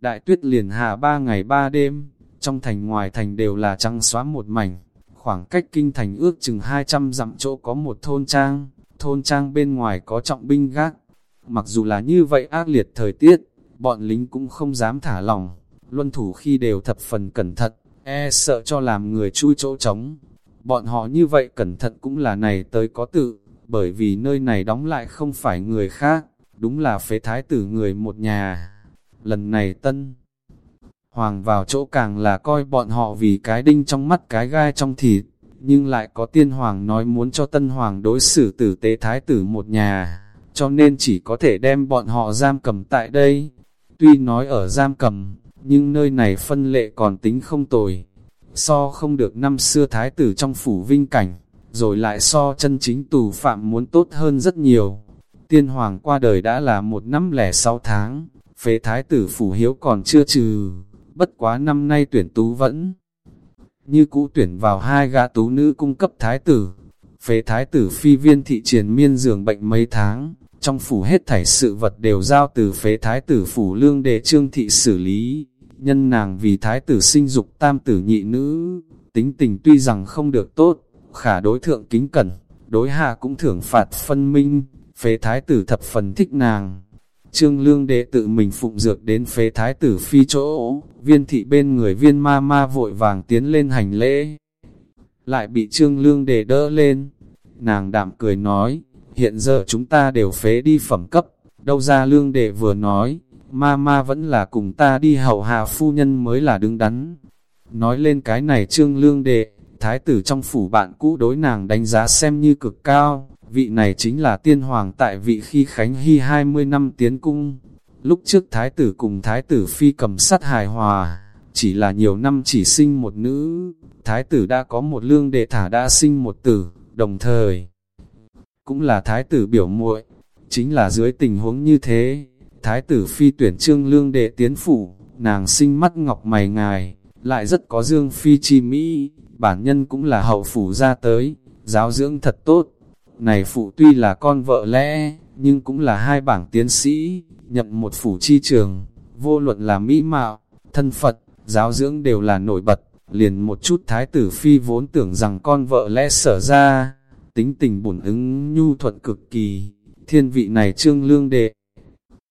Đại tuyết liền hạ ba ngày ba đêm, trong thành ngoài thành đều là trăng xóa một mảnh, khoảng cách kinh thành ước chừng 200 dặm chỗ có một thôn trang, thôn trang bên ngoài có trọng binh gác. Mặc dù là như vậy ác liệt thời tiết, bọn lính cũng không dám thả lòng, luân thủ khi đều thập phần cẩn thận, e sợ cho làm người chui chỗ trống. Bọn họ như vậy cẩn thận cũng là này tới có tự, bởi vì nơi này đóng lại không phải người khác, đúng là phế thái tử người một nhà. Lần này tân hoàng vào chỗ càng là coi bọn họ vì cái đinh trong mắt cái gai trong thịt, nhưng lại có tiên hoàng nói muốn cho tân hoàng đối xử tử tế thái tử một nhà, cho nên chỉ có thể đem bọn họ giam cầm tại đây. Tuy nói ở giam cầm, nhưng nơi này phân lệ còn tính không tồi. So không được năm xưa thái tử trong phủ vinh cảnh, rồi lại so chân chính tù phạm muốn tốt hơn rất nhiều. Tiên hoàng qua đời đã là một năm lẻ sáu tháng, phế thái tử phủ hiếu còn chưa trừ, bất quá năm nay tuyển tú vẫn như cũ tuyển vào hai gã tú nữ cung cấp thái tử. Phế thái tử phi viên thị triền miên giường bệnh mấy tháng, trong phủ hết thảy sự vật đều giao từ phế thái tử phủ lương đề trương thị xử lý. Nhân nàng vì thái tử sinh dục tam tử nhị nữ, tính tình tuy rằng không được tốt, khả đối thượng kính cẩn, đối hạ cũng thưởng phạt phân minh, phế thái tử thập phần thích nàng. Trương Lương đệ tự mình phụng dược đến phế thái tử phi chỗ, viên thị bên người viên ma ma vội vàng tiến lên hành lễ. Lại bị Trương Lương đệ đỡ lên. Nàng đạm cười nói, hiện giờ chúng ta đều phế đi phẩm cấp, đâu ra lương đệ vừa nói, ma ma vẫn là cùng ta đi hậu hạ phu nhân mới là đứng đắn. Nói lên cái này Trương Lương đệ, thái tử trong phủ bạn cũ đối nàng đánh giá xem như cực cao, vị này chính là tiên hoàng tại vị khi Khánh Hy 20 năm tiến cung. Lúc trước thái tử cùng thái tử phi cầm sát hài hòa, chỉ là nhiều năm chỉ sinh một nữ, thái tử đã có một lương đệ thả đã sinh một tử, đồng thời cũng là thái tử biểu muội chính là dưới tình huống như thế, thái tử phi tuyển trương lương đệ tiến phủ, nàng sinh mắt ngọc mày ngài, lại rất có dương phi chi mỹ, bản nhân cũng là hậu phủ ra tới, giáo dưỡng thật tốt. Này phụ tuy là con vợ lẽ, nhưng cũng là hai bảng tiến sĩ, nhậm một phủ chi trường, vô luận là mỹ mạo, thân Phật, giáo dưỡng đều là nổi bật, liền một chút thái tử phi vốn tưởng rằng con vợ lẽ sở ra, tính tình bổn ứng nhu thuận cực kỳ, thiên vị này trương lương đệ.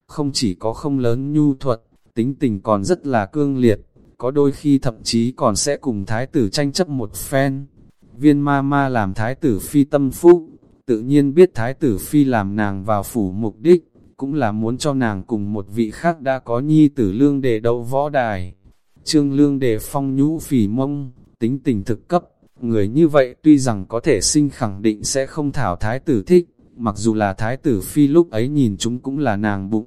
Không chỉ có không lớn nhu thuận, tính tình còn rất là cương liệt, có đôi khi thậm chí còn sẽ cùng thái tử tranh chấp một phen. Viên ma ma làm thái tử phi tâm phúc, tự nhiên biết thái tử phi làm nàng vào phủ mục đích, cũng là muốn cho nàng cùng một vị khác đã có nhi tử lương đề đấu võ đài. Trương lương đề phong nhũ phỉ mông, tính tình thực cấp, người như vậy tuy rằng có thể sinh khẳng định sẽ không thảo thái tử thích, mặc dù là thái tử phi lúc ấy nhìn chúng cũng là nàng bụng.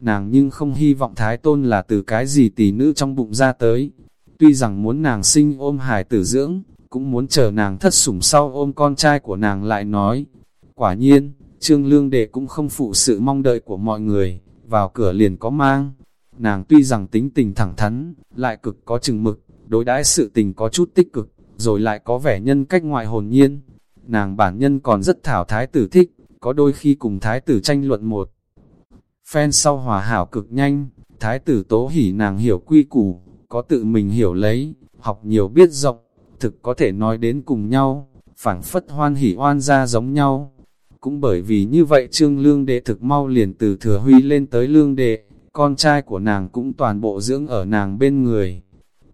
Nàng nhưng không hy vọng thái tôn là từ cái gì tỷ nữ trong bụng ra tới. Tuy rằng muốn nàng sinh ôm hài tử dưỡng, cũng muốn chờ nàng thất sủng sau ôm con trai của nàng lại nói. Quả nhiên, Trương Lương Đệ cũng không phụ sự mong đợi của mọi người, vào cửa liền có mang. Nàng tuy rằng tính tình thẳng thắn, lại cực có chừng mực, đối đãi sự tình có chút tích cực, rồi lại có vẻ nhân cách ngoại hồn nhiên. Nàng bản nhân còn rất thảo thái tử thích, có đôi khi cùng thái tử tranh luận một. Phen sau hòa hảo cực nhanh, thái tử tố hỉ nàng hiểu quy củ, có tự mình hiểu lấy, học nhiều biết rộng, thực có thể nói đến cùng nhau, phảng phất hoan hỉ oan ra giống nhau. Cũng bởi vì như vậy trương lương đệ thực mau liền từ thừa huy lên tới lương đệ, con trai của nàng cũng toàn bộ dưỡng ở nàng bên người.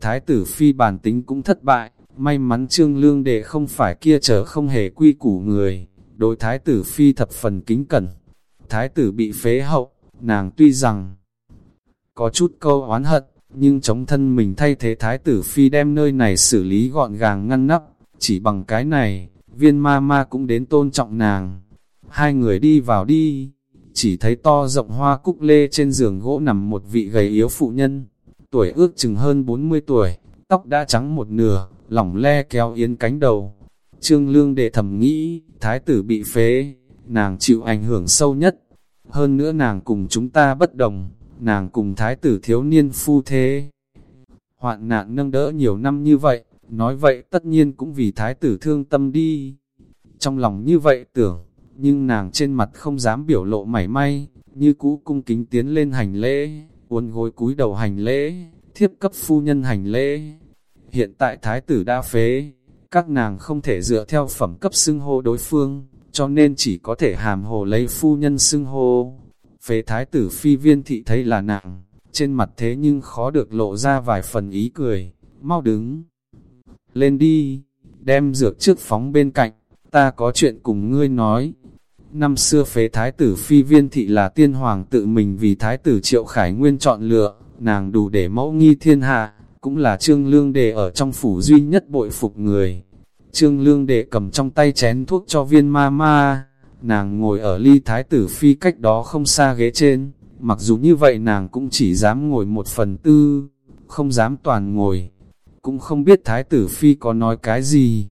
Thái tử phi bản tính cũng thất bại, may mắn trương lương đệ không phải kia trở không hề quy củ người, đối thái tử phi thập phần kính cẩn. Thái tử bị phế hậu, nàng tuy rằng có chút câu oán hận, nhưng chống thân mình thay thế thái tử phi đem nơi này xử lý gọn gàng ngăn nắp, chỉ bằng cái này, viên ma ma cũng đến tôn trọng nàng. Hai người đi vào đi, chỉ thấy to rộng hoa cúc lê trên giường gỗ nằm một vị gầy yếu phụ nhân, tuổi ước chừng hơn 40 tuổi, tóc đã trắng một nửa, lỏng le kéo yến cánh đầu. Trương Lương đệ thầm nghĩ, thái tử bị phế, nàng chịu ảnh hưởng sâu nhất. Hơn nữa nàng cùng chúng ta bất đồng, nàng cùng thái tử thiếu niên phu thế. Hoạn nạn nâng đỡ nhiều năm như vậy, nói vậy tất nhiên cũng vì thái tử thương tâm đi. Trong lòng như vậy tưởng, nhưng nàng trên mặt không dám biểu lộ mảy may, như cũ cung kính tiến lên hành lễ, uốn gối cúi đầu hành lễ, thiếp cấp phu nhân hành lễ. Hiện tại thái tử đã phế, các nàng không thể dựa theo phẩm cấp xưng hô đối phương, cho nên chỉ có thể hàm hồ lấy phu nhân xưng hô. Phế thái tử phi viên thị thấy là nặng, trên mặt thế nhưng khó được lộ ra vài phần ý cười, mau đứng. Lên đi, đem dược trước phóng bên cạnh, ta có chuyện cùng ngươi nói. Năm xưa phế thái tử phi viên thị là tiên hoàng tự mình vì thái tử triệu khải nguyên chọn lựa, nàng đủ để mẫu nghi thiên hạ, cũng là trương lương đề ở trong phủ duy nhất bội phục người. Trương lương đệ cầm trong tay chén thuốc cho viên ma ma, nàng ngồi ở ly thái tử phi cách đó không xa ghế trên, mặc dù như vậy nàng cũng chỉ dám ngồi một phần tư, không dám toàn ngồi, cũng không biết thái tử phi có nói cái gì.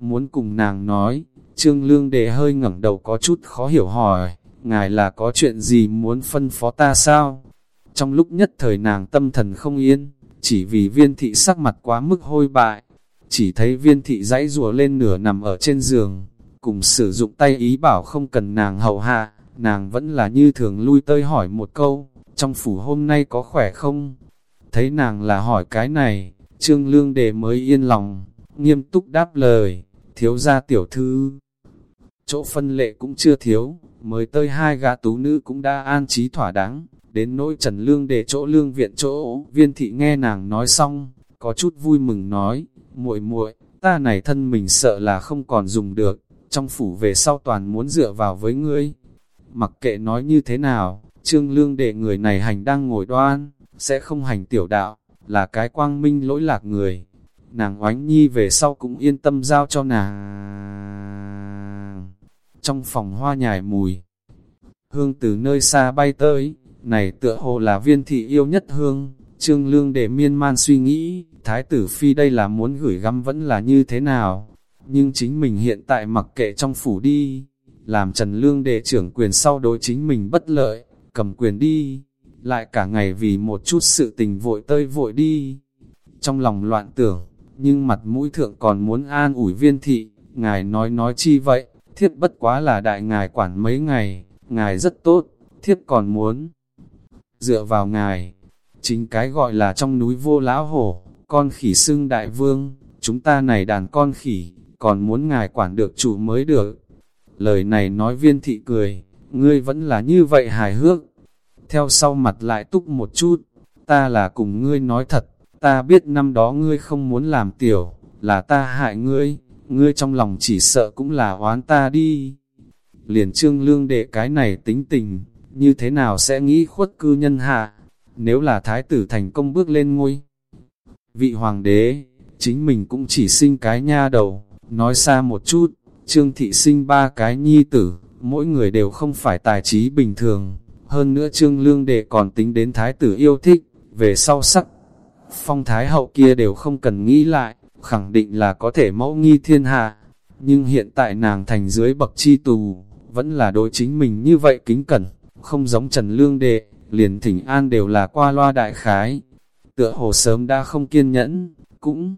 Muốn cùng nàng nói, trương lương đệ hơi ngẩng đầu có chút khó hiểu hỏi, ngài là có chuyện gì muốn phân phó ta sao? Trong lúc nhất thời nàng tâm thần không yên, chỉ vì viên thị sắc mặt quá mức hôi bại, chỉ thấy viên thị dãy rùa lên nửa nằm ở trên giường, cùng sử dụng tay ý bảo không cần nàng hầu hạ, nàng vẫn là như thường lui tơi hỏi một câu, trong phủ hôm nay có khỏe không? Thấy nàng là hỏi cái này, trương lương đề mới yên lòng, nghiêm túc đáp lời, thiếu gia tiểu thư. Chỗ phân lệ cũng chưa thiếu, mới tới hai gã tú nữ cũng đã an trí thỏa đáng, đến nỗi trần lương để chỗ lương viện chỗ, viên thị nghe nàng nói xong, có chút vui mừng nói, muội muội, ta này thân mình sợ là không còn dùng được, trong phủ về sau toàn muốn dựa vào với ngươi. Mặc kệ nói như thế nào, trương lương đệ người này hành đang ngồi đoan, sẽ không hành tiểu đạo, là cái quang minh lỗi lạc người. Nàng oánh nhi về sau cũng yên tâm giao cho nàng. Trong phòng hoa nhài mùi, hương từ nơi xa bay tới, này tựa hồ là viên thị yêu nhất hương, trương lương để miên man suy nghĩ, Thái tử Phi đây là muốn gửi găm vẫn là như thế nào, nhưng chính mình hiện tại mặc kệ trong phủ đi, làm Trần Lương đệ trưởng quyền sau đối chính mình bất lợi, cầm quyền đi, lại cả ngày vì một chút sự tình vội tơi vội đi. Trong lòng loạn tưởng, nhưng mặt mũi thượng còn muốn an ủi viên thị, ngài nói nói chi vậy, thiếp bất quá là đại ngài quản mấy ngày, ngài rất tốt, thiếp còn muốn dựa vào ngài. Chính cái gọi là trong núi vô lão hổ, con khỉ xưng đại vương, chúng ta này đàn con khỉ, còn muốn ngài quản được chủ mới được. Lời này nói viên thị cười, ngươi vẫn là như vậy hài hước. Theo sau mặt lại túc một chút, ta là cùng ngươi nói thật, ta biết năm đó ngươi không muốn làm tiểu, là ta hại ngươi, ngươi trong lòng chỉ sợ cũng là oán ta đi. Liền trương lương đệ cái này tính tình, như thế nào sẽ nghĩ khuất cư nhân hạ, nếu là thái tử thành công bước lên ngôi vị hoàng đế, chính mình cũng chỉ sinh cái nha đầu, nói xa một chút, trương thị sinh ba cái nhi tử, mỗi người đều không phải tài trí bình thường, hơn nữa trương lương đệ còn tính đến thái tử yêu thích, về sau sắc. Phong thái hậu kia đều không cần nghĩ lại, khẳng định là có thể mẫu nghi thiên hạ, nhưng hiện tại nàng thành dưới bậc chi tù, vẫn là đối chính mình như vậy kính cẩn, không giống trần lương đệ, liền thỉnh an đều là qua loa đại khái, tựa hồ sớm đã không kiên nhẫn, cũng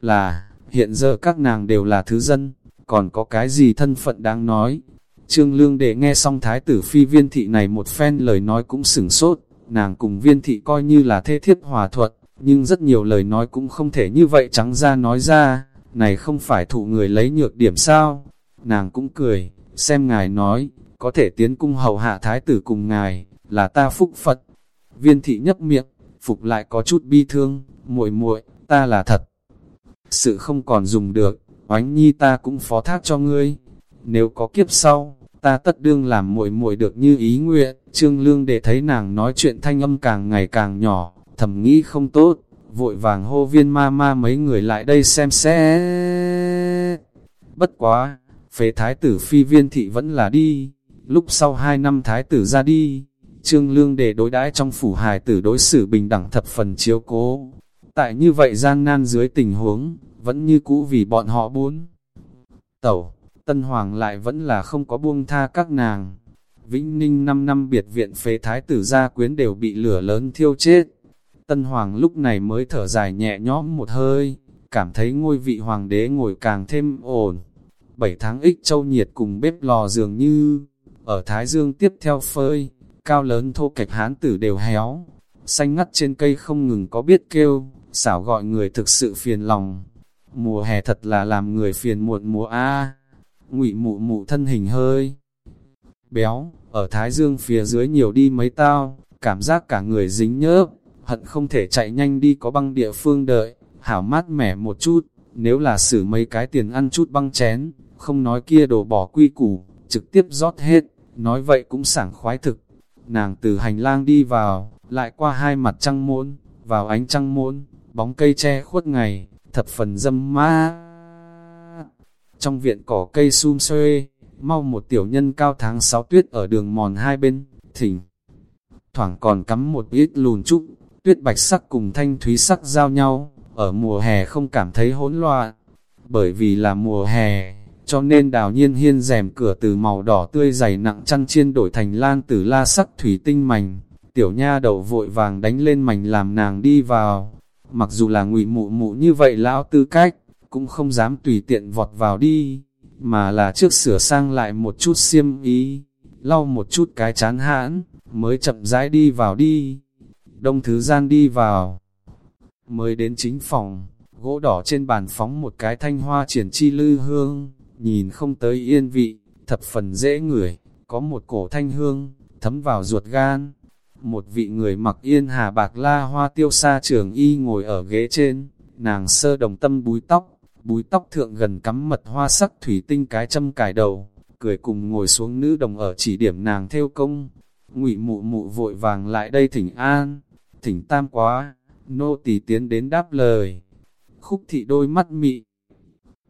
là, hiện giờ các nàng đều là thứ dân, còn có cái gì thân phận đáng nói. Trương Lương để nghe xong thái tử phi viên thị này một phen lời nói cũng sửng sốt, nàng cùng viên thị coi như là thê thiết hòa thuận, nhưng rất nhiều lời nói cũng không thể như vậy trắng ra nói ra, này không phải thụ người lấy nhược điểm sao. Nàng cũng cười, xem ngài nói, có thể tiến cung hầu hạ thái tử cùng ngài, là ta phúc Phật. Viên thị nhấp miệng, phục lại có chút bi thương, muội muội, ta là thật. Sự không còn dùng được, oánh nhi ta cũng phó thác cho ngươi. Nếu có kiếp sau, ta tất đương làm muội muội được như ý nguyện. Trương Lương để thấy nàng nói chuyện thanh âm càng ngày càng nhỏ, thầm nghĩ không tốt, vội vàng hô viên ma ma mấy người lại đây xem xét. Bất quá, phế thái tử phi viên thị vẫn là đi, lúc sau hai năm thái tử ra đi, Trương Lương để đối đãi trong phủ hài tử đối xử bình đẳng thập phần chiếu cố. Tại như vậy gian nan dưới tình huống, vẫn như cũ vì bọn họ bốn. Tẩu, Tân Hoàng lại vẫn là không có buông tha các nàng. Vĩnh Ninh 5 năm biệt viện phế thái tử gia quyến đều bị lửa lớn thiêu chết. Tân Hoàng lúc này mới thở dài nhẹ nhõm một hơi, cảm thấy ngôi vị hoàng đế ngồi càng thêm ổn. Bảy tháng ích châu nhiệt cùng bếp lò dường như, ở Thái Dương tiếp theo phơi, cao lớn thô kệch hán tử đều héo, xanh ngắt trên cây không ngừng có biết kêu, xảo gọi người thực sự phiền lòng. Mùa hè thật là làm người phiền muộn mùa A. ngụy mụ mụ thân hình hơi béo, ở Thái Dương phía dưới nhiều đi mấy tao, cảm giác cả người dính nhớp, hận không thể chạy nhanh đi có băng địa phương đợi, hảo mát mẻ một chút, nếu là xử mấy cái tiền ăn chút băng chén, không nói kia đổ bỏ quy củ, trực tiếp rót hết, nói vậy cũng sảng khoái thực. Nàng từ hành lang đi vào, lại qua hai mặt trăng môn, vào ánh trăng môn, bóng cây che khuất ngày, thập phần dâm ma. Trong viện cỏ cây sum xuê, mau một tiểu nhân cao tháng 6 tuyết ở đường mòn hai bên, thỉnh. Thoảng còn cắm một ít lùn trúc, tuyết bạch sắc cùng thanh thúy sắc giao nhau, ở mùa hè không cảm thấy hỗn loạn. Bởi vì là mùa hè, cho nên đào nhiên hiên rèm cửa từ màu đỏ tươi dày nặng chăn chiên đổi thành lan tử la sắc thủy tinh mảnh. Tiểu nha đầu vội vàng đánh lên mảnh làm nàng đi vào. Mặc dù là ngụy mụ mụ như vậy lão tư cách, cũng không dám tùy tiện vọt vào đi, mà là trước sửa sang lại một chút xiêm ý, lau một chút cái chán hãn, mới chậm rãi đi vào đi. Đông thứ gian đi vào, mới đến chính phòng, gỗ đỏ trên bàn phóng một cái thanh hoa triển chi lư hương, nhìn không tới yên vị, thập phần dễ ngửi, có một cổ thanh hương, thấm vào ruột gan. Một vị người mặc yên hà bạc la hoa tiêu sa trường y ngồi ở ghế trên, nàng sơ đồng tâm búi tóc, búi tóc thượng gần cắm mật hoa sắc thủy tinh cái châm cài đầu, cười cùng ngồi xuống nữ đồng ở chỉ điểm nàng theo công. ngụy mụ mụ vội vàng lại đây thỉnh an, thỉnh tam quá, nô tỳ tiến đến đáp lời. Khúc thị đôi mắt mị.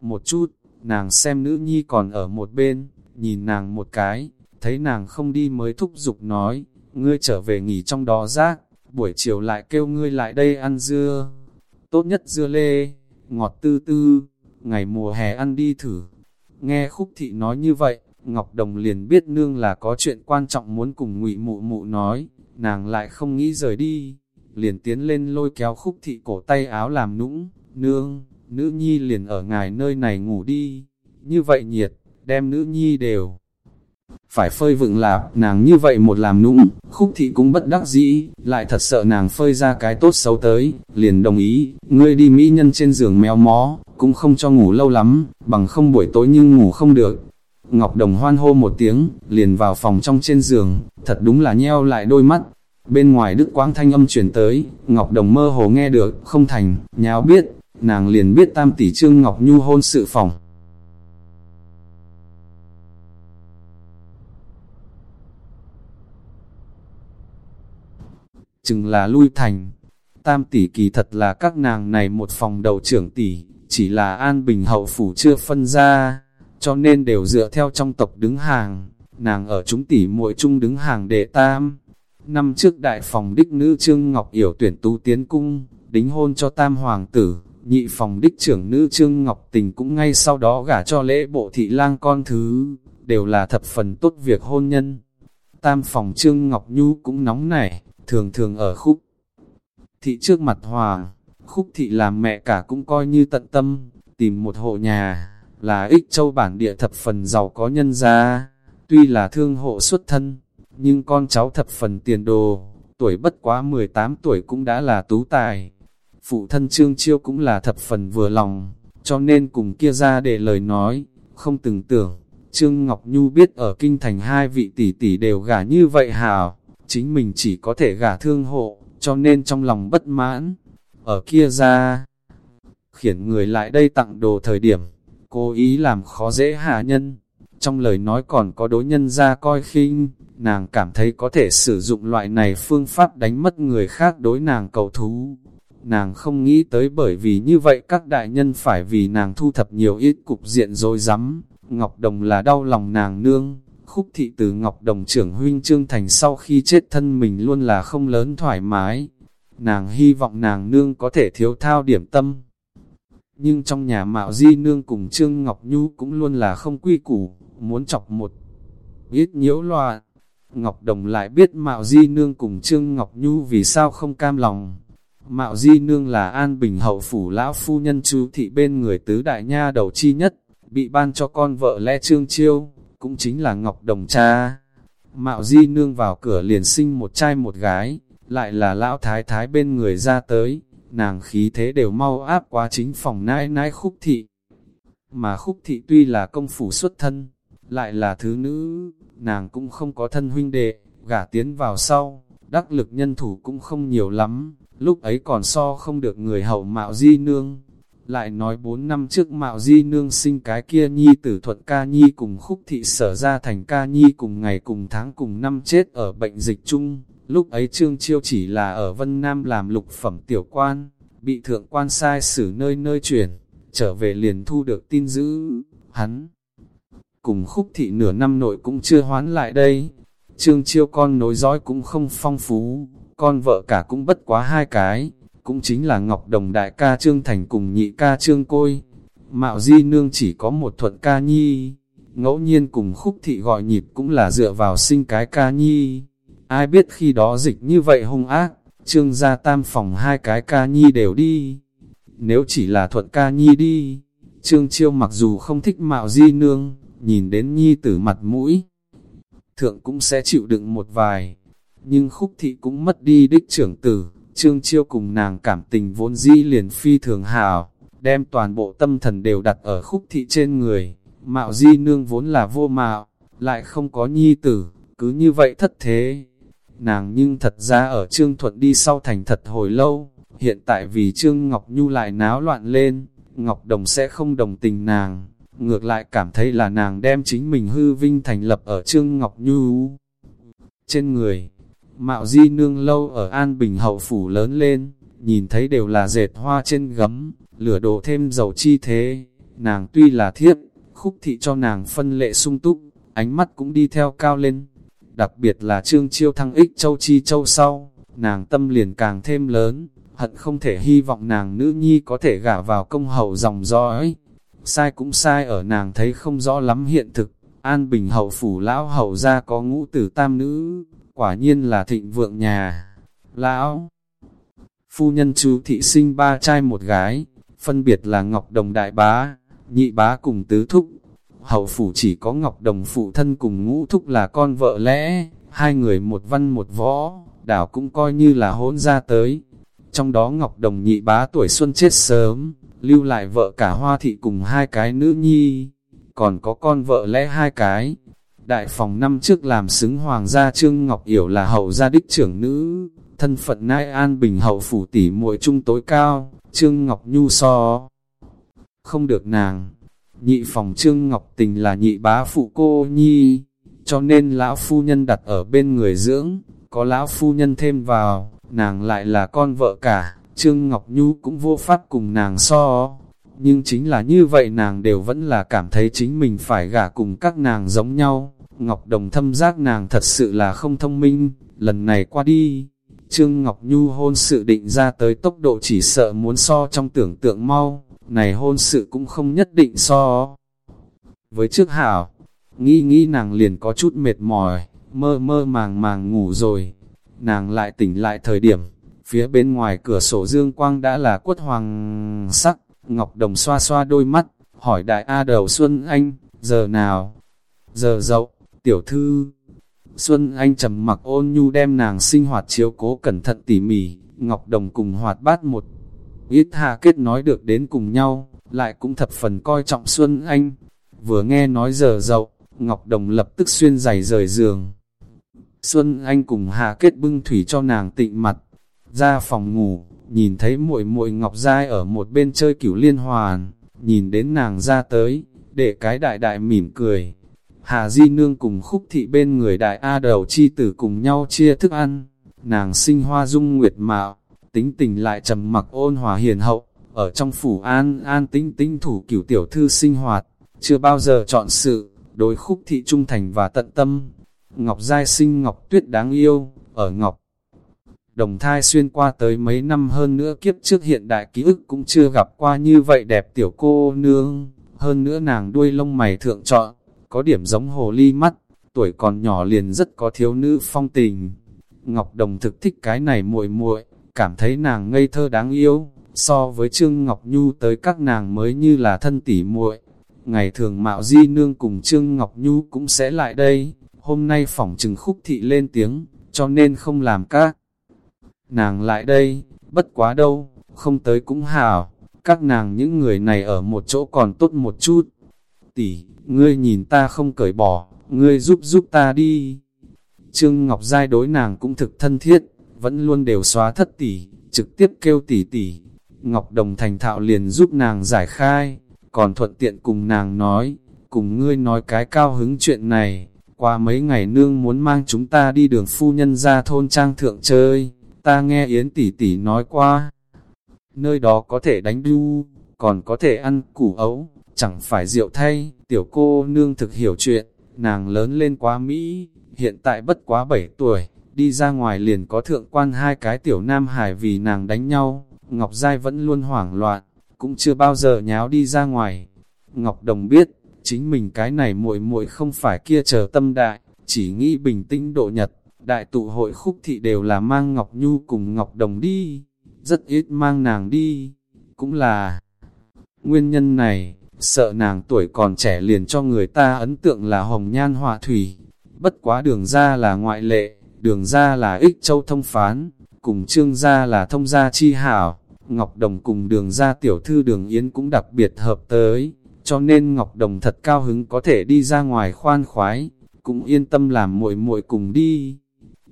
Một chút, nàng xem nữ nhi còn ở một bên, nhìn nàng một cái, thấy nàng không đi mới thúc giục nói, ngươi trở về nghỉ trong đó rác, buổi chiều lại kêu ngươi lại đây ăn dưa. Tốt nhất dưa lê, ngọt tư tư, ngày mùa hè ăn đi thử. Nghe khúc thị nói như vậy, Ngọc Đồng liền biết nương là có chuyện quan trọng muốn cùng ngụy mụ mụ nói, nàng lại không nghĩ rời đi, liền tiến lên lôi kéo khúc thị cổ tay áo làm nũng, nương, nữ nhi liền ở ngài nơi này ngủ đi, như vậy nhiệt, đem nữ nhi đều phải phơi vựng lạp, nàng như vậy một làm nũng, khúc thị cũng bất đắc dĩ, lại thật sợ nàng phơi ra cái tốt xấu tới, liền đồng ý, ngươi đi mỹ nhân trên giường mèo mó, cũng không cho ngủ lâu lắm, bằng không buổi tối nhưng ngủ không được. Ngọc Đồng hoan hô một tiếng, liền vào phòng trong trên giường, thật đúng là nheo lại đôi mắt. Bên ngoài đức quang thanh âm chuyển tới, Ngọc Đồng mơ hồ nghe được, không thành, nháo biết, nàng liền biết tam tỷ trương Ngọc Nhu hôn sự phòng. Chừng là lui thành. Tam tỷ kỳ thật là các nàng này một phòng đầu trưởng tỷ, chỉ là an bình hậu phủ chưa phân ra, cho nên đều dựa theo trong tộc đứng hàng, nàng ở chúng tỷ muội chung đứng hàng đệ tam. Năm trước đại phòng đích nữ Trương Ngọc Yểu tuyển tu tiến cung, đính hôn cho tam hoàng tử, nhị phòng đích trưởng nữ Trương Ngọc Tình cũng ngay sau đó gả cho lễ bộ thị lang con thứ, đều là thập phần tốt việc hôn nhân. Tam phòng Trương Ngọc Nhu cũng nóng nảy, thường thường ở khúc thị trước mặt hòa. Khúc thị làm mẹ cả cũng coi như tận tâm, tìm một hộ nhà, là ích châu bản địa thập phần giàu có nhân gia, tuy là thương hộ xuất thân, nhưng con cháu thập phần tiền đồ, tuổi bất quá 18 tuổi cũng đã là tú tài. Phụ thân Trương Chiêu cũng là thập phần vừa lòng, cho nên cùng kia ra để lời nói, không từng tưởng, Trương Ngọc Nhu biết ở kinh thành hai vị tỷ tỷ đều gả như vậy hảo, chính mình chỉ có thể gả thương hộ, cho nên trong lòng bất mãn. Ở kia ra, khiển người lại đây tặng đồ thời điểm, cố ý làm khó dễ hạ nhân. Trong lời nói còn có đối nhân ra coi khinh, nàng cảm thấy có thể sử dụng loại này phương pháp đánh mất người khác đối nàng cầu thú. Nàng không nghĩ tới bởi vì như vậy các đại nhân phải vì nàng thu thập nhiều ít cục diện rồi rắm Ngọc Đồng là đau lòng nàng nương, Khúc thị từ Ngọc Đồng trưởng huynh Trương Thành sau khi chết thân mình luôn là không lớn thoải mái. Nàng hy vọng nàng nương có thể thiếu thao điểm tâm. Nhưng trong nhà Mạo Di nương cùng Trương Ngọc Nhu cũng luôn là không quy củ, muốn chọc một ít nhiễu loạn. Ngọc Đồng lại biết Mạo Di nương cùng Trương Ngọc Nhu vì sao không cam lòng. Mạo Di nương là an bình hậu phủ lão phu nhân chú thị bên người tứ đại nha đầu chi nhất, bị ban cho con vợ lẽ Trương Chiêu, cũng chính là Ngọc Đồng cha. Mạo Di Nương vào cửa liền sinh một trai một gái, lại là lão thái thái bên người ra tới, nàng khí thế đều mau áp quá chính phòng nãi nãi khúc thị. Mà khúc thị tuy là công phủ xuất thân, lại là thứ nữ, nàng cũng không có thân huynh đệ, gả tiến vào sau, đắc lực nhân thủ cũng không nhiều lắm, lúc ấy còn so không được người hậu mạo di nương. Lại nói bốn năm trước mạo di nương sinh cái kia nhi tử thuận ca nhi cùng khúc thị sở ra thành ca nhi cùng ngày cùng tháng cùng năm chết ở bệnh dịch chung. Lúc ấy Trương Chiêu chỉ là ở Vân Nam làm lục phẩm tiểu quan, bị thượng quan sai xử nơi nơi chuyển, trở về liền thu được tin dữ, hắn. Cùng khúc thị nửa năm nội cũng chưa hoán lại đây, Trương Chiêu con nối dõi cũng không phong phú, con vợ cả cũng bất quá hai cái, cũng chính là Ngọc Đồng đại ca Trương Thành cùng nhị ca Trương Côi. Mạo Di Nương chỉ có một thuận ca nhi, ngẫu nhiên cùng khúc thị gọi nhịp cũng là dựa vào sinh cái ca nhi. Ai biết khi đó dịch như vậy hung ác, trương gia tam phòng hai cái ca nhi đều đi. Nếu chỉ là thuận ca nhi đi, trương chiêu mặc dù không thích mạo di nương, nhìn đến nhi tử mặt mũi, thượng cũng sẽ chịu đựng một vài. Nhưng khúc thị cũng mất đi đích trưởng tử, trương chiêu cùng nàng cảm tình vốn dĩ liền phi thường hảo, đem toàn bộ tâm thần đều đặt ở khúc thị trên người. Mạo di nương vốn là vô mạo, lại không có nhi tử, cứ như vậy thất thế. Nàng nhưng thật ra ở Trương Thuận đi sau thành thật hồi lâu, hiện tại vì Trương Ngọc Nhu lại náo loạn lên, Ngọc Đồng sẽ không đồng tình nàng, ngược lại cảm thấy là nàng đem chính mình hư vinh thành lập ở Trương Ngọc Nhu. Trên người, Mạo Di nương lâu ở An Bình hậu phủ lớn lên, nhìn thấy đều là dệt hoa trên gấm, lửa đổ thêm dầu chi thế, nàng tuy là thiếp, khúc thị cho nàng phân lệ sung túc, ánh mắt cũng đi theo cao lên, đặc biệt là trương chiêu thăng ích châu chi châu sau, nàng tâm liền càng thêm lớn, hận không thể hy vọng nàng nữ nhi có thể gả vào công hậu dòng dõi. Sai cũng sai ở nàng thấy không rõ lắm hiện thực, an bình hậu phủ lão hậu ra có ngũ tử tam nữ, quả nhiên là thịnh vượng nhà. Lão Phu nhân chú thị sinh ba trai một gái, phân biệt là Ngọc Đồng Đại Bá, Nhị Bá cùng Tứ Thúc, hậu phủ chỉ có Ngọc Đồng phụ thân cùng ngũ thúc là con vợ lẽ, hai người một văn một võ, đảo cũng coi như là hỗn ra tới. Trong đó Ngọc Đồng nhị bá tuổi xuân chết sớm, lưu lại vợ cả hoa thị cùng hai cái nữ nhi, còn có con vợ lẽ hai cái. Đại phòng năm trước làm xứng hoàng gia Trương Ngọc Yểu là hậu gia đích trưởng nữ, thân phận nai an bình hậu phủ tỷ muội trung tối cao, Trương Ngọc Nhu so. Không được nàng, nhị phòng trương ngọc tình là nhị bá phụ cô nhi, cho nên lão phu nhân đặt ở bên người dưỡng, có lão phu nhân thêm vào, nàng lại là con vợ cả, trương ngọc nhu cũng vô pháp cùng nàng so. Nhưng chính là như vậy nàng đều vẫn là cảm thấy chính mình phải gả cùng các nàng giống nhau. Ngọc Đồng thâm giác nàng thật sự là không thông minh, lần này qua đi, Trương Ngọc Nhu hôn sự định ra tới tốc độ chỉ sợ muốn so trong tưởng tượng mau, này hôn sự cũng không nhất định so. Với trước hảo, nghĩ nghĩ nàng liền có chút mệt mỏi, mơ mơ màng màng ngủ rồi. Nàng lại tỉnh lại thời điểm, phía bên ngoài cửa sổ dương quang đã là quất hoàng sắc, Ngọc Đồng xoa xoa đôi mắt, hỏi đại A đầu Xuân Anh, giờ nào? Giờ dậu, tiểu thư. Xuân Anh trầm mặc ôn nhu đem nàng sinh hoạt chiếu cố cẩn thận tỉ mỉ, Ngọc Đồng cùng hoạt bát một ít hạ kết nói được đến cùng nhau, lại cũng thập phần coi trọng Xuân Anh. Vừa nghe nói giờ dậu, Ngọc Đồng lập tức xuyên giày rời giường. Xuân Anh cùng Hà Kết bưng thủy cho nàng tịnh mặt, ra phòng ngủ, nhìn thấy muội muội Ngọc Giai ở một bên chơi cửu liên hoàn, nhìn đến nàng ra tới, để cái đại đại mỉm cười. Hà Di Nương cùng khúc thị bên người đại A đầu chi tử cùng nhau chia thức ăn, nàng sinh hoa dung nguyệt mạo, tính tình lại trầm mặc ôn hòa hiền hậu, ở trong phủ an an tính tính thủ cửu tiểu thư sinh hoạt, chưa bao giờ chọn sự, đối khúc thị trung thành và tận tâm. Ngọc Giai sinh Ngọc Tuyết đáng yêu, ở Ngọc Đồng thai xuyên qua tới mấy năm hơn nữa kiếp trước hiện đại ký ức cũng chưa gặp qua như vậy đẹp tiểu cô nương, hơn nữa nàng đuôi lông mày thượng trọn, có điểm giống hồ ly mắt, tuổi còn nhỏ liền rất có thiếu nữ phong tình. Ngọc Đồng thực thích cái này muội muội, cảm thấy nàng ngây thơ đáng yêu, so với Trương Ngọc Nhu tới các nàng mới như là thân tỉ muội. Ngày thường Mạo Di Nương cùng Trương Ngọc Nhu cũng sẽ lại đây, hôm nay phỏng trừng khúc thị lên tiếng, cho nên không làm các. Nàng lại đây, bất quá đâu, không tới cũng hảo, các nàng những người này ở một chỗ còn tốt một chút. Tỷ, ngươi nhìn ta không cởi bỏ, ngươi giúp giúp ta đi. Trương Ngọc Giai đối nàng cũng thực thân thiết, vẫn luôn đều xóa thất tỷ, trực tiếp kêu tỷ tỷ. Ngọc Đồng thành thạo liền giúp nàng giải khai, còn thuận tiện cùng nàng nói, cùng ngươi nói cái cao hứng chuyện này, qua mấy ngày nương muốn mang chúng ta đi đường phu nhân ra thôn trang thượng chơi, ta nghe Yến tỷ tỷ nói qua. Nơi đó có thể đánh đu, còn có thể ăn củ ấu, chẳng phải rượu thay, tiểu cô nương thực hiểu chuyện, nàng lớn lên quá Mỹ, hiện tại bất quá 7 tuổi, đi ra ngoài liền có thượng quan hai cái tiểu nam hải vì nàng đánh nhau, Ngọc Giai vẫn luôn hoảng loạn, cũng chưa bao giờ nháo đi ra ngoài. Ngọc Đồng biết, chính mình cái này muội muội không phải kia chờ tâm đại, chỉ nghĩ bình tĩnh độ nhật, đại tụ hội khúc thị đều là mang Ngọc Nhu cùng Ngọc Đồng đi, rất ít mang nàng đi, cũng là nguyên nhân này, sợ nàng tuổi còn trẻ liền cho người ta ấn tượng là hồng nhan họa thủy, bất quá đường ra là ngoại lệ, đường ra là ích châu thông phán, cùng trương gia là thông gia chi hảo, Ngọc Đồng cùng đường ra tiểu thư đường Yến cũng đặc biệt hợp tới, cho nên Ngọc Đồng thật cao hứng có thể đi ra ngoài khoan khoái, cũng yên tâm làm muội muội cùng đi.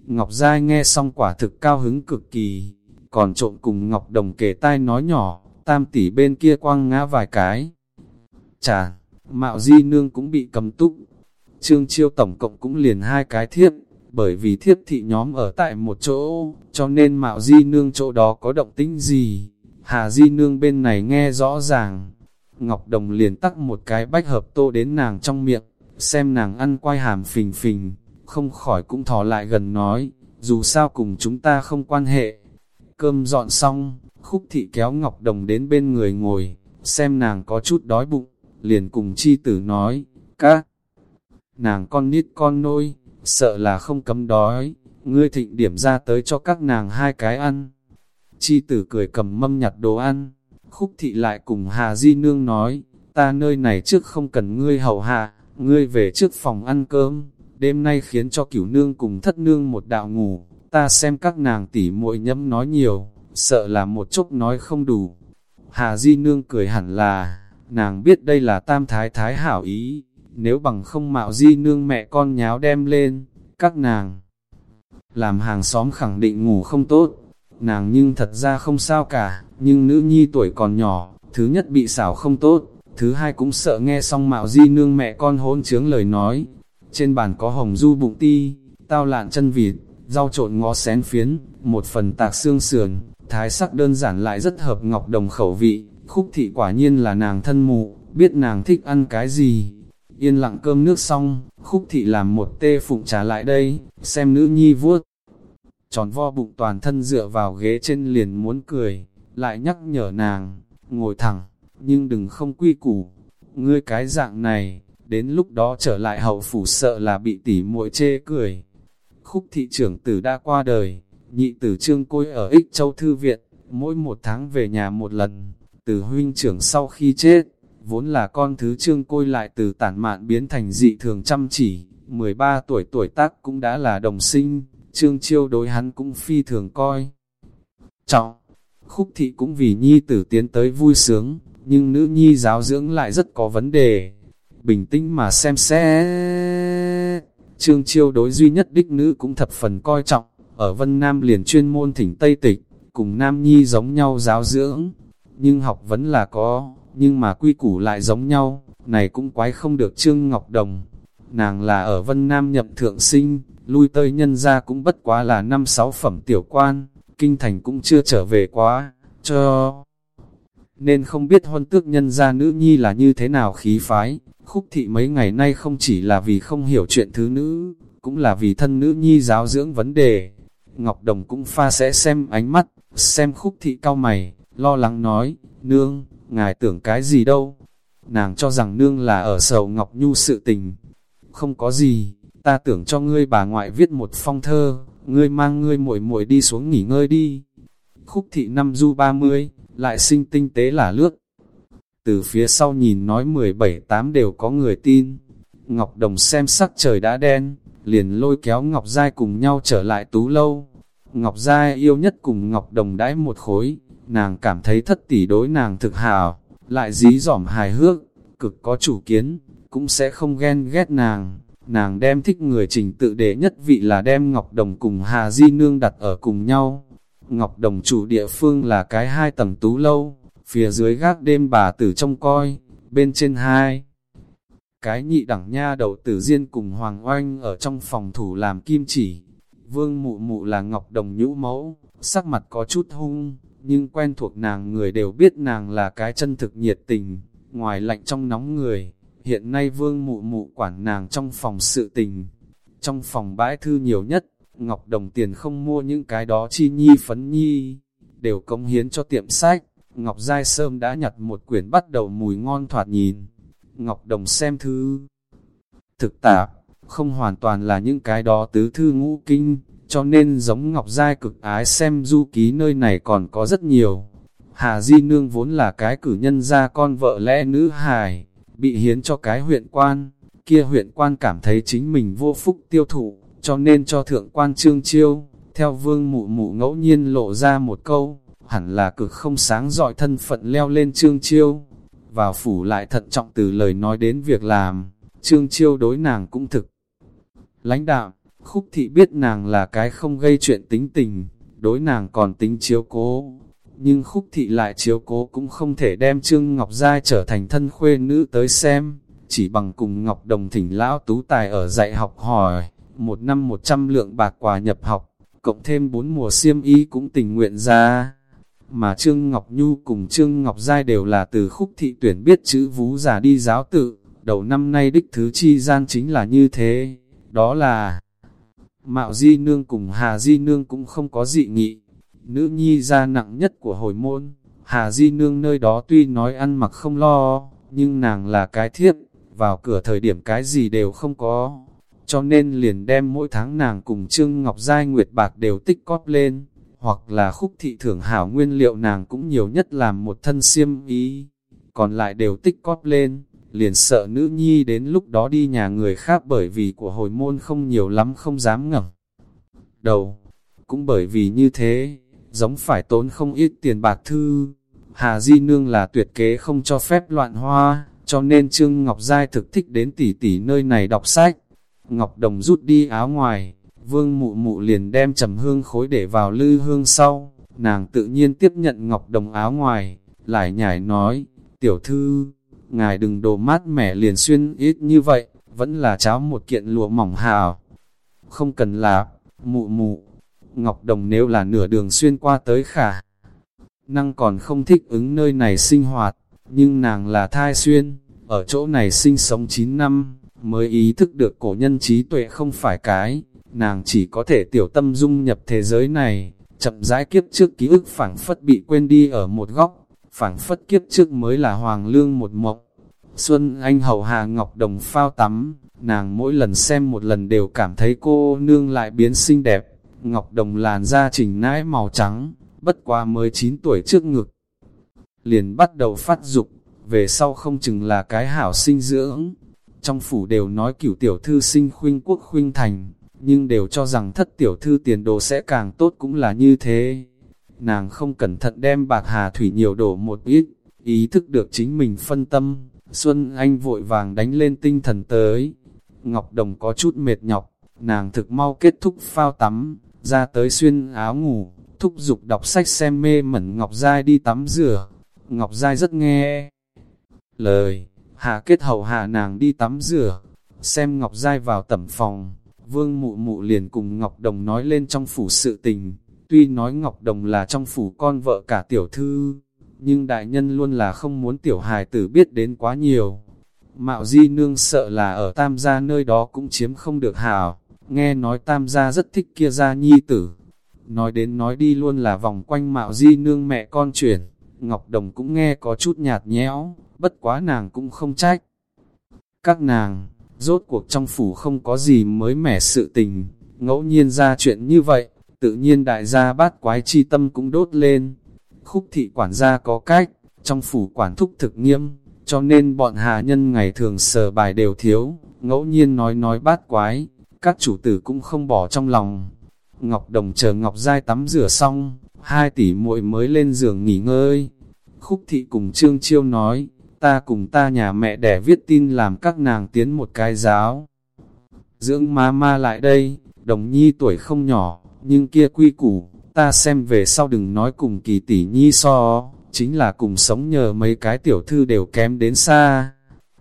Ngọc Giai nghe xong quả thực cao hứng cực kỳ, còn trộn cùng Ngọc Đồng kể tai nói nhỏ, tam tỷ bên kia quăng ngã vài cái. Chà, Mạo Di Nương cũng bị cầm túc, Trương Chiêu tổng cộng cũng liền hai cái thiếp, bởi vì thiếp thị nhóm ở tại một chỗ, cho nên Mạo Di Nương chỗ đó có động tĩnh gì. Hà Di Nương bên này nghe rõ ràng, Ngọc Đồng liền tắc một cái bách hợp tô đến nàng trong miệng, xem nàng ăn quay hàm phình phình, không khỏi cũng thò lại gần nói, dù sao cùng chúng ta không quan hệ. Cơm dọn xong, khúc thị kéo Ngọc Đồng đến bên người ngồi, xem nàng có chút đói bụng, liền cùng chi tử nói, các nàng con nít con nôi, sợ là không cấm đói, ngươi thịnh điểm ra tới cho các nàng hai cái ăn. Chi tử cười cầm mâm nhặt đồ ăn, khúc thị lại cùng Hà Di Nương nói, ta nơi này trước không cần ngươi hầu hạ, ngươi về trước phòng ăn cơm, đêm nay khiến cho cửu nương cùng thất nương một đạo ngủ, ta xem các nàng tỉ muội nhấm nói nhiều, sợ là một chốc nói không đủ. Hà Di Nương cười hẳn là, nàng biết đây là tam thái thái hảo ý, nếu bằng không mạo Di Nương mẹ con nháo đem lên, các nàng làm hàng xóm khẳng định ngủ không tốt, nàng nhưng thật ra không sao cả, nhưng nữ nhi tuổi còn nhỏ, thứ nhất bị xảo không tốt, thứ hai cũng sợ nghe xong mạo Di Nương mẹ con hôn chướng lời nói. Trên bàn có hồng du bụng ti, tao lạn chân vịt, rau trộn ngó xén phiến, một phần tạc xương sườn, thái sắc đơn giản lại rất hợp ngọc đồng khẩu vị, khúc thị quả nhiên là nàng thân mụ, biết nàng thích ăn cái gì. Yên lặng cơm nước xong, khúc thị làm một tê phụng trà lại đây, xem nữ nhi vuốt. Tròn vo bụng toàn thân dựa vào ghế trên liền muốn cười, lại nhắc nhở nàng, ngồi thẳng, nhưng đừng không quy củ. Ngươi cái dạng này, đến lúc đó trở lại hậu phủ sợ là bị tỉ muội chê cười. Khúc thị trưởng tử đã qua đời, nhị tử trương côi ở ích châu thư viện, mỗi một tháng về nhà một lần, từ huynh trưởng sau khi chết, vốn là con thứ trương côi lại từ tản mạn biến thành dị thường chăm chỉ, 13 tuổi tuổi tác cũng đã là đồng sinh, trương chiêu đối hắn cũng phi thường coi. Trọng, khúc thị cũng vì nhi tử tiến tới vui sướng, nhưng nữ nhi giáo dưỡng lại rất có vấn đề. Bình tĩnh mà xem xét, trương chiêu đối duy nhất đích nữ cũng thập phần coi trọng, ở Vân Nam liền chuyên môn thỉnh Tây Tịch, cùng Nam Nhi giống nhau giáo dưỡng, nhưng học vẫn là có, nhưng mà quy củ lại giống nhau, này cũng quái không được Trương Ngọc Đồng. Nàng là ở Vân Nam nhậm thượng sinh, lui tơi nhân ra cũng bất quá là năm sáu phẩm tiểu quan, kinh thành cũng chưa trở về quá, cho... Nên không biết huân tước nhân gia nữ nhi là như thế nào khí phái, khúc thị mấy ngày nay không chỉ là vì không hiểu chuyện thứ nữ, cũng là vì thân nữ nhi giáo dưỡng vấn đề. Ngọc Đồng cũng pha sẽ xem ánh mắt, xem khúc thị cao mày, lo lắng nói, nương, ngài tưởng cái gì đâu. Nàng cho rằng nương là ở sầu Ngọc Nhu sự tình. Không có gì, ta tưởng cho ngươi bà ngoại viết một phong thơ, ngươi mang ngươi muội muội đi xuống nghỉ ngơi đi. Khúc thị năm du 30, lại sinh tinh tế là lướt. Từ phía sau nhìn nói 17-8 đều có người tin. Ngọc Đồng xem sắc trời đã đen, liền lôi kéo Ngọc Giai cùng nhau trở lại tú lâu. Ngọc Giai yêu nhất cùng Ngọc Đồng đãi một khối, nàng cảm thấy thất tỷ đối nàng thực hào, lại dí dỏm hài hước, cực có chủ kiến, cũng sẽ không ghen ghét nàng. Nàng đem thích người trình tự đệ nhất vị là đem Ngọc Đồng cùng Hà Di Nương đặt ở cùng nhau. Ngọc Đồng chủ địa phương là cái hai tầng tú lâu, phía dưới gác đêm bà tử trông coi, bên trên hai. Cái nhị đẳng nha đầu tử diên cùng Hoàng Oanh ở trong phòng thủ làm kim chỉ. Vương mụ mụ là Ngọc Đồng nhũ mẫu, sắc mặt có chút hung, nhưng quen thuộc nàng người đều biết nàng là cái chân thực nhiệt tình, ngoài lạnh trong nóng người. Hiện nay vương mụ mụ quản nàng trong phòng sự tình. Trong phòng bãi thư nhiều nhất, Ngọc Đồng tiền không mua những cái đó chi nhi phấn nhi, đều công hiến cho tiệm sách. Ngọc Giai Sơm đã nhặt một quyển bắt đầu mùi ngon thoạt nhìn. Ngọc Đồng xem thư. Thực tạp, không hoàn toàn là những cái đó tứ thư ngũ kinh, cho nên giống Ngọc Giai cực ái xem du ký nơi này còn có rất nhiều. Hà Di Nương vốn là cái cử nhân ra con vợ lẽ nữ hài, bị hiến cho cái huyện quan, kia huyện quan cảm thấy chính mình vô phúc tiêu thụ, cho nên cho thượng quan trương chiêu, theo vương mụ mụ ngẫu nhiên lộ ra một câu, hẳn là cực không sáng dọi thân phận leo lên trương chiêu. Vào phủ lại thận trọng từ lời nói đến việc làm, trương chiêu đối nàng cũng thực. Lãnh đạo, khúc thị biết nàng là cái không gây chuyện tính tình, đối nàng còn tính chiếu cố. Nhưng khúc thị lại chiếu cố cũng không thể đem Trương Ngọc Giai trở thành thân khuê nữ tới xem, chỉ bằng cùng Ngọc Đồng thỉnh lão tú tài ở dạy học hỏi, một năm một trăm lượng bạc quà nhập học, cộng thêm bốn mùa xiêm y cũng tình nguyện ra. Mà Trương Ngọc Nhu cùng Trương Ngọc Giai đều là từ khúc thị tuyển biết chữ vú giả đi giáo tự, đầu năm nay đích thứ chi gian chính là như thế, đó là Mạo Di Nương cùng Hà Di Nương cũng không có dị nghị, nữ nhi gia nặng nhất của hồi môn, Hà Di Nương nơi đó tuy nói ăn mặc không lo, nhưng nàng là cái thiếp, vào cửa thời điểm cái gì đều không có, cho nên liền đem mỗi tháng nàng cùng Trương Ngọc Giai Nguyệt Bạc đều tích cóp lên, hoặc là khúc thị thưởng hảo nguyên liệu nàng cũng nhiều nhất làm một thân xiêm ý, còn lại đều tích cóp lên, liền sợ nữ nhi đến lúc đó đi nhà người khác bởi vì của hồi môn không nhiều lắm không dám ngẩng đầu. Cũng bởi vì như thế, giống phải tốn không ít tiền bạc thư. Hà Di Nương là tuyệt kế không cho phép loạn hoa, cho nên Trương Ngọc Giai thực thích đến tỷ tỷ nơi này đọc sách. Ngọc Đồng rút đi áo ngoài, Vương mụ mụ liền đem trầm hương khối để vào lư hương sau, nàng tự nhiên tiếp nhận ngọc đồng áo ngoài, lại nhảy nói, tiểu thư, ngài đừng đồ mát mẻ liền xuyên ít như vậy, vẫn là cháo một kiện lụa mỏng hào. Không cần là, mụ mụ, ngọc đồng nếu là nửa đường xuyên qua tới khả. Năng còn không thích ứng nơi này sinh hoạt, nhưng nàng là thai xuyên, ở chỗ này sinh sống 9 năm, mới ý thức được cổ nhân trí tuệ không phải cái, nàng chỉ có thể tiểu tâm dung nhập thế giới này, chậm rãi kiếp trước ký ức phảng phất bị quên đi ở một góc, phảng phất kiếp trước mới là hoàng lương một mộng. Xuân Anh hầu hà Ngọc Đồng phao tắm, nàng mỗi lần xem một lần đều cảm thấy cô nương lại biến xinh đẹp. Ngọc Đồng làn da chỉnh nãi màu trắng, bất quá mới 9 tuổi trước ngực. Liền bắt đầu phát dục, về sau không chừng là cái hảo sinh dưỡng. Trong phủ đều nói cửu tiểu thư sinh khuynh quốc khuynh thành, nhưng đều cho rằng thất tiểu thư tiền đồ sẽ càng tốt cũng là như thế. Nàng không cẩn thận đem bạc hà thủy nhiều đổ một ít, ý thức được chính mình phân tâm, Xuân Anh vội vàng đánh lên tinh thần tới. Ngọc Đồng có chút mệt nhọc, nàng thực mau kết thúc phao tắm, ra tới xuyên áo ngủ, thúc giục đọc sách xem mê mẩn Ngọc Giai đi tắm rửa. Ngọc Giai rất nghe lời, hạ kết hậu hạ nàng đi tắm rửa, xem Ngọc Giai vào tẩm phòng, Vương mụ mụ liền cùng Ngọc Đồng nói lên trong phủ sự tình, tuy nói Ngọc Đồng là trong phủ con vợ cả tiểu thư, nhưng đại nhân luôn là không muốn tiểu hài tử biết đến quá nhiều. Mạo Di Nương sợ là ở Tam gia nơi đó cũng chiếm không được hảo, nghe nói Tam gia rất thích kia gia nhi tử. Nói đến nói đi luôn là vòng quanh Mạo Di Nương mẹ con chuyển, Ngọc Đồng cũng nghe có chút nhạt nhẽo, bất quá nàng cũng không trách. Các nàng Rốt cuộc trong phủ không có gì mới mẻ sự tình, ngẫu nhiên ra chuyện như vậy, tự nhiên đại gia bát quái chi tâm cũng đốt lên. Khúc thị quản gia có cách, trong phủ quản thúc thực nghiêm, cho nên bọn hà nhân ngày thường sờ bài đều thiếu, ngẫu nhiên nói nói bát quái, các chủ tử cũng không bỏ trong lòng. Ngọc Đồng chờ Ngọc Giai tắm rửa xong, hai tỷ muội mới lên giường nghỉ ngơi. Khúc thị cùng Trương Chiêu nói, ta cùng ta nhà mẹ đẻ viết tin làm các nàng tiến một cái giáo. Dưỡng ma ma lại đây, đồng nhi tuổi không nhỏ, nhưng kia quy củ, ta xem về sau đừng nói cùng kỳ tỷ nhi so, chính là cùng sống nhờ mấy cái tiểu thư đều kém đến xa.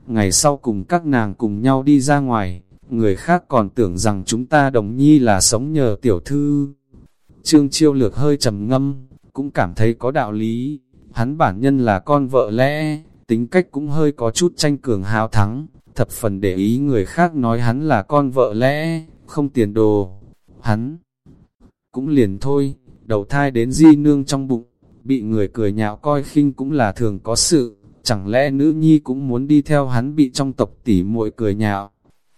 Ngày sau cùng các nàng cùng nhau đi ra ngoài, người khác còn tưởng rằng chúng ta đồng nhi là sống nhờ tiểu thư. Trương Chiêu Lược hơi trầm ngâm, cũng cảm thấy có đạo lý, hắn bản nhân là con vợ lẽ, tính cách cũng hơi có chút tranh cường hào thắng, thập phần để ý người khác nói hắn là con vợ lẽ, không tiền đồ. Hắn cũng liền thôi, đầu thai đến di nương trong bụng, bị người cười nhạo coi khinh cũng là thường có sự, chẳng lẽ nữ nhi cũng muốn đi theo hắn bị trong tộc tỉ muội cười nhạo.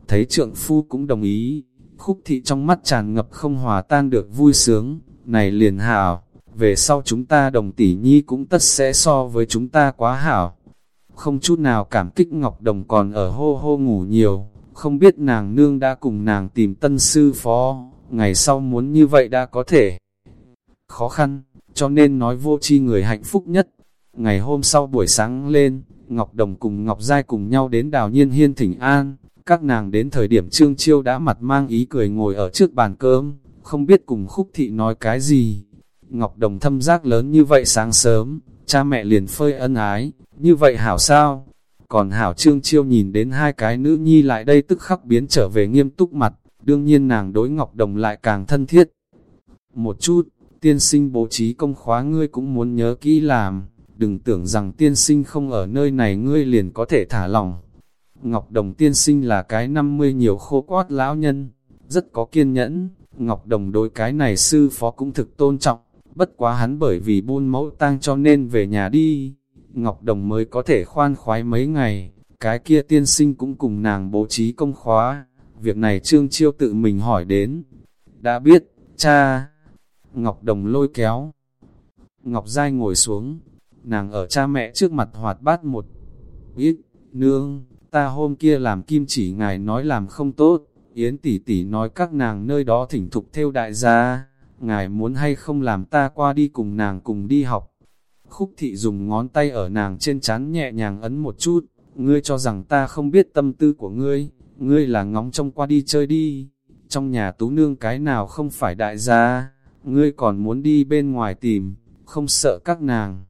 Thấy trượng phu cũng đồng ý, khúc thị trong mắt tràn ngập không hòa tan được vui sướng, này liền hảo, về sau chúng ta đồng tỷ nhi cũng tất sẽ so với chúng ta quá hảo. Không chút nào cảm kích Ngọc Đồng còn ở hô hô ngủ nhiều, không biết nàng nương đã cùng nàng tìm tân sư phó, ngày sau muốn như vậy đã có thể. Khó khăn, cho nên nói vô chi người hạnh phúc nhất. Ngày hôm sau buổi sáng lên, Ngọc Đồng cùng Ngọc Giai cùng nhau đến đào nhiên hiên thỉnh an, các nàng đến thời điểm trương chiêu đã mặt mang ý cười ngồi ở trước bàn cơm, không biết cùng khúc thị nói cái gì. Ngọc Đồng thâm giác lớn như vậy sáng sớm, cha mẹ liền phơi ân ái, như vậy hảo sao? Còn hảo trương chiêu nhìn đến hai cái nữ nhi lại đây tức khắc biến trở về nghiêm túc mặt, đương nhiên nàng đối Ngọc Đồng lại càng thân thiết. Một chút, tiên sinh bố trí công khóa ngươi cũng muốn nhớ kỹ làm, đừng tưởng rằng tiên sinh không ở nơi này ngươi liền có thể thả lòng. Ngọc Đồng tiên sinh là cái 50 nhiều khô quát lão nhân, rất có kiên nhẫn, Ngọc Đồng đối cái này sư phó cũng thực tôn trọng, bất quá hắn bởi vì buôn mẫu tang cho nên về nhà đi, Ngọc Đồng mới có thể khoan khoái mấy ngày, cái kia tiên sinh cũng cùng nàng bố trí công khóa, việc này Trương Chiêu tự mình hỏi đến. Đã biết, cha, Ngọc Đồng lôi kéo. Ngọc Giai ngồi xuống, nàng ở cha mẹ trước mặt hoạt bát một. Ít, nương, ta hôm kia làm kim chỉ ngài nói làm không tốt, Yến tỷ tỷ nói các nàng nơi đó thỉnh thục theo đại gia, ngài muốn hay không làm ta qua đi cùng nàng cùng đi học. Khúc thị dùng ngón tay ở nàng trên chán nhẹ nhàng ấn một chút, ngươi cho rằng ta không biết tâm tư của ngươi, ngươi là ngóng trông qua đi chơi đi, trong nhà tú nương cái nào không phải đại gia, ngươi còn muốn đi bên ngoài tìm, không sợ các nàng.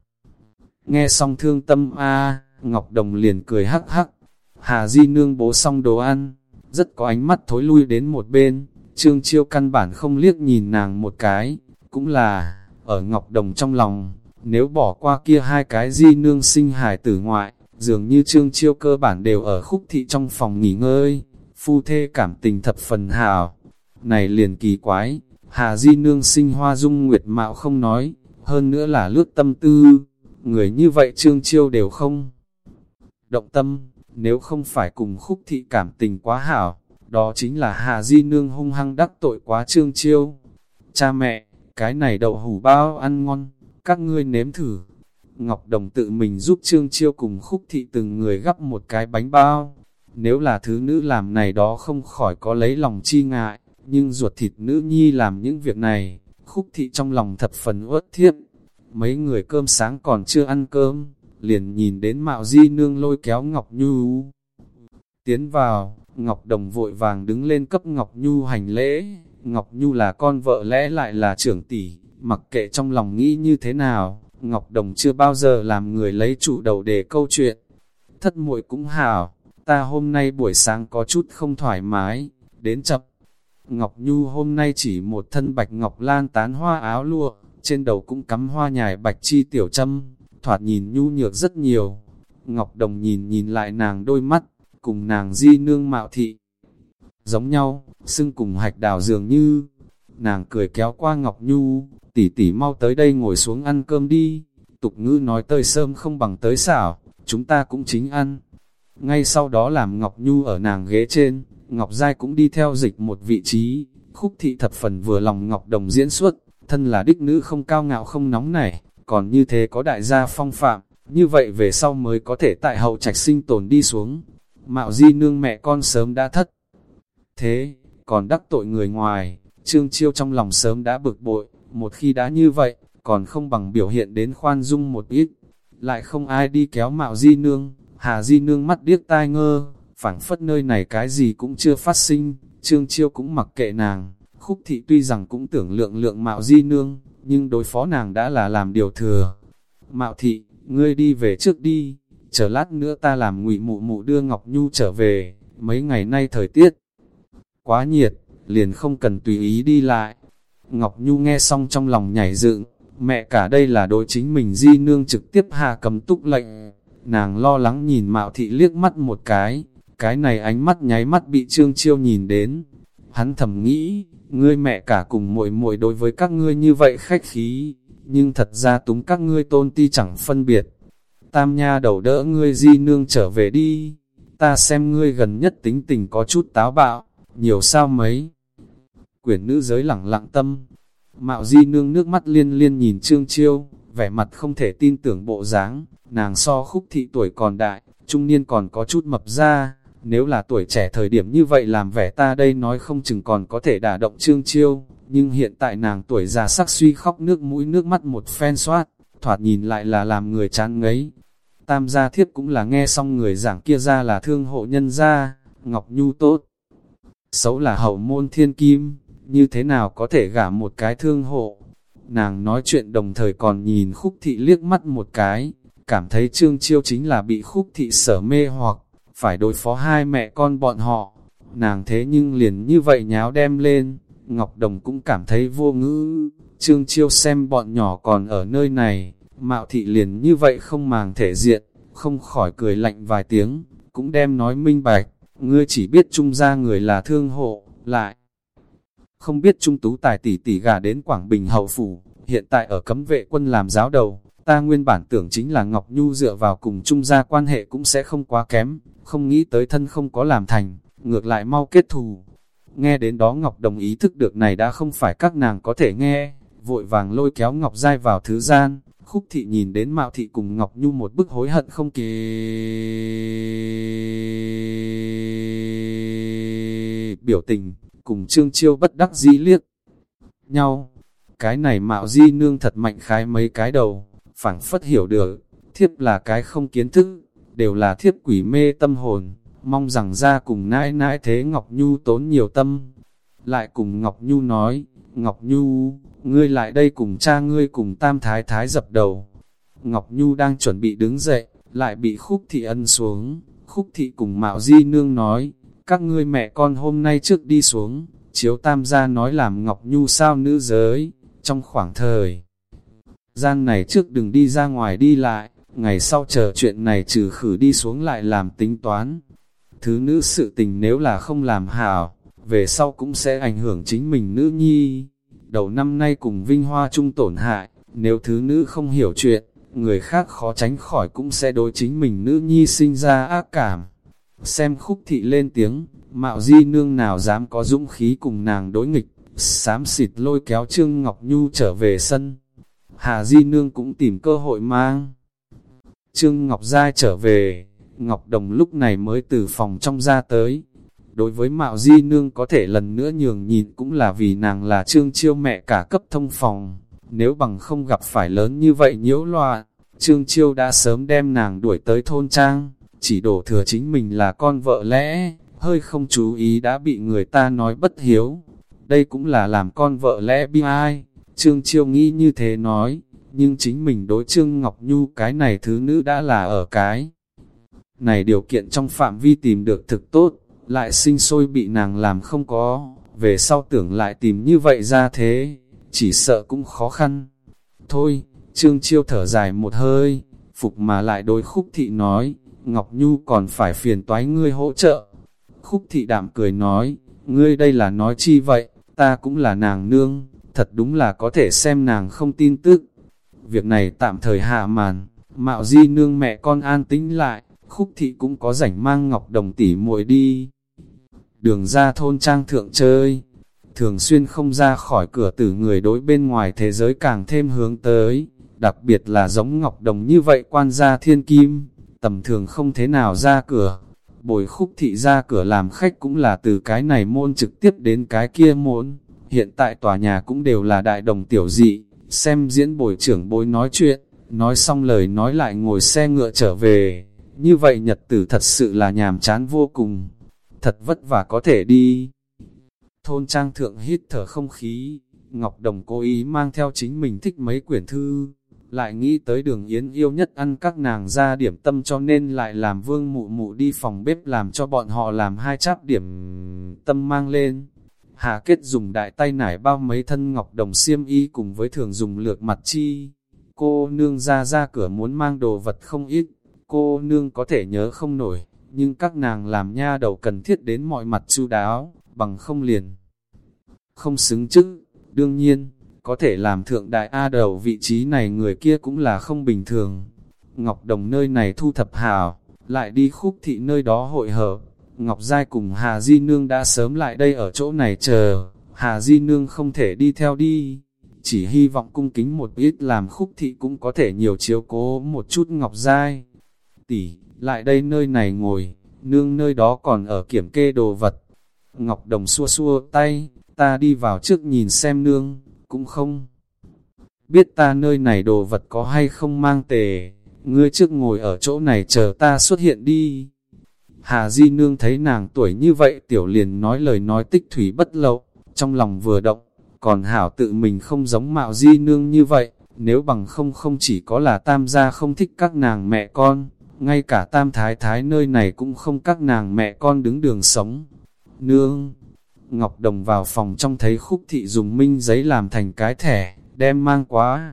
Nghe xong thương tâm a Ngọc Đồng liền cười hắc hắc, Hà Di nương bố xong đồ ăn, rất có ánh mắt thối lui đến một bên, Trương Chiêu căn bản không liếc nhìn nàng một cái, cũng là, ở Ngọc Đồng trong lòng, nếu bỏ qua kia hai cái Di nương sinh hài tử ngoại, dường như Trương Chiêu cơ bản đều ở khúc thị trong phòng nghỉ ngơi, phu thê cảm tình thập phần hào. Này liền kỳ quái, Hà Di Nương sinh hoa dung nguyệt mạo không nói, hơn nữa là lướt tâm tư, người như vậy Trương Chiêu đều không. Động tâm, nếu không phải cùng khúc thị cảm tình quá hảo, đó chính là Hà Di Nương hung hăng đắc tội quá Trương Chiêu. Cha mẹ, cái này đậu hủ bao ăn ngon, các ngươi nếm thử. Ngọc Đồng tự mình giúp Trương Chiêu cùng khúc thị từng người gắp một cái bánh bao. Nếu là thứ nữ làm này đó không khỏi có lấy lòng chi ngại, nhưng ruột thịt nữ nhi làm những việc này, khúc thị trong lòng thập phần uất thiết. Mấy người cơm sáng còn chưa ăn cơm, liền nhìn đến mạo di nương lôi kéo Ngọc Nhu. Tiến vào, Ngọc Đồng vội vàng đứng lên cấp Ngọc Nhu hành lễ, Ngọc Nhu là con vợ lẽ lại là trưởng tỷ, mặc kệ trong lòng nghĩ như thế nào, Ngọc Đồng chưa bao giờ làm người lấy chủ đầu để câu chuyện. Thất muội cũng hảo, ta hôm nay buổi sáng có chút không thoải mái, đến chập. Ngọc Nhu hôm nay chỉ một thân bạch ngọc lan tán hoa áo lụa, trên đầu cũng cắm hoa nhài bạch chi tiểu châm, thoạt nhìn nhu nhược rất nhiều. Ngọc Đồng nhìn nhìn lại nàng đôi mắt, cùng nàng di nương mạo thị. Giống nhau, xưng cùng hạch đào dường như, nàng cười kéo qua Ngọc Nhu, tỷ tỷ mau tới đây ngồi xuống ăn cơm đi. Tục ngữ nói tơi sơm không bằng tới xảo, chúng ta cũng chính ăn. Ngay sau đó làm Ngọc Nhu ở nàng ghế trên, Ngọc Giai cũng đi theo dịch một vị trí, khúc thị thập phần vừa lòng Ngọc Đồng diễn xuất, thân là đích nữ không cao ngạo không nóng nảy, còn như thế có đại gia phong phạm, như vậy về sau mới có thể tại hậu trạch sinh tồn đi xuống. Mạo di nương mẹ con sớm đã thất. Thế, còn đắc tội người ngoài, Trương Chiêu trong lòng sớm đã bực bội, một khi đã như vậy, còn không bằng biểu hiện đến khoan dung một ít. Lại không ai đi kéo mạo di nương, hà di nương mắt điếc tai ngơ, phảng phất nơi này cái gì cũng chưa phát sinh, Trương Chiêu cũng mặc kệ nàng. Khúc thị tuy rằng cũng tưởng lượng lượng mạo di nương, nhưng đối phó nàng đã là làm điều thừa. Mạo thị, ngươi đi về trước đi, chờ lát nữa ta làm ngụy mụ mụ đưa Ngọc Nhu trở về, mấy ngày nay thời tiết quá nhiệt, liền không cần tùy ý đi lại. Ngọc Nhu nghe xong trong lòng nhảy dựng, mẹ cả đây là đối chính mình di nương trực tiếp hạ cầm túc lệnh. Nàng lo lắng nhìn Mạo Thị liếc mắt một cái, cái này ánh mắt nháy mắt bị Trương Chiêu nhìn đến. Hắn thầm nghĩ, ngươi mẹ cả cùng muội muội đối với các ngươi như vậy khách khí, nhưng thật ra túng các ngươi tôn ti chẳng phân biệt. Tam nha đầu đỡ ngươi di nương trở về đi, ta xem ngươi gần nhất tính tình có chút táo bạo, nhiều sao mấy. Quyển nữ giới lẳng lặng tâm, mạo di nương nước mắt liên liên nhìn Trương Chiêu, vẻ mặt không thể tin tưởng bộ dáng, nàng so khúc thị tuổi còn đại, trung niên còn có chút mập ra, nếu là tuổi trẻ thời điểm như vậy làm vẻ ta đây nói không chừng còn có thể đả động Trương Chiêu, nhưng hiện tại nàng tuổi già sắc suy khóc nước mũi nước mắt một phen soát, thoạt nhìn lại là làm người chán ngấy. Tam gia thiếp cũng là nghe xong người giảng kia ra là thương hộ nhân gia, Ngọc Nhu tốt. Xấu là hậu môn thiên kim, như thế nào có thể gả một cái thương hộ. Nàng nói chuyện đồng thời còn nhìn khúc thị liếc mắt một cái, cảm thấy trương chiêu chính là bị khúc thị sở mê hoặc, phải đối phó hai mẹ con bọn họ. Nàng thế nhưng liền như vậy nháo đem lên, Ngọc Đồng cũng cảm thấy vô ngữ, trương chiêu xem bọn nhỏ còn ở nơi này, mạo thị liền như vậy không màng thể diện, không khỏi cười lạnh vài tiếng, cũng đem nói minh bạch, ngươi chỉ biết trung gia người là thương hộ, lại không biết trung tú tài tỷ tỷ gà đến Quảng Bình hậu phủ, hiện tại ở cấm vệ quân làm giáo đầu, ta nguyên bản tưởng chính là Ngọc Nhu dựa vào cùng trung gia quan hệ cũng sẽ không quá kém, không nghĩ tới thân không có làm thành, ngược lại mau kết thù. Nghe đến đó Ngọc đồng ý thức được này đã không phải các nàng có thể nghe, vội vàng lôi kéo Ngọc Giai vào thứ gian, khúc thị nhìn đến Mạo thị cùng Ngọc Nhu một bức hối hận không kì biểu tình, cùng Trương Chiêu bất đắc dĩ liếc nhau. Cái này Mạo Di nương thật mạnh khái mấy cái đầu, phảng phất hiểu được, thiếp là cái không kiến thức, đều là thiếp quỷ mê tâm hồn, mong rằng ra cùng nãi nãi thế Ngọc Nhu tốn nhiều tâm. Lại cùng Ngọc Nhu nói, Ngọc Nhu, ngươi lại đây cùng cha ngươi cùng tam thái thái dập đầu. Ngọc Nhu đang chuẩn bị đứng dậy, lại bị khúc thị ân xuống, khúc thị cùng Mạo Di Nương nói, các ngươi mẹ con hôm nay trước đi xuống, chiếu tam gia nói làm Ngọc Nhu sao nữ giới, trong khoảng thời gian này trước đừng đi ra ngoài đi lại, ngày sau chờ chuyện này trừ khử đi xuống lại làm tính toán. Thứ nữ sự tình nếu là không làm hảo, về sau cũng sẽ ảnh hưởng chính mình nữ nhi. Đầu năm nay cùng vinh hoa chung tổn hại, nếu thứ nữ không hiểu chuyện, người khác khó tránh khỏi cũng sẽ đối chính mình nữ nhi sinh ra ác cảm. Xem khúc thị lên tiếng, mạo di nương nào dám có dũng khí cùng nàng đối nghịch, xám xịt lôi kéo Trương Ngọc Nhu trở về sân. Hà di nương cũng tìm cơ hội mang. Trương Ngọc Giai trở về, Ngọc Đồng lúc này mới từ phòng trong ra tới. Đối với Mạo Di Nương có thể lần nữa nhường nhìn cũng là vì nàng là Trương Chiêu mẹ cả cấp thông phòng. Nếu bằng không gặp phải lớn như vậy nhiễu loạn, Trương Chiêu đã sớm đem nàng đuổi tới thôn trang, chỉ đổ thừa chính mình là con vợ lẽ, hơi không chú ý đã bị người ta nói bất hiếu. Đây cũng là làm con vợ lẽ bi ai, Trương Chiêu nghĩ như thế nói, nhưng chính mình đối Trương Ngọc Nhu cái này thứ nữ đã là ở cái. Này điều kiện trong phạm vi tìm được thực tốt, lại sinh sôi bị nàng làm không có, về sau tưởng lại tìm như vậy ra thế, chỉ sợ cũng khó khăn. Thôi, Trương Chiêu thở dài một hơi, phục mà lại đối khúc thị nói, Ngọc Nhu còn phải phiền toái ngươi hỗ trợ. Khúc thị đạm cười nói, ngươi đây là nói chi vậy, ta cũng là nàng nương, thật đúng là có thể xem nàng không tin tức. Việc này tạm thời hạ màn, mạo di nương mẹ con an tính lại, khúc thị cũng có rảnh mang ngọc đồng tỷ muội đi. Đường ra thôn trang thượng chơi, thường xuyên không ra khỏi cửa tử người đối bên ngoài thế giới càng thêm hướng tới, đặc biệt là giống ngọc đồng như vậy quan gia thiên kim, tầm thường không thế nào ra cửa. bồi khúc thị ra cửa làm khách cũng là từ cái này môn trực tiếp đến cái kia môn. Hiện tại tòa nhà cũng đều là đại đồng tiểu dị, xem diễn bồi trưởng bối nói chuyện, nói xong lời nói lại ngồi xe ngựa trở về. Như vậy nhật tử thật sự là nhàm chán vô cùng, thật vất vả có thể đi. Thôn trang thượng hít thở không khí, Ngọc Đồng cố ý mang theo chính mình thích mấy quyển thư, lại nghĩ tới đường Yến yêu nhất ăn các nàng ra điểm tâm cho nên lại làm vương mụ mụ đi phòng bếp làm cho bọn họ làm hai cháp điểm tâm mang lên. Hà kết dùng đại tay nải bao mấy thân ngọc đồng xiêm y cùng với thường dùng lược mặt chi. Cô nương ra ra cửa muốn mang đồ vật không ít, cô nương có thể nhớ không nổi, nhưng các nàng làm nha đầu cần thiết đến mọi mặt chu đáo, bằng không liền. Không xứng chứ, đương nhiên, có thể làm thượng đại A đầu vị trí này người kia cũng là không bình thường. Ngọc Đồng nơi này thu thập hào, lại đi khúc thị nơi đó hội hợp. Ngọc Giai cùng Hà Di Nương đã sớm lại đây ở chỗ này chờ, Hà Di Nương không thể đi theo đi. Chỉ hy vọng cung kính một ít làm khúc thị cũng có thể nhiều chiếu cố một chút Ngọc Giai. Tỷ, lại đây nơi này ngồi, nương nơi đó còn ở kiểm kê đồ vật. Ngọc Đồng xua xua tay, ta đi vào trước nhìn xem nương cũng không. Biết ta nơi này đồ vật có hay không mang tề, ngươi trước ngồi ở chỗ này chờ ta xuất hiện đi. Hà Di Nương thấy nàng tuổi như vậy tiểu liền nói lời nói tích thủy bất lậu, trong lòng vừa động, còn hảo tự mình không giống mạo Di Nương như vậy, nếu bằng không không chỉ có là tam gia không thích các nàng mẹ con, ngay cả tam thái thái nơi này cũng không các nàng mẹ con đứng đường sống. Nương, Ngọc Đồng vào phòng trong thấy khúc thị dùng minh giấy làm thành cái thẻ, đem mang quá.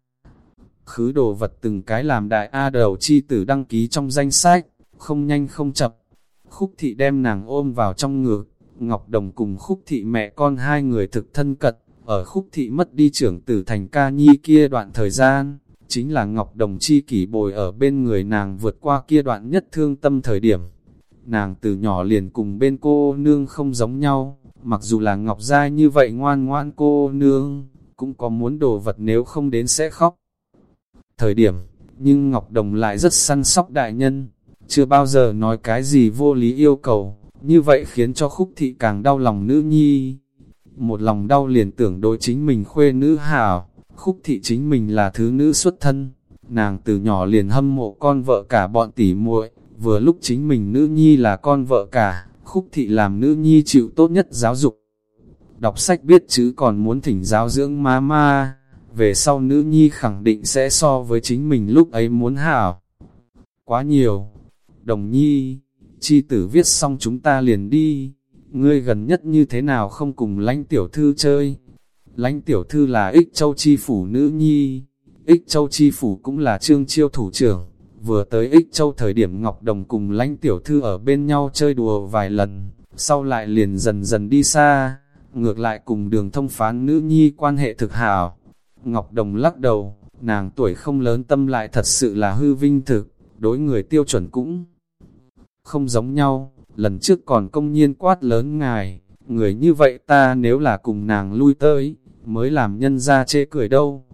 Khứ đồ vật từng cái làm đại A đầu chi tử đăng ký trong danh sách, không nhanh không chậm. Khúc thị đem nàng ôm vào trong ngực, Ngọc Đồng cùng khúc thị mẹ con hai người thực thân cật, ở khúc thị mất đi trưởng tử thành ca nhi kia đoạn thời gian, chính là Ngọc Đồng chi kỷ bồi ở bên người nàng vượt qua kia đoạn nhất thương tâm thời điểm. Nàng từ nhỏ liền cùng bên cô nương không giống nhau, Mặc dù là Ngọc Giai như vậy ngoan ngoan cô nương, cũng có muốn đồ vật nếu không đến sẽ khóc. Thời điểm, nhưng Ngọc Đồng lại rất săn sóc đại nhân, chưa bao giờ nói cái gì vô lý yêu cầu, như vậy khiến cho khúc thị càng đau lòng nữ nhi. Một lòng đau liền tưởng đối chính mình khuê nữ hảo, khúc thị chính mình là thứ nữ xuất thân, nàng từ nhỏ liền hâm mộ con vợ cả bọn tỷ muội vừa lúc chính mình nữ nhi là con vợ cả, khúc thị làm nữ nhi chịu tốt nhất giáo dục. Đọc sách biết chữ còn muốn thỉnh giáo dưỡng má ma, về sau nữ nhi khẳng định sẽ so với chính mình lúc ấy muốn hảo. Quá nhiều. Đồng nhi, chi tử viết xong chúng ta liền đi. Ngươi gần nhất như thế nào không cùng lãnh tiểu thư chơi? Lãnh tiểu thư là ích châu chi phủ nữ nhi. Ích châu chi phủ cũng là trương chiêu thủ trưởng Vừa tới ích châu thời điểm Ngọc Đồng cùng lãnh tiểu thư ở bên nhau chơi đùa vài lần, sau lại liền dần dần đi xa, ngược lại cùng đường thông phán nữ nhi quan hệ thực hảo. Ngọc Đồng lắc đầu, nàng tuổi không lớn tâm lại thật sự là hư vinh thực, đối người tiêu chuẩn cũng không giống nhau, lần trước còn công nhiên quát lớn ngài, người như vậy ta nếu là cùng nàng lui tới, mới làm nhân ra chê cười đâu.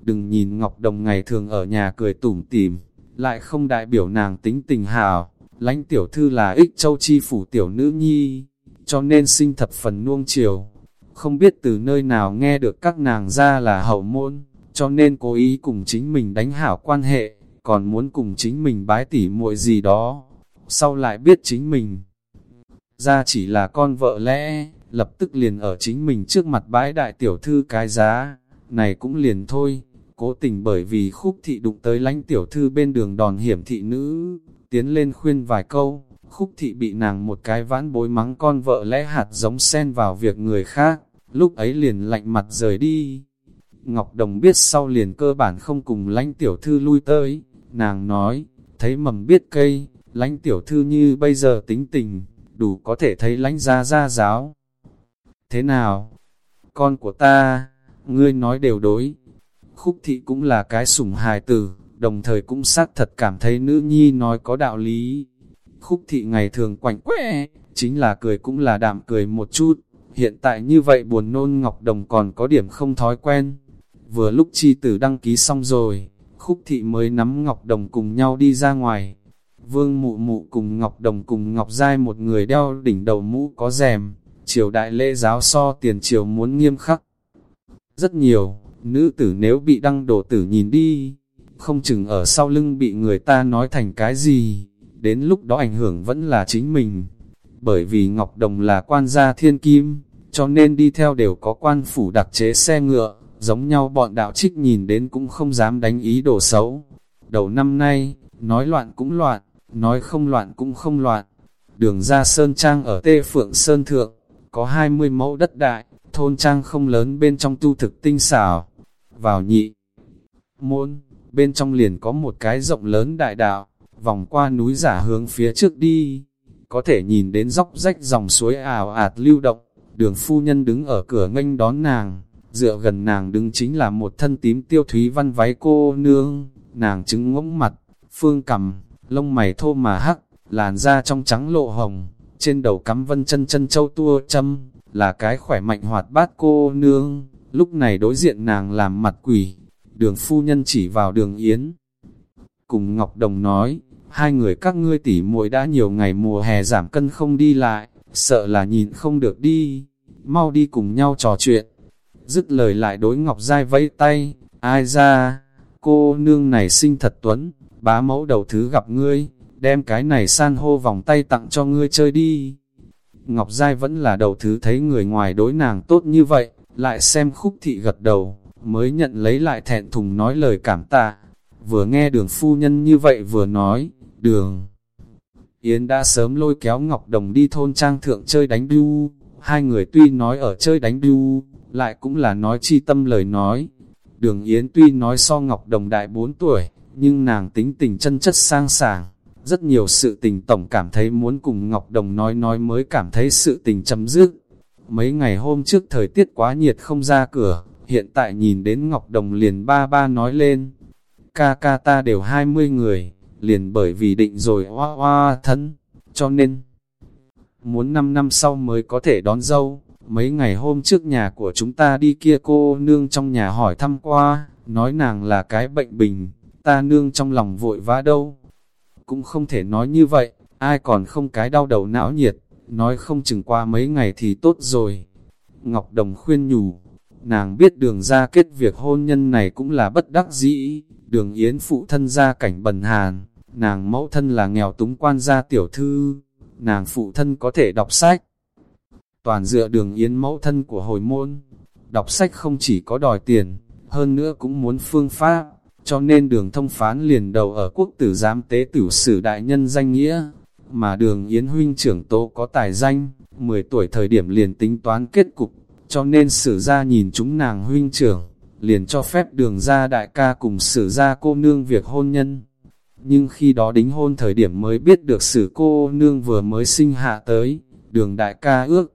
Đừng nhìn Ngọc Đồng ngày thường ở nhà cười tủm tỉm, lại không đại biểu nàng tính tình hào, lãnh tiểu thư là ích châu chi phủ tiểu nữ nhi, cho nên sinh thập phần nuông chiều. Không biết từ nơi nào nghe được các nàng ra là hậu môn, cho nên cố ý cùng chính mình đánh hảo quan hệ, còn muốn cùng chính mình bái tỉ muội gì đó. Sau lại biết chính mình ra chỉ là con vợ lẽ, lập tức liền ở chính mình trước mặt bái đại tiểu thư cái giá, này cũng liền thôi cố tình bởi vì khúc thị đụng tới lánh tiểu thư bên đường đòn hiểm thị nữ, tiến lên khuyên vài câu, khúc thị bị nàng một cái vãn bối mắng con vợ lẽ hạt giống xen vào việc người khác, lúc ấy liền lạnh mặt rời đi. Ngọc Đồng biết sau liền cơ bản không cùng lánh tiểu thư lui tới, nàng nói, thấy mầm biết cây, lánh tiểu thư như bây giờ tính tình, đủ có thể thấy lánh ra ra giáo. Thế nào? Con của ta, ngươi nói đều đối, Khúc thị cũng là cái sủng hài tử, đồng thời cũng xác thật cảm thấy nữ nhi nói có đạo lý. Khúc thị ngày thường quạnh quẽ, chính là cười cũng là đạm cười một chút. Hiện tại như vậy buồn nôn Ngọc Đồng còn có điểm không thói quen. Vừa lúc chi tử đăng ký xong rồi, khúc thị mới nắm Ngọc Đồng cùng nhau đi ra ngoài. Vương mụ mụ cùng Ngọc Đồng cùng Ngọc Giai một người đeo đỉnh đầu mũ có rèm, triều đại lễ giáo so tiền triều muốn nghiêm khắc. Rất nhiều, nữ tử nếu bị đăng đổ tử nhìn đi, không chừng ở sau lưng bị người ta nói thành cái gì, đến lúc đó ảnh hưởng vẫn là chính mình. Bởi vì Ngọc Đồng là quan gia thiên kim, cho nên đi theo đều có quan phủ đặc chế xe ngựa, giống nhau bọn đạo trích nhìn đến cũng không dám đánh ý đồ xấu. Đầu năm nay, nói loạn cũng loạn, nói không loạn cũng không loạn. Đường ra Sơn Trang ở Tê Phượng Sơn Thượng, có 20 mẫu đất đại, thôn trang không lớn bên trong tu thực tinh xảo. Vào nhị môn, bên trong liền có một cái rộng lớn đại đạo, vòng qua núi giả hướng phía trước đi, có thể nhìn đến dốc rách dòng suối ảo ạt lưu động, đường phu nhân đứng ở cửa nghênh đón nàng, dựa gần nàng đứng chính là một thân tím tiêu thúy văn váy cô nương, nàng trứng ngỗng mặt, phương cầm, lông mày thô mà hắc, làn da trong trắng lộ hồng, trên đầu cắm vân chân chân châu tua châm, là cái khỏe mạnh hoạt bát cô nương, lúc này đối diện nàng làm mặt quỷ, đường phu nhân chỉ vào đường Yến. Cùng Ngọc Đồng nói, hai người các ngươi tỉ muội đã nhiều ngày mùa hè giảm cân không đi lại, sợ là nhìn không được đi, mau đi cùng nhau trò chuyện. Dứt lời lại đối Ngọc Giai vẫy tay, ai ra, cô nương này sinh thật tuấn, bá mẫu đầu thứ gặp ngươi, đem cái này san hô vòng tay tặng cho ngươi chơi đi. Ngọc Giai vẫn là đầu thứ thấy người ngoài đối nàng tốt như vậy, lại xem khúc thị gật đầu, mới nhận lấy lại thẹn thùng nói lời cảm tạ. Vừa nghe đường phu nhân như vậy vừa nói, đường. Yến đã sớm lôi kéo Ngọc Đồng đi thôn trang thượng chơi đánh đu, hai người tuy nói ở chơi đánh đu, lại cũng là nói chi tâm lời nói. Đường Yến tuy nói so Ngọc Đồng đại 4 tuổi, nhưng nàng tính tình chân chất sang sảng, rất nhiều sự tình tổng cảm thấy muốn cùng Ngọc Đồng nói nói mới cảm thấy sự tình chấm dứt. Mấy ngày hôm trước thời tiết quá nhiệt không ra cửa, hiện tại nhìn đến Ngọc Đồng liền ba ba nói lên. Ca ca ta đều 20 người, liền bởi vì định rồi hoa hoa thân, cho nên muốn 5 năm sau mới có thể đón dâu. Mấy ngày hôm trước nhà của chúng ta đi kia cô nương trong nhà hỏi thăm qua, nói nàng là cái bệnh bình, ta nương trong lòng vội vã đâu. Cũng không thể nói như vậy, ai còn không cái đau đầu não nhiệt, nói không chừng qua mấy ngày thì tốt rồi. Ngọc Đồng khuyên nhủ, nàng biết đường ra kết việc hôn nhân này cũng là bất đắc dĩ, đường yến phụ thân ra cảnh bần hàn, nàng mẫu thân là nghèo túng quan gia tiểu thư, nàng phụ thân có thể đọc sách. Toàn dựa đường yến mẫu thân của hồi môn, đọc sách không chỉ có đòi tiền, hơn nữa cũng muốn phương pháp, cho nên đường thông phán liền đầu ở quốc tử giám tế tử sử đại nhân danh nghĩa, mà đường yến huynh trưởng tố có tài danh, 10 tuổi thời điểm liền tính toán kết cục, cho nên sử ra nhìn chúng nàng huynh trưởng, liền cho phép đường ra đại ca cùng sử ra cô nương việc hôn nhân nhưng khi đó đính hôn thời điểm mới biết được sử cô nương vừa mới sinh hạ tới, đường đại ca ước.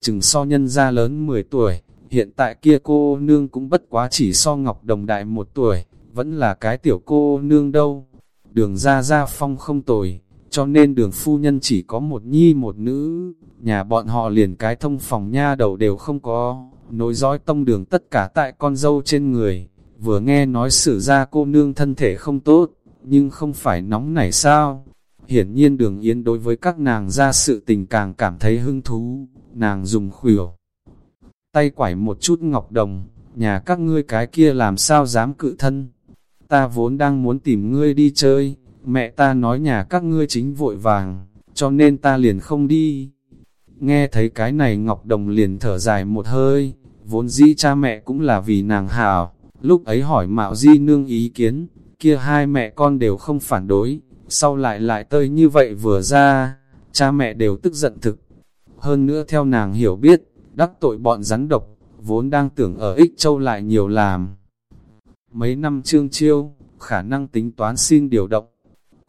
Chừng so nhân ra lớn 10 tuổi, hiện tại kia cô nương cũng bất quá chỉ so ngọc đồng đại một tuổi, vẫn là cái tiểu cô nương đâu. Đường ra ra phong không tồi, cho nên đường phu nhân chỉ có một nhi một nữ, nhà bọn họ liền cái thông phòng nha đầu đều không có, nối dõi tông đường tất cả tại con dâu trên người, vừa nghe nói xử ra cô nương thân thể không tốt, nhưng không phải nóng nảy sao. Hiển nhiên đường yến đối với các nàng ra sự tình càng cảm thấy hứng thú, nàng dùng khuỷu. Tay quải một chút ngọc đồng, nhà các ngươi cái kia làm sao dám cự thân. Ta vốn đang muốn tìm ngươi đi chơi, mẹ ta nói nhà các ngươi chính vội vàng, cho nên ta liền không đi. Nghe thấy cái này Ngọc Đồng liền thở dài một hơi, vốn dĩ cha mẹ cũng là vì nàng hảo, lúc ấy hỏi Mạo Di nương ý kiến, kia hai mẹ con đều không phản đối, sau lại lại tơi như vậy vừa ra, cha mẹ đều tức giận thực. Hơn nữa theo nàng hiểu biết, đắc tội bọn rắn độc, vốn đang tưởng ở ích châu lại nhiều làm. Mấy năm trương chiêu, khả năng tính toán xin điều động.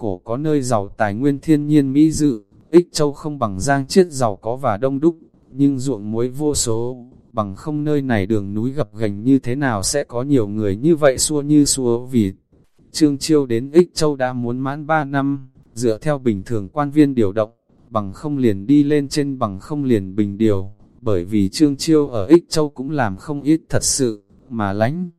Cổ có nơi giàu tài nguyên thiên nhiên mỹ dự, ích châu không bằng giang chiết giàu có và đông đúc, nhưng ruộng muối vô số, bằng không nơi này đường núi gập gành như thế nào sẽ có nhiều người như vậy xua như xua vịt. Trương Chiêu đến Ích Châu đã muốn mãn 3 năm, dựa theo bình thường quan viên điều động, bằng không liền đi lên trên bằng không liền bình điều, bởi vì Trương Chiêu ở Ích Châu cũng làm không ít thật sự, mà lánh.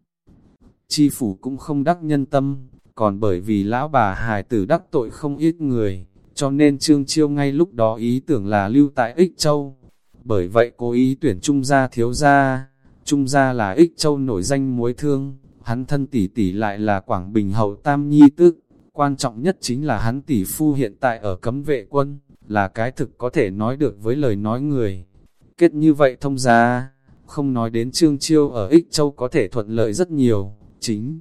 Chi phủ cũng không đắc nhân tâm, còn bởi vì lão bà hài tử đắc tội không ít người, cho nên Trương Chiêu ngay lúc đó ý tưởng là lưu tại Ích Châu. Bởi vậy cố ý tuyển Trung gia thiếu gia, Trung gia là Ích Châu nổi danh muối thương, hắn thân tỷ tỷ lại là Quảng Bình hậu tam nhi tức, quan trọng nhất chính là hắn tỷ phu hiện tại ở cấm vệ quân, là cái thực có thể nói được với lời nói người. Kết như vậy thông ra, không nói đến Trương Chiêu ở Ích Châu có thể thuận lợi rất nhiều, chính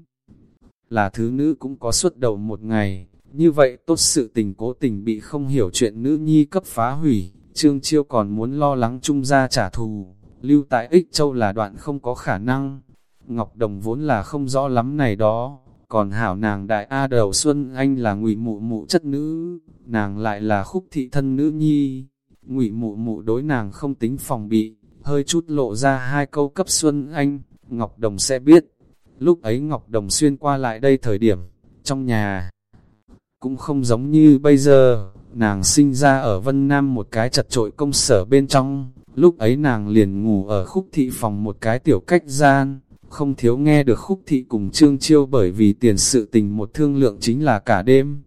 là thứ nữ cũng có suốt đầu một ngày, như vậy tốt sự tình cố tình bị không hiểu chuyện nữ nhi cấp phá hủy, Trương Chiêu còn muốn lo lắng trung gia trả thù, lưu tại Ích Châu là đoạn không có khả năng. Ngọc Đồng vốn là không rõ lắm này đó, còn hảo nàng đại A đầu Xuân Anh là ngụy mụ mụ chất nữ, nàng lại là khúc thị thân nữ nhi. ngụy mụ mụ đối nàng không tính phòng bị, hơi chút lộ ra hai câu cấp Xuân Anh, Ngọc Đồng sẽ biết. Lúc ấy Ngọc Đồng xuyên qua lại đây thời điểm, trong nhà, cũng không giống như bây giờ, nàng sinh ra ở Vân Nam một cái chật trội công sở bên trong, lúc ấy nàng liền ngủ ở khúc thị phòng một cái tiểu cách gian, không thiếu nghe được khúc thị cùng trương chiêu bởi vì tiền sự tình một thương lượng chính là cả đêm.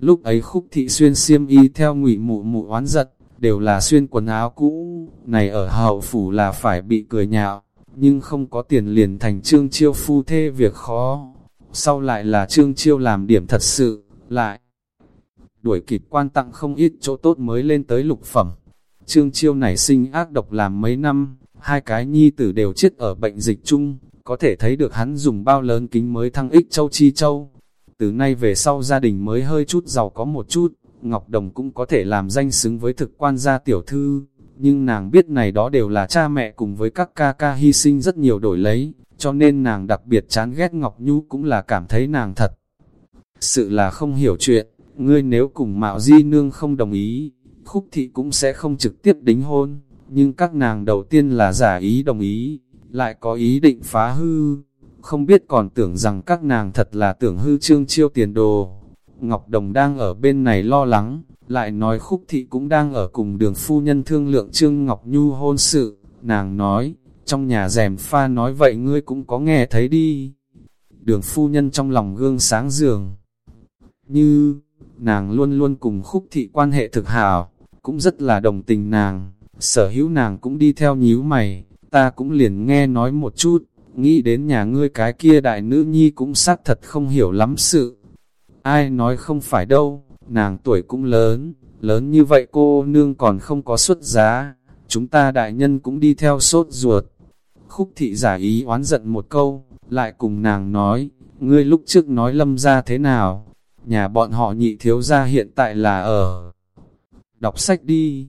Lúc ấy khúc thị xuyên xiêm y theo ngụy mụ mụ oán giận, đều là xuyên quần áo cũ, này ở hậu phủ là phải bị cười nhạo, nhưng không có tiền liền thành trương chiêu phu thê việc khó. Sau lại là trương chiêu làm điểm thật sự, lại đuổi kịp quan tặng không ít chỗ tốt mới lên tới lục phẩm. Trương chiêu nảy sinh ác độc làm mấy năm, hai cái nhi tử đều chết ở bệnh dịch chung, có thể thấy được hắn dùng bao lớn kính mới thăng ích châu chi châu. Từ nay về sau gia đình mới hơi chút giàu có một chút, Ngọc Đồng cũng có thể làm danh xứng với thực quan gia tiểu thư, nhưng nàng biết này đó đều là cha mẹ cùng với các ca ca hy sinh rất nhiều đổi lấy, cho nên nàng đặc biệt chán ghét Ngọc Nhu cũng là cảm thấy nàng thật. Sự là không hiểu chuyện, ngươi nếu cùng Mạo Di Nương không đồng ý, Khúc Thị cũng sẽ không trực tiếp đính hôn, nhưng các nàng đầu tiên là giả ý đồng ý, lại có ý định phá hư, không biết còn tưởng rằng các nàng thật là tưởng hư trương chiêu tiền đồ. Ngọc Đồng đang ở bên này lo lắng, lại nói khúc thị cũng đang ở cùng đường phu nhân thương lượng trương Ngọc Nhu hôn sự, nàng nói, trong nhà rèm pha nói vậy ngươi cũng có nghe thấy đi. Đường phu nhân trong lòng gương sáng giường, như, nàng luôn luôn cùng khúc thị quan hệ thực hảo, cũng rất là đồng tình nàng, sở hữu nàng cũng đi theo nhíu mày, ta cũng liền nghe nói một chút, nghĩ đến nhà ngươi cái kia đại nữ nhi cũng xác thật không hiểu lắm sự. Ai nói không phải đâu, nàng tuổi cũng lớn, lớn như vậy cô nương còn không có xuất giá, chúng ta đại nhân cũng đi theo sốt ruột. Khúc thị giả ý oán giận một câu, lại cùng nàng nói, ngươi lúc trước nói lâm ra thế nào, nhà bọn họ nhị thiếu ra hiện tại là ở. Đọc sách đi,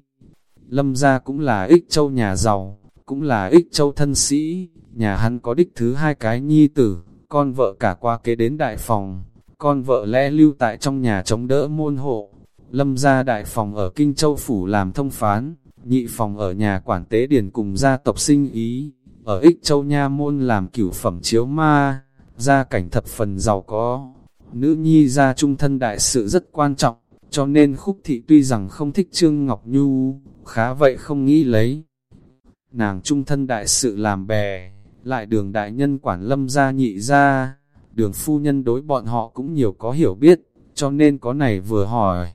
lâm ra cũng là ích châu nhà giàu, cũng là ích châu thân sĩ, nhà hắn có đích thứ hai cái nhi tử, con vợ cả qua kế đến đại phòng, con vợ lẽ lưu tại trong nhà chống đỡ môn hộ. Lâm gia đại phòng ở Kinh Châu Phủ làm thông phán, nhị phòng ở nhà quản tế điển cùng gia tộc sinh ý, ở Ích Châu Nha Môn làm cửu phẩm chiếu ma, gia cảnh thập phần giàu có. Nữ nhi gia trung thân đại sự rất quan trọng, cho nên khúc thị tuy rằng không thích Trương Ngọc Nhu, khá vậy không nghĩ lấy nàng trung thân đại sự làm bè, lại đường đại nhân quản lâm gia nhị gia đường phu nhân đối bọn họ cũng nhiều có hiểu biết, cho nên có này vừa hỏi,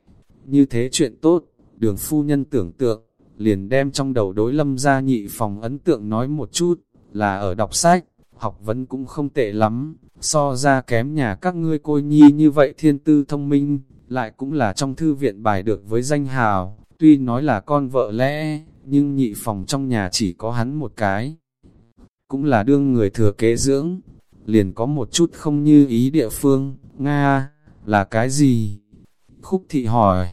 như thế chuyện tốt, đường phu nhân tưởng tượng, liền đem trong đầu đối lâm gia nhị phòng ấn tượng nói một chút, là ở đọc sách, học vấn cũng không tệ lắm, so ra kém nhà các ngươi côi nhi như vậy thiên tư thông minh, lại cũng là trong thư viện bài được với danh hào, tuy nói là con vợ lẽ, nhưng nhị phòng trong nhà chỉ có hắn một cái. Cũng là đương người thừa kế dưỡng, liền có một chút không như ý địa phương, Nga, là cái gì? Khúc thị hỏi,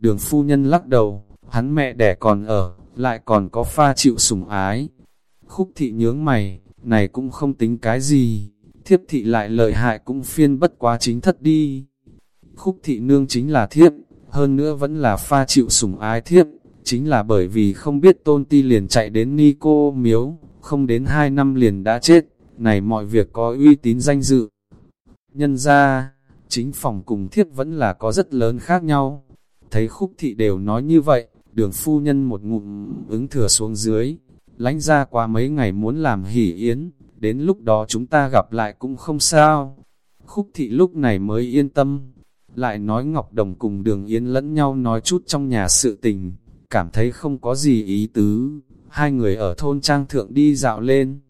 đường phu nhân lắc đầu, hắn mẹ đẻ còn ở, lại còn có pha chịu sủng ái. Khúc thị nhướng mày, này cũng không tính cái gì, thiếp thị lại lợi hại cũng phiên bất quá chính thất đi. Khúc thị nương chính là thiếp, hơn nữa vẫn là pha chịu sủng ái thiếp, chính là bởi vì không biết tôn ti liền chạy đến ni cô miếu, không đến hai năm liền đã chết, này mọi việc có uy tín danh dự. Nhân ra, chính phòng cùng thiếp vẫn là có rất lớn khác nhau. Thấy khúc thị đều nói như vậy, đường phu nhân một ngụm ứng thừa xuống dưới, lánh ra qua mấy ngày muốn làm hỉ yến, đến lúc đó chúng ta gặp lại cũng không sao. Khúc thị lúc này mới yên tâm, lại nói Ngọc Đồng cùng đường Yến lẫn nhau nói chút trong nhà sự tình, cảm thấy không có gì ý tứ, hai người ở thôn trang thượng đi dạo lên,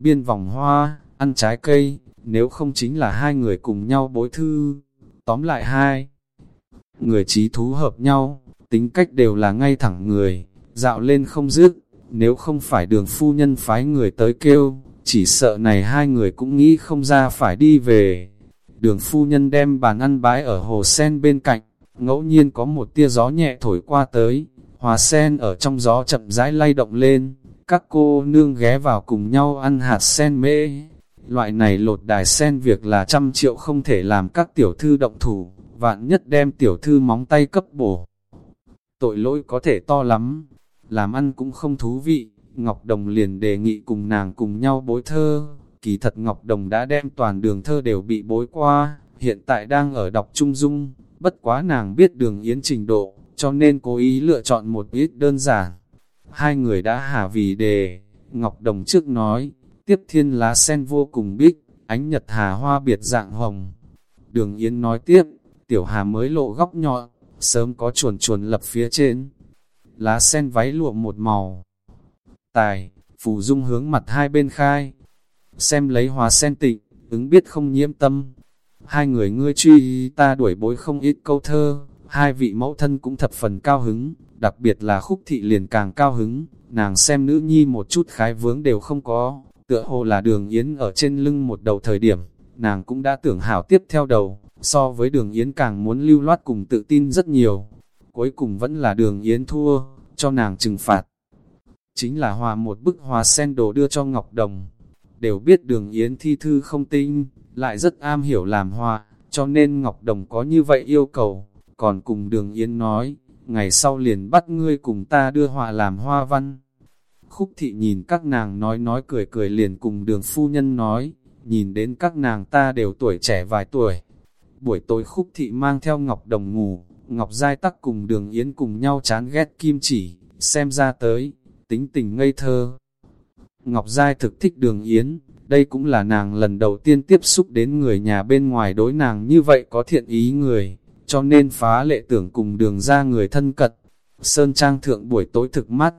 biên vòng hoa, ăn trái cây, nếu không chính là hai người cùng nhau bối thư, tóm lại hai. Người trí thú hợp nhau, tính cách đều là ngay thẳng người, dạo lên không dứt, nếu không phải đường phu nhân phái người tới kêu, chỉ sợ này hai người cũng nghĩ không ra phải đi về. Đường phu nhân đem bàn ăn bái ở hồ sen bên cạnh, ngẫu nhiên có một tia gió nhẹ thổi qua tới, hòa sen ở trong gió chậm rãi lay động lên, các cô nương ghé vào cùng nhau ăn hạt sen mễ. Loại này lột đài sen việc là trăm triệu không thể làm các tiểu thư động thủ, vạn nhất đem tiểu thư móng tay cấp bổ. Tội lỗi có thể to lắm, làm ăn cũng không thú vị, Ngọc Đồng liền đề nghị cùng nàng cùng nhau bối thơ. Kỳ thật Ngọc Đồng đã đem toàn đường thơ đều bị bối qua, hiện tại đang ở đọc trung dung, bất quá nàng biết đường yến trình độ, cho nên cố ý lựa chọn một ít đơn giản. Hai người đã hà vì đề, Ngọc Đồng trước nói, tiếp thiên lá sen vô cùng bích, ánh nhật hà hoa biệt dạng hồng. Đường Yến nói tiếp, tiểu hà mới lộ góc nhọn, sớm có chuồn chuồn lập phía trên. Lá sen váy lụa một màu. Tài, phù dung hướng mặt hai bên khai. Xem lấy hòa sen tịnh, ứng biết không nhiễm tâm. Hai người ngươi truy ta đuổi bối không ít câu thơ, hai vị mẫu thân cũng thập phần cao hứng, đặc biệt là khúc thị liền càng cao hứng, nàng xem nữ nhi một chút khái vướng đều không có, tựa hồ là đường yến ở trên lưng một đầu thời điểm, nàng cũng đã tưởng hảo tiếp theo đầu, so với đường yến càng muốn lưu loát cùng tự tin rất nhiều, cuối cùng vẫn là đường yến thua, cho nàng trừng phạt. Chính là hòa một bức hòa sen đồ đưa cho Ngọc Đồng, đều biết đường yến thi thư không tinh, lại rất am hiểu làm hòa, cho nên Ngọc Đồng có như vậy yêu cầu, còn cùng đường yến nói, ngày sau liền bắt ngươi cùng ta đưa họa làm hoa văn. Khúc thị nhìn các nàng nói nói cười cười liền cùng đường phu nhân nói, nhìn đến các nàng ta đều tuổi trẻ vài tuổi. Buổi tối khúc thị mang theo Ngọc Đồng ngủ, Ngọc Giai tắc cùng đường Yến cùng nhau chán ghét kim chỉ, xem ra tới, tính tình ngây thơ. Ngọc Giai thực thích đường Yến, đây cũng là nàng lần đầu tiên tiếp xúc đến người nhà bên ngoài đối nàng như vậy có thiện ý người cho nên phá lệ tưởng cùng đường ra người thân cật Sơn Trang thượng buổi tối thực mắt.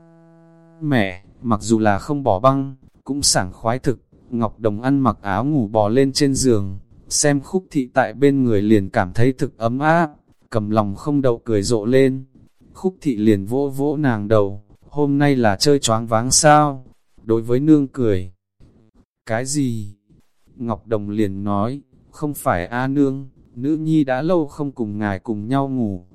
Mẹ, mặc dù là không bỏ băng, cũng sảng khoái thực, Ngọc Đồng ăn mặc áo ngủ bò lên trên giường, xem khúc thị tại bên người liền cảm thấy thực ấm áp, cầm lòng không đậu cười rộ lên. Khúc thị liền vỗ vỗ nàng đầu, hôm nay là chơi choáng váng sao? Đối với nương cười. Cái gì? Ngọc Đồng liền nói, không phải A nương, nữ nhi đã lâu không cùng ngài cùng nhau ngủ.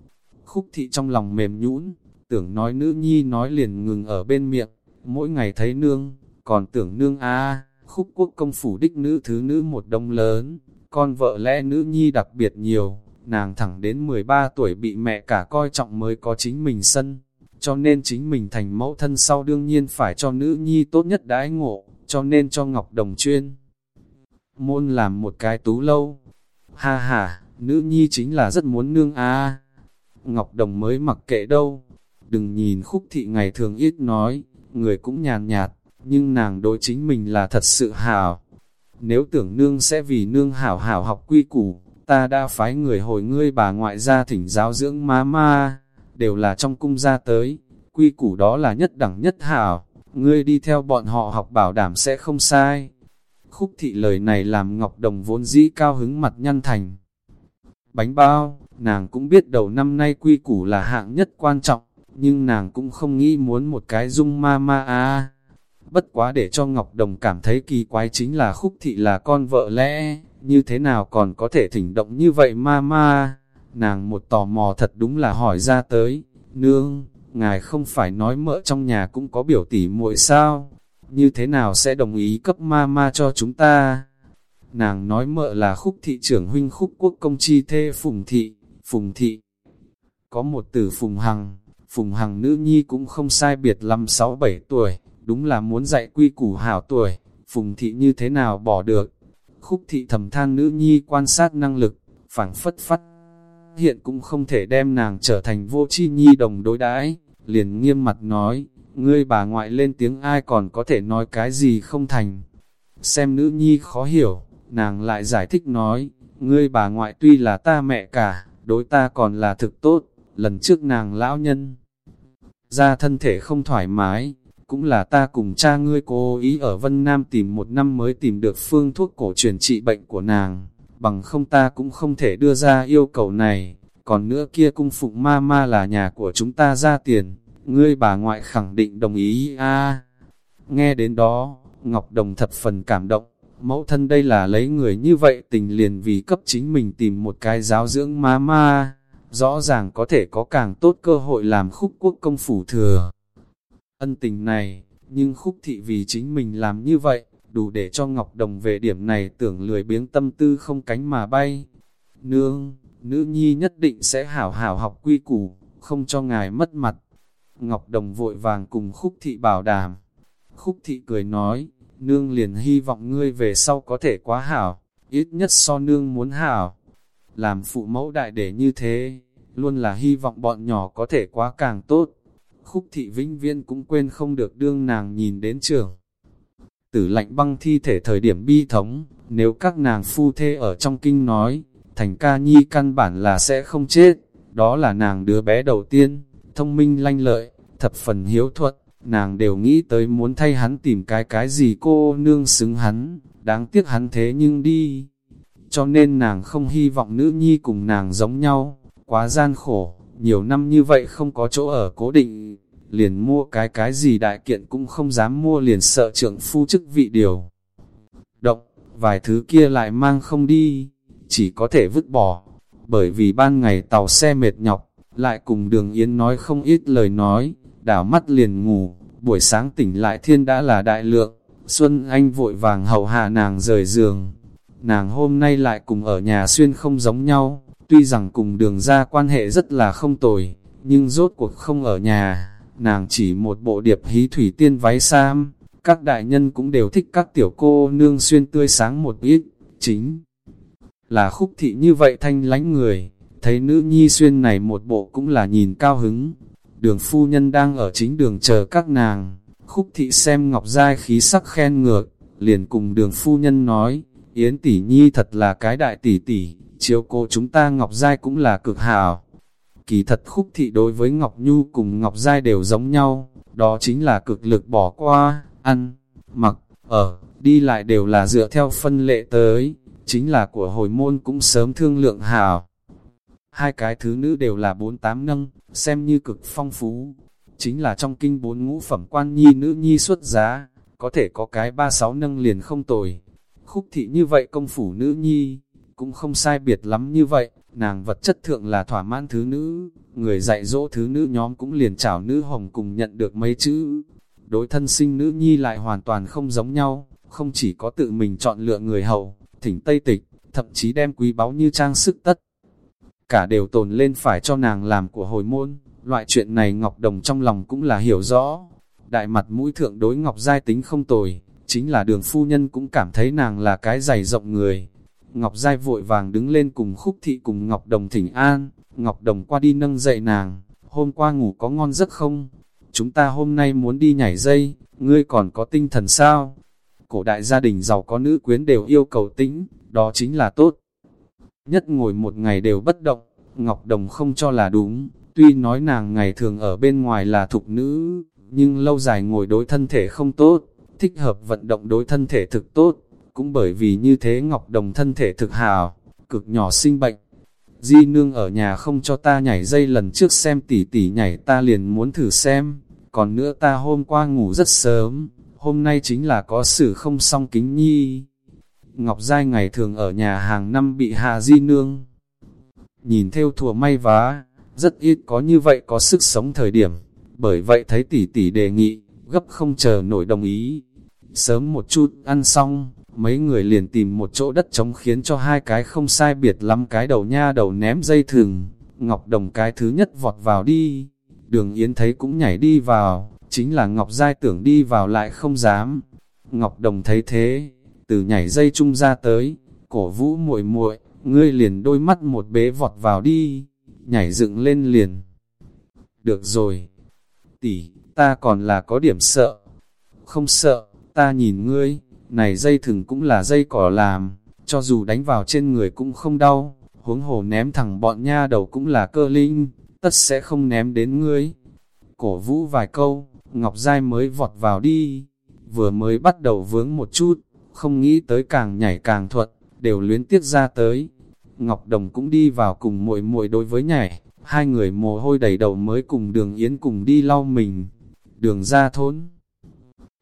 Khúc thị trong lòng mềm nhũn, tưởng nói nữ nhi nói liền ngừng ở bên miệng, mỗi ngày thấy nương, còn tưởng nương a khúc quốc công phủ đích nữ thứ nữ một đông lớn, con vợ lẽ nữ nhi đặc biệt nhiều, nàng thẳng đến 13 tuổi bị mẹ cả coi trọng mới có chính mình sân, cho nên chính mình thành mẫu thân sau đương nhiên phải cho nữ nhi tốt nhất đãi ngộ, cho nên cho Ngọc Đồng chuyên. Môn làm một cái tú lâu, Ha ha, nữ nhi chính là rất muốn nương a. Ngọc Đồng mới mặc kệ đâu. Đừng nhìn khúc thị ngày thường ít nói, người cũng nhàn nhạt, nhưng nàng đối chính mình là thật sự hảo. Nếu tưởng nương sẽ vì nương hảo hảo học quy củ, ta đã phái người hồi ngươi bà ngoại gia thỉnh giáo dưỡng má ma, đều là trong cung gia tới, quy củ đó là nhất đẳng nhất hảo, ngươi đi theo bọn họ học bảo đảm sẽ không sai. Khúc thị lời này làm Ngọc Đồng vốn dĩ cao hứng mặt nhăn thành. Bánh bao, nàng cũng biết đầu năm nay quy củ là hạng nhất quan trọng, nhưng nàng cũng không nghĩ muốn một cái dung ma ma a. Bất quá để cho Ngọc Đồng cảm thấy kỳ quái chính là khúc thị là con vợ lẽ, như thế nào còn có thể thỉnh động như vậy ma ma. Nàng một tò mò thật đúng là hỏi ra tới, nương, ngài không phải nói mỡ trong nhà cũng có biểu tỷ muội sao? Như thế nào sẽ đồng ý cấp ma ma cho chúng ta? Nàng nói mợ là khúc thị trưởng huynh khúc quốc công chi thê Phùng Thị, Phùng Thị. Có một tử Phùng Hằng, Phùng Hằng nữ nhi cũng không sai biệt lắm sáu bảy tuổi, đúng là muốn dạy quy củ hảo tuổi, Phùng Thị như thế nào bỏ được. Khúc Thị thầm than nữ nhi quan sát năng lực, phảng phất phát. Hiện cũng không thể đem nàng trở thành vô chi nhi đồng đối đãi liền nghiêm mặt nói, ngươi bà ngoại lên tiếng ai còn có thể nói cái gì không thành. Xem nữ nhi khó hiểu, nàng lại giải thích nói, ngươi bà ngoại tuy là ta mẹ cả, đối ta còn là thực tốt, lần trước nàng lão nhân. Ra thân thể không thoải mái, cũng là ta cùng cha ngươi cố ý ở Vân Nam tìm một năm mới tìm được phương thuốc cổ truyền trị bệnh của nàng, bằng không ta cũng không thể đưa ra yêu cầu này, còn nữa kia cung phụng ma ma là nhà của chúng ta ra tiền, ngươi bà ngoại khẳng định đồng ý a Nghe đến đó, Ngọc Đồng thập phần cảm động, mẫu thân đây là lấy người như vậy tình liền vì cấp chính mình tìm một cái giáo dưỡng ma ma, rõ ràng có thể có càng tốt cơ hội làm khúc quốc công phủ thừa. Ân tình này, nhưng khúc thị vì chính mình làm như vậy, đủ để cho Ngọc Đồng về điểm này tưởng lười biếng tâm tư không cánh mà bay. Nương, nữ nhi nhất định sẽ hảo hảo học quy củ, không cho ngài mất mặt. Ngọc Đồng vội vàng cùng khúc thị bảo đảm. Khúc thị cười nói, nương liền hy vọng ngươi về sau có thể quá hảo, ít nhất so nương muốn hảo. Làm phụ mẫu đại để như thế, luôn là hy vọng bọn nhỏ có thể quá càng tốt. Khúc thị vĩnh viên cũng quên không được đương nàng nhìn đến trường. Tử lạnh băng thi thể thời điểm bi thống, nếu các nàng phu thê ở trong kinh nói, thành ca nhi căn bản là sẽ không chết, đó là nàng đứa bé đầu tiên, thông minh lanh lợi, thập phần hiếu thuận nàng đều nghĩ tới muốn thay hắn tìm cái cái gì cô nương xứng hắn, đáng tiếc hắn thế nhưng đi. Cho nên nàng không hy vọng nữ nhi cùng nàng giống nhau, quá gian khổ, nhiều năm như vậy không có chỗ ở cố định, liền mua cái cái gì đại kiện cũng không dám mua liền sợ trưởng phu chức vị điều. Động, vài thứ kia lại mang không đi, chỉ có thể vứt bỏ, bởi vì ban ngày tàu xe mệt nhọc, lại cùng đường Yến nói không ít lời nói, đảo mắt liền ngủ, buổi sáng tỉnh lại thiên đã là đại lượng, Xuân Anh vội vàng hầu hạ nàng rời giường. Nàng hôm nay lại cùng ở nhà xuyên không giống nhau, tuy rằng cùng đường ra quan hệ rất là không tồi, nhưng rốt cuộc không ở nhà, nàng chỉ một bộ điệp hí thủy tiên váy sam, các đại nhân cũng đều thích các tiểu cô nương xuyên tươi sáng một ít, chính là khúc thị như vậy thanh lánh người, thấy nữ nhi xuyên này một bộ cũng là nhìn cao hứng, đường phu nhân đang ở chính đường chờ các nàng, khúc thị xem ngọc giai khí sắc khen ngược, liền cùng đường phu nhân nói, Yến tỷ nhi thật là cái đại tỷ tỷ, chiếu cô chúng ta ngọc giai cũng là cực hảo. Kỳ thật khúc thị đối với Ngọc Nhu cùng Ngọc Giai đều giống nhau, đó chính là cực lực bỏ qua, ăn, mặc, ở, đi lại đều là dựa theo phân lệ tới, chính là của hồi môn cũng sớm thương lượng hảo. Hai cái thứ nữ đều là bốn tám nâng, xem như cực phong phú. Chính là trong kinh bốn ngũ phẩm quan nhi nữ nhi xuất giá, có thể có cái ba sáu nâng liền không tồi. Khúc thị như vậy công phủ nữ nhi, cũng không sai biệt lắm như vậy, nàng vật chất thượng là thỏa mãn thứ nữ, người dạy dỗ thứ nữ nhóm cũng liền chảo nữ hồng cùng nhận được mấy chữ. Đối thân sinh nữ nhi lại hoàn toàn không giống nhau, không chỉ có tự mình chọn lựa người hầu thỉnh Tây Tịch, thậm chí đem quý báu như trang sức tất cả đều tồn lên phải cho nàng làm của hồi môn. Loại chuyện này Ngọc Đồng trong lòng cũng là hiểu rõ. Đại mặt mũi thượng đối Ngọc Giai tính không tồi, chính là đường phu nhân cũng cảm thấy nàng là cái dày rộng người. Ngọc Giai vội vàng đứng lên cùng khúc thị cùng Ngọc Đồng thỉnh an, Ngọc Đồng qua đi nâng dậy nàng, hôm qua ngủ có ngon giấc không? Chúng ta hôm nay muốn đi nhảy dây, ngươi còn có tinh thần sao? Cổ đại gia đình giàu có nữ quyến đều yêu cầu tĩnh, đó chính là tốt nhất ngồi một ngày đều bất động, Ngọc Đồng không cho là đúng, tuy nói nàng ngày thường ở bên ngoài là thục nữ, nhưng lâu dài ngồi đối thân thể không tốt, thích hợp vận động đối thân thể thực tốt, cũng bởi vì như thế Ngọc Đồng thân thể thực hào, cực nhỏ sinh bệnh. Di nương ở nhà không cho ta nhảy dây lần trước xem tỉ tỉ nhảy ta liền muốn thử xem, còn nữa ta hôm qua ngủ rất sớm, hôm nay chính là có sự không song kính nhi. Ngọc Giai ngày thường ở nhà hàng năm bị Hà Di Nương. Nhìn theo thùa may vá, rất ít có như vậy có sức sống thời điểm, bởi vậy thấy tỷ tỷ đề nghị, gấp không chờ nổi đồng ý. Sớm một chút ăn xong, mấy người liền tìm một chỗ đất trống khiến cho hai cái không sai biệt lắm cái đầu nha đầu ném dây thừng, Ngọc Đồng cái thứ nhất vọt vào đi, đường Yến thấy cũng nhảy đi vào, chính là Ngọc Giai tưởng đi vào lại không dám. Ngọc Đồng thấy thế, từ nhảy dây chung ra tới, cổ vũ muội muội, ngươi liền đôi mắt một bế vọt vào đi, nhảy dựng lên liền. Được rồi, tỷ, ta còn là có điểm sợ. Không sợ, ta nhìn ngươi, này dây thừng cũng là dây cỏ làm, cho dù đánh vào trên người cũng không đau, huống hồ ném thẳng bọn nha đầu cũng là cơ linh, tất sẽ không ném đến ngươi. Cổ vũ vài câu, Ngọc Giai mới vọt vào đi, vừa mới bắt đầu vướng một chút, không nghĩ tới càng nhảy càng thuận, đều luyến tiếc ra tới. Ngọc Đồng cũng đi vào cùng muội muội đối với nhảy, hai người mồ hôi đầy đầu mới cùng đường Yến cùng đi lau mình. Đường ra thốn.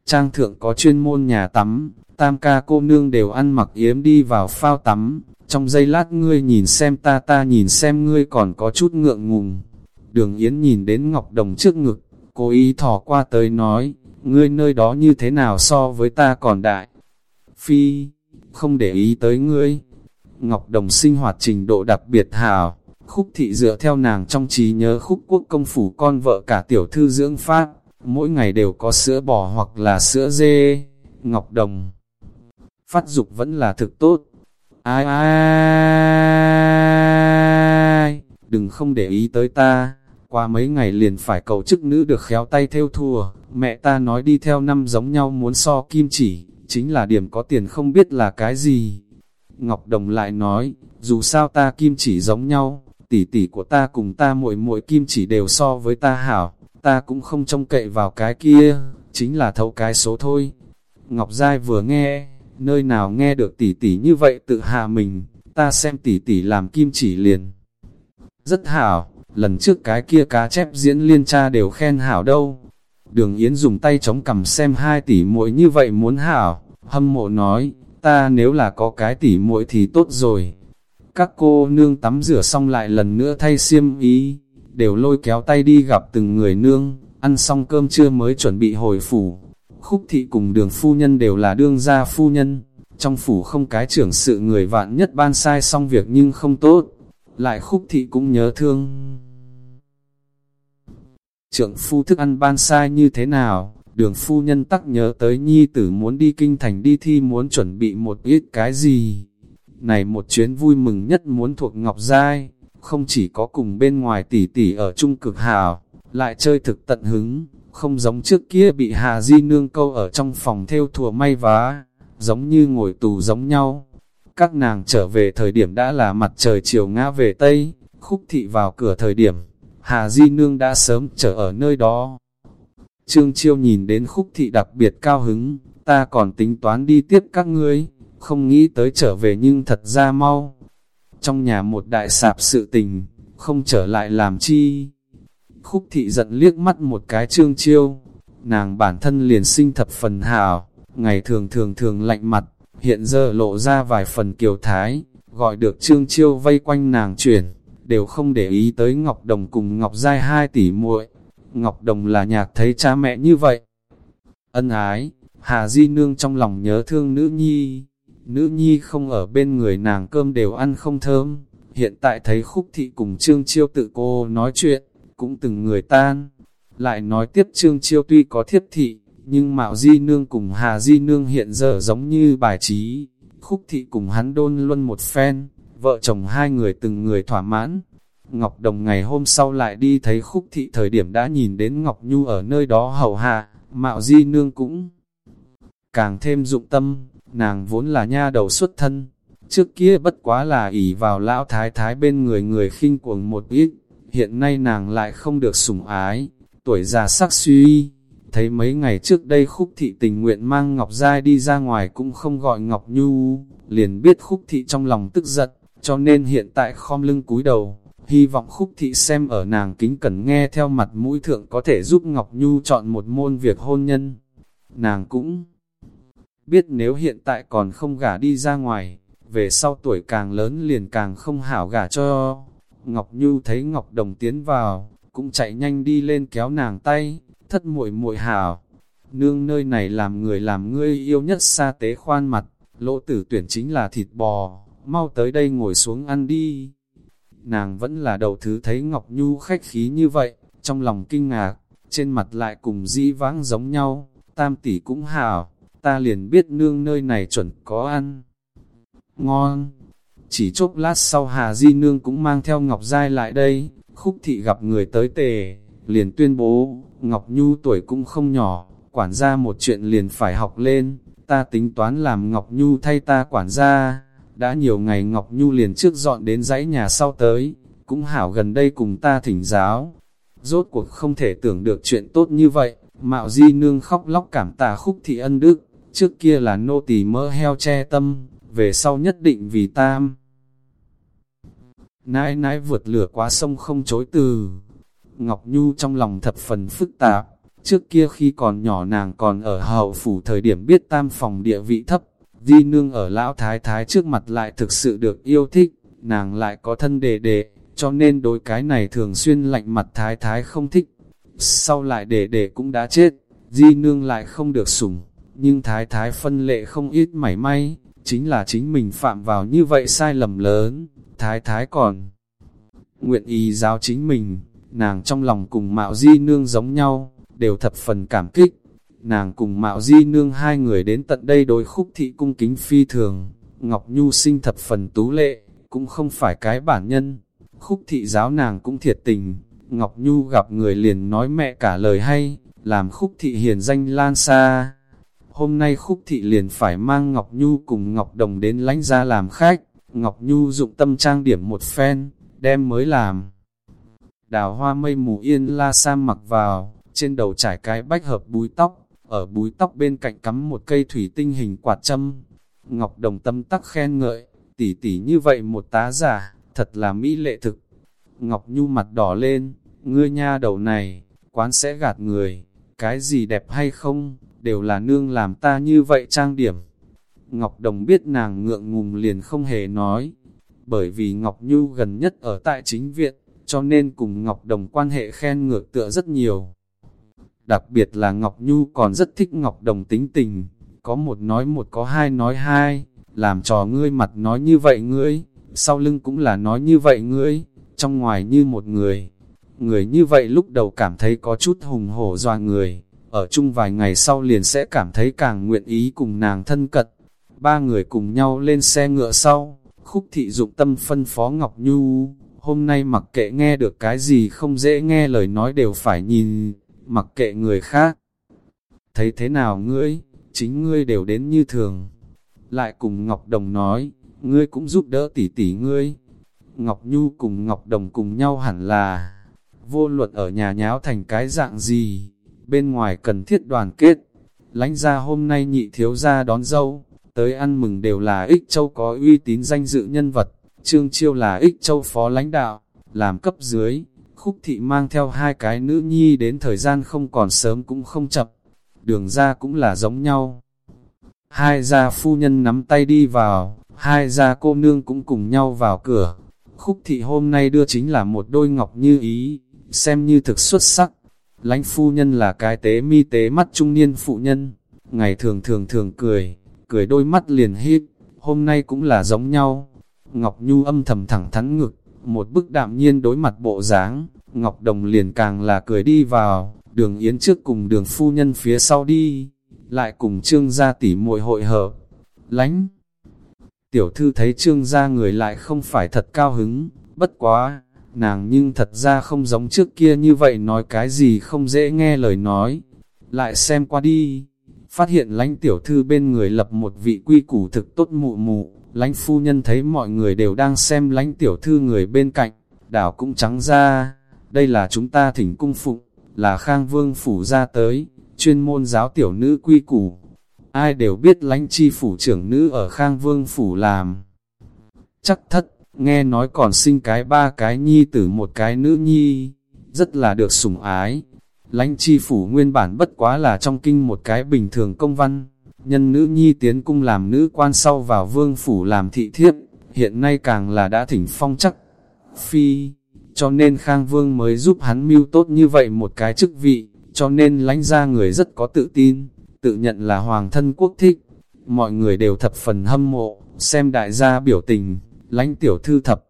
Trang thượng có chuyên môn nhà tắm, tam ca cô nương đều ăn mặc yếm đi vào phao tắm, trong giây lát ngươi nhìn xem ta ta nhìn xem ngươi còn có chút ngượng ngùng. Đường Yến nhìn đến Ngọc Đồng trước ngực, cô ý thỏ qua tới nói, ngươi nơi đó như thế nào so với ta còn đại. Phi, không để ý tới ngươi. Ngọc Đồng sinh hoạt trình độ đặc biệt hào, khúc thị dựa theo nàng trong trí nhớ khúc quốc công phủ con vợ cả tiểu thư dưỡng phát, mỗi ngày đều có sữa bò hoặc là sữa dê. Ngọc Đồng phát dục vẫn là thực tốt. Ai ai, ai, đừng không để ý tới ta, qua mấy ngày liền phải cầu chức nữ được khéo tay theo thùa, mẹ ta nói đi theo năm giống nhau muốn so kim chỉ, chính là điểm có tiền không biết là cái gì. Ngọc Đồng lại nói, dù sao ta kim chỉ giống nhau, tỷ tỷ của ta cùng ta muội muội kim chỉ đều so với ta hảo, ta cũng không trông cậy vào cái kia, chính là thấu cái số thôi. Ngọc Giai vừa nghe, nơi nào nghe được tỷ tỷ như vậy tự hạ mình, ta xem tỷ tỷ làm kim chỉ liền. Rất hảo, lần trước cái kia cá chép diễn liên cha đều khen hảo đâu. Đường Yến dùng tay chống cầm xem hai tỷ muội như vậy muốn hảo, hâm mộ nói, ta nếu là có cái tỷ muội thì tốt rồi. Các cô nương tắm rửa xong lại lần nữa thay xiêm ý, đều lôi kéo tay đi gặp từng người nương, ăn xong cơm trưa mới chuẩn bị hồi phủ. Khúc thị cùng đường phu nhân đều là đương gia phu nhân, trong phủ không cái trưởng sự người vạn nhất ban sai xong việc nhưng không tốt, lại khúc thị cũng nhớ thương trượng phu thức ăn ban sai như thế nào, đường phu nhân tắc nhớ tới nhi tử muốn đi kinh thành đi thi muốn chuẩn bị một ít cái gì. Này một chuyến vui mừng nhất muốn thuộc Ngọc Giai, không chỉ có cùng bên ngoài tỷ tỷ ở trung cực hào, lại chơi thực tận hứng, không giống trước kia bị Hà Di nương câu ở trong phòng theo thùa may vá, giống như ngồi tù giống nhau. Các nàng trở về thời điểm đã là mặt trời chiều ngã về Tây, khúc thị vào cửa thời điểm, Hà Di nương đã sớm trở ở nơi đó. Trương Chiêu nhìn đến khúc thị đặc biệt cao hứng, ta còn tính toán đi tiếp các ngươi, không nghĩ tới trở về nhưng thật ra mau. Trong nhà một đại sạp sự tình, không trở lại làm chi. Khúc thị giận liếc mắt một cái Trương Chiêu, nàng bản thân liền sinh thập phần hào, ngày thường thường thường lạnh mặt, hiện giờ lộ ra vài phần kiều thái, gọi được Trương Chiêu vây quanh nàng chuyển, đều không để ý tới Ngọc Đồng cùng Ngọc Giai hai tỷ muội Ngọc Đồng là nhạc thấy cha mẹ như vậy. Ân ái, Hà Di Nương trong lòng nhớ thương nữ nhi. Nữ nhi không ở bên người nàng cơm đều ăn không thơm. Hiện tại thấy khúc thị cùng Trương Chiêu tự cô nói chuyện, cũng từng người tan. Lại nói tiếp Trương Chiêu tuy có thiếp thị, nhưng Mạo Di Nương cùng Hà Di Nương hiện giờ giống như bài trí. Khúc thị cùng hắn đôn luân một phen, vợ chồng hai người từng người thỏa mãn, Ngọc Đồng ngày hôm sau lại đi thấy khúc thị thời điểm đã nhìn đến Ngọc Nhu ở nơi đó hầu hạ, mạo di nương cũng càng thêm dụng tâm, nàng vốn là nha đầu xuất thân, trước kia bất quá là ỷ vào lão thái thái bên người người khinh cuồng một ít, hiện nay nàng lại không được sủng ái, tuổi già sắc suy, thấy mấy ngày trước đây khúc thị tình nguyện mang Ngọc Giai đi ra ngoài cũng không gọi Ngọc Nhu, liền biết khúc thị trong lòng tức giận, cho nên hiện tại khom lưng cúi đầu, hy vọng khúc thị xem ở nàng kính cẩn nghe theo mặt mũi thượng có thể giúp Ngọc Nhu chọn một môn việc hôn nhân. Nàng cũng biết nếu hiện tại còn không gả đi ra ngoài, về sau tuổi càng lớn liền càng không hảo gả cho. Ngọc Nhu thấy Ngọc Đồng tiến vào, cũng chạy nhanh đi lên kéo nàng tay, thất muội muội hảo. Nương nơi này làm người làm ngươi yêu nhất xa tế khoan mặt, lỗ tử tuyển chính là thịt bò, mau tới đây ngồi xuống ăn đi nàng vẫn là đầu thứ thấy Ngọc Nhu khách khí như vậy, trong lòng kinh ngạc, trên mặt lại cùng dĩ vãng giống nhau, tam tỷ cũng hảo, ta liền biết nương nơi này chuẩn có ăn. Ngon! Chỉ chốc lát sau Hà Di Nương cũng mang theo Ngọc Giai lại đây, khúc thị gặp người tới tề, liền tuyên bố, Ngọc Nhu tuổi cũng không nhỏ, quản gia một chuyện liền phải học lên, ta tính toán làm Ngọc Nhu thay ta quản gia, đã nhiều ngày Ngọc Nhu liền trước dọn đến dãy nhà sau tới, cũng hảo gần đây cùng ta thỉnh giáo. Rốt cuộc không thể tưởng được chuyện tốt như vậy, Mạo Di Nương khóc lóc cảm tạ khúc thị ân đức, trước kia là nô tỳ mỡ heo che tâm, về sau nhất định vì tam. Nãi nãi vượt lửa qua sông không chối từ. Ngọc Nhu trong lòng thập phần phức tạp, trước kia khi còn nhỏ nàng còn ở hậu phủ thời điểm biết tam phòng địa vị thấp, di nương ở lão thái thái trước mặt lại thực sự được yêu thích, nàng lại có thân đề đề, cho nên đối cái này thường xuyên lạnh mặt thái thái không thích. Sau lại đề đề cũng đã chết, di nương lại không được sủng, nhưng thái thái phân lệ không ít mảy may, chính là chính mình phạm vào như vậy sai lầm lớn, thái thái còn nguyện ý giáo chính mình, nàng trong lòng cùng mạo di nương giống nhau, đều thập phần cảm kích. Nàng cùng mạo di nương hai người đến tận đây đối khúc thị cung kính phi thường, Ngọc Nhu sinh thập phần tú lệ, cũng không phải cái bản nhân. Khúc thị giáo nàng cũng thiệt tình, Ngọc Nhu gặp người liền nói mẹ cả lời hay, làm khúc thị hiền danh lan xa. Hôm nay khúc thị liền phải mang Ngọc Nhu cùng Ngọc Đồng đến lánh ra làm khách, Ngọc Nhu dụng tâm trang điểm một phen, đem mới làm. Đào hoa mây mù yên la sa mặc vào, trên đầu trải cái bách hợp búi tóc, ở búi tóc bên cạnh cắm một cây thủy tinh hình quạt châm. Ngọc Đồng tâm tắc khen ngợi, tỉ tỉ như vậy một tá giả, thật là mỹ lệ thực. Ngọc Nhu mặt đỏ lên, ngươi nha đầu này, quán sẽ gạt người, cái gì đẹp hay không, đều là nương làm ta như vậy trang điểm. Ngọc Đồng biết nàng ngượng ngùng liền không hề nói, bởi vì Ngọc Nhu gần nhất ở tại chính viện, cho nên cùng Ngọc Đồng quan hệ khen ngược tựa rất nhiều. Đặc biệt là Ngọc Nhu còn rất thích Ngọc Đồng tính tình, có một nói một có hai nói hai, làm trò ngươi mặt nói như vậy ngươi, sau lưng cũng là nói như vậy ngươi, trong ngoài như một người. Người như vậy lúc đầu cảm thấy có chút hùng hổ doa người, ở chung vài ngày sau liền sẽ cảm thấy càng nguyện ý cùng nàng thân cận. Ba người cùng nhau lên xe ngựa sau, khúc thị dụng tâm phân phó Ngọc Nhu, hôm nay mặc kệ nghe được cái gì không dễ nghe lời nói đều phải nhìn, mặc kệ người khác. Thấy thế nào ngươi, chính ngươi đều đến như thường. Lại cùng Ngọc Đồng nói, ngươi cũng giúp đỡ tỷ tỷ ngươi. Ngọc Nhu cùng Ngọc Đồng cùng nhau hẳn là, vô luật ở nhà nháo thành cái dạng gì, bên ngoài cần thiết đoàn kết. Lánh ra hôm nay nhị thiếu ra đón dâu, tới ăn mừng đều là ích châu có uy tín danh dự nhân vật, trương chiêu là ích châu phó lãnh đạo, làm cấp dưới, khúc thị mang theo hai cái nữ nhi đến thời gian không còn sớm cũng không chậm, đường ra cũng là giống nhau. Hai gia phu nhân nắm tay đi vào, hai gia cô nương cũng cùng nhau vào cửa. Khúc thị hôm nay đưa chính là một đôi ngọc như ý, xem như thực xuất sắc. Lánh phu nhân là cái tế mi tế mắt trung niên phụ nhân, ngày thường thường thường cười, cười đôi mắt liền hít, hôm nay cũng là giống nhau. Ngọc Nhu âm thầm thẳng thắn ngực, một bức đạm nhiên đối mặt bộ dáng, Ngọc Đồng liền càng là cười đi vào, đường yến trước cùng đường phu nhân phía sau đi, lại cùng trương gia tỉ muội hội hợp, lánh. Tiểu thư thấy trương gia người lại không phải thật cao hứng, bất quá, nàng nhưng thật ra không giống trước kia như vậy nói cái gì không dễ nghe lời nói. Lại xem qua đi, phát hiện lãnh tiểu thư bên người lập một vị quy củ thực tốt mụ mụ, lãnh phu nhân thấy mọi người đều đang xem lãnh tiểu thư người bên cạnh, đảo cũng trắng ra, đây là chúng ta thỉnh cung phụng, là khang vương phủ ra tới, chuyên môn giáo tiểu nữ quy củ. Ai đều biết lãnh chi phủ trưởng nữ ở khang vương phủ làm. Chắc thất, nghe nói còn sinh cái ba cái nhi tử một cái nữ nhi, rất là được sủng ái. Lãnh chi phủ nguyên bản bất quá là trong kinh một cái bình thường công văn, nhân nữ nhi tiến cung làm nữ quan sau vào vương phủ làm thị thiếp, hiện nay càng là đã thỉnh phong chắc. Phi, cho nên Khang Vương mới giúp hắn mưu tốt như vậy một cái chức vị, cho nên lãnh ra người rất có tự tin, tự nhận là hoàng thân quốc thích. Mọi người đều thập phần hâm mộ, xem đại gia biểu tình, lãnh tiểu thư thập.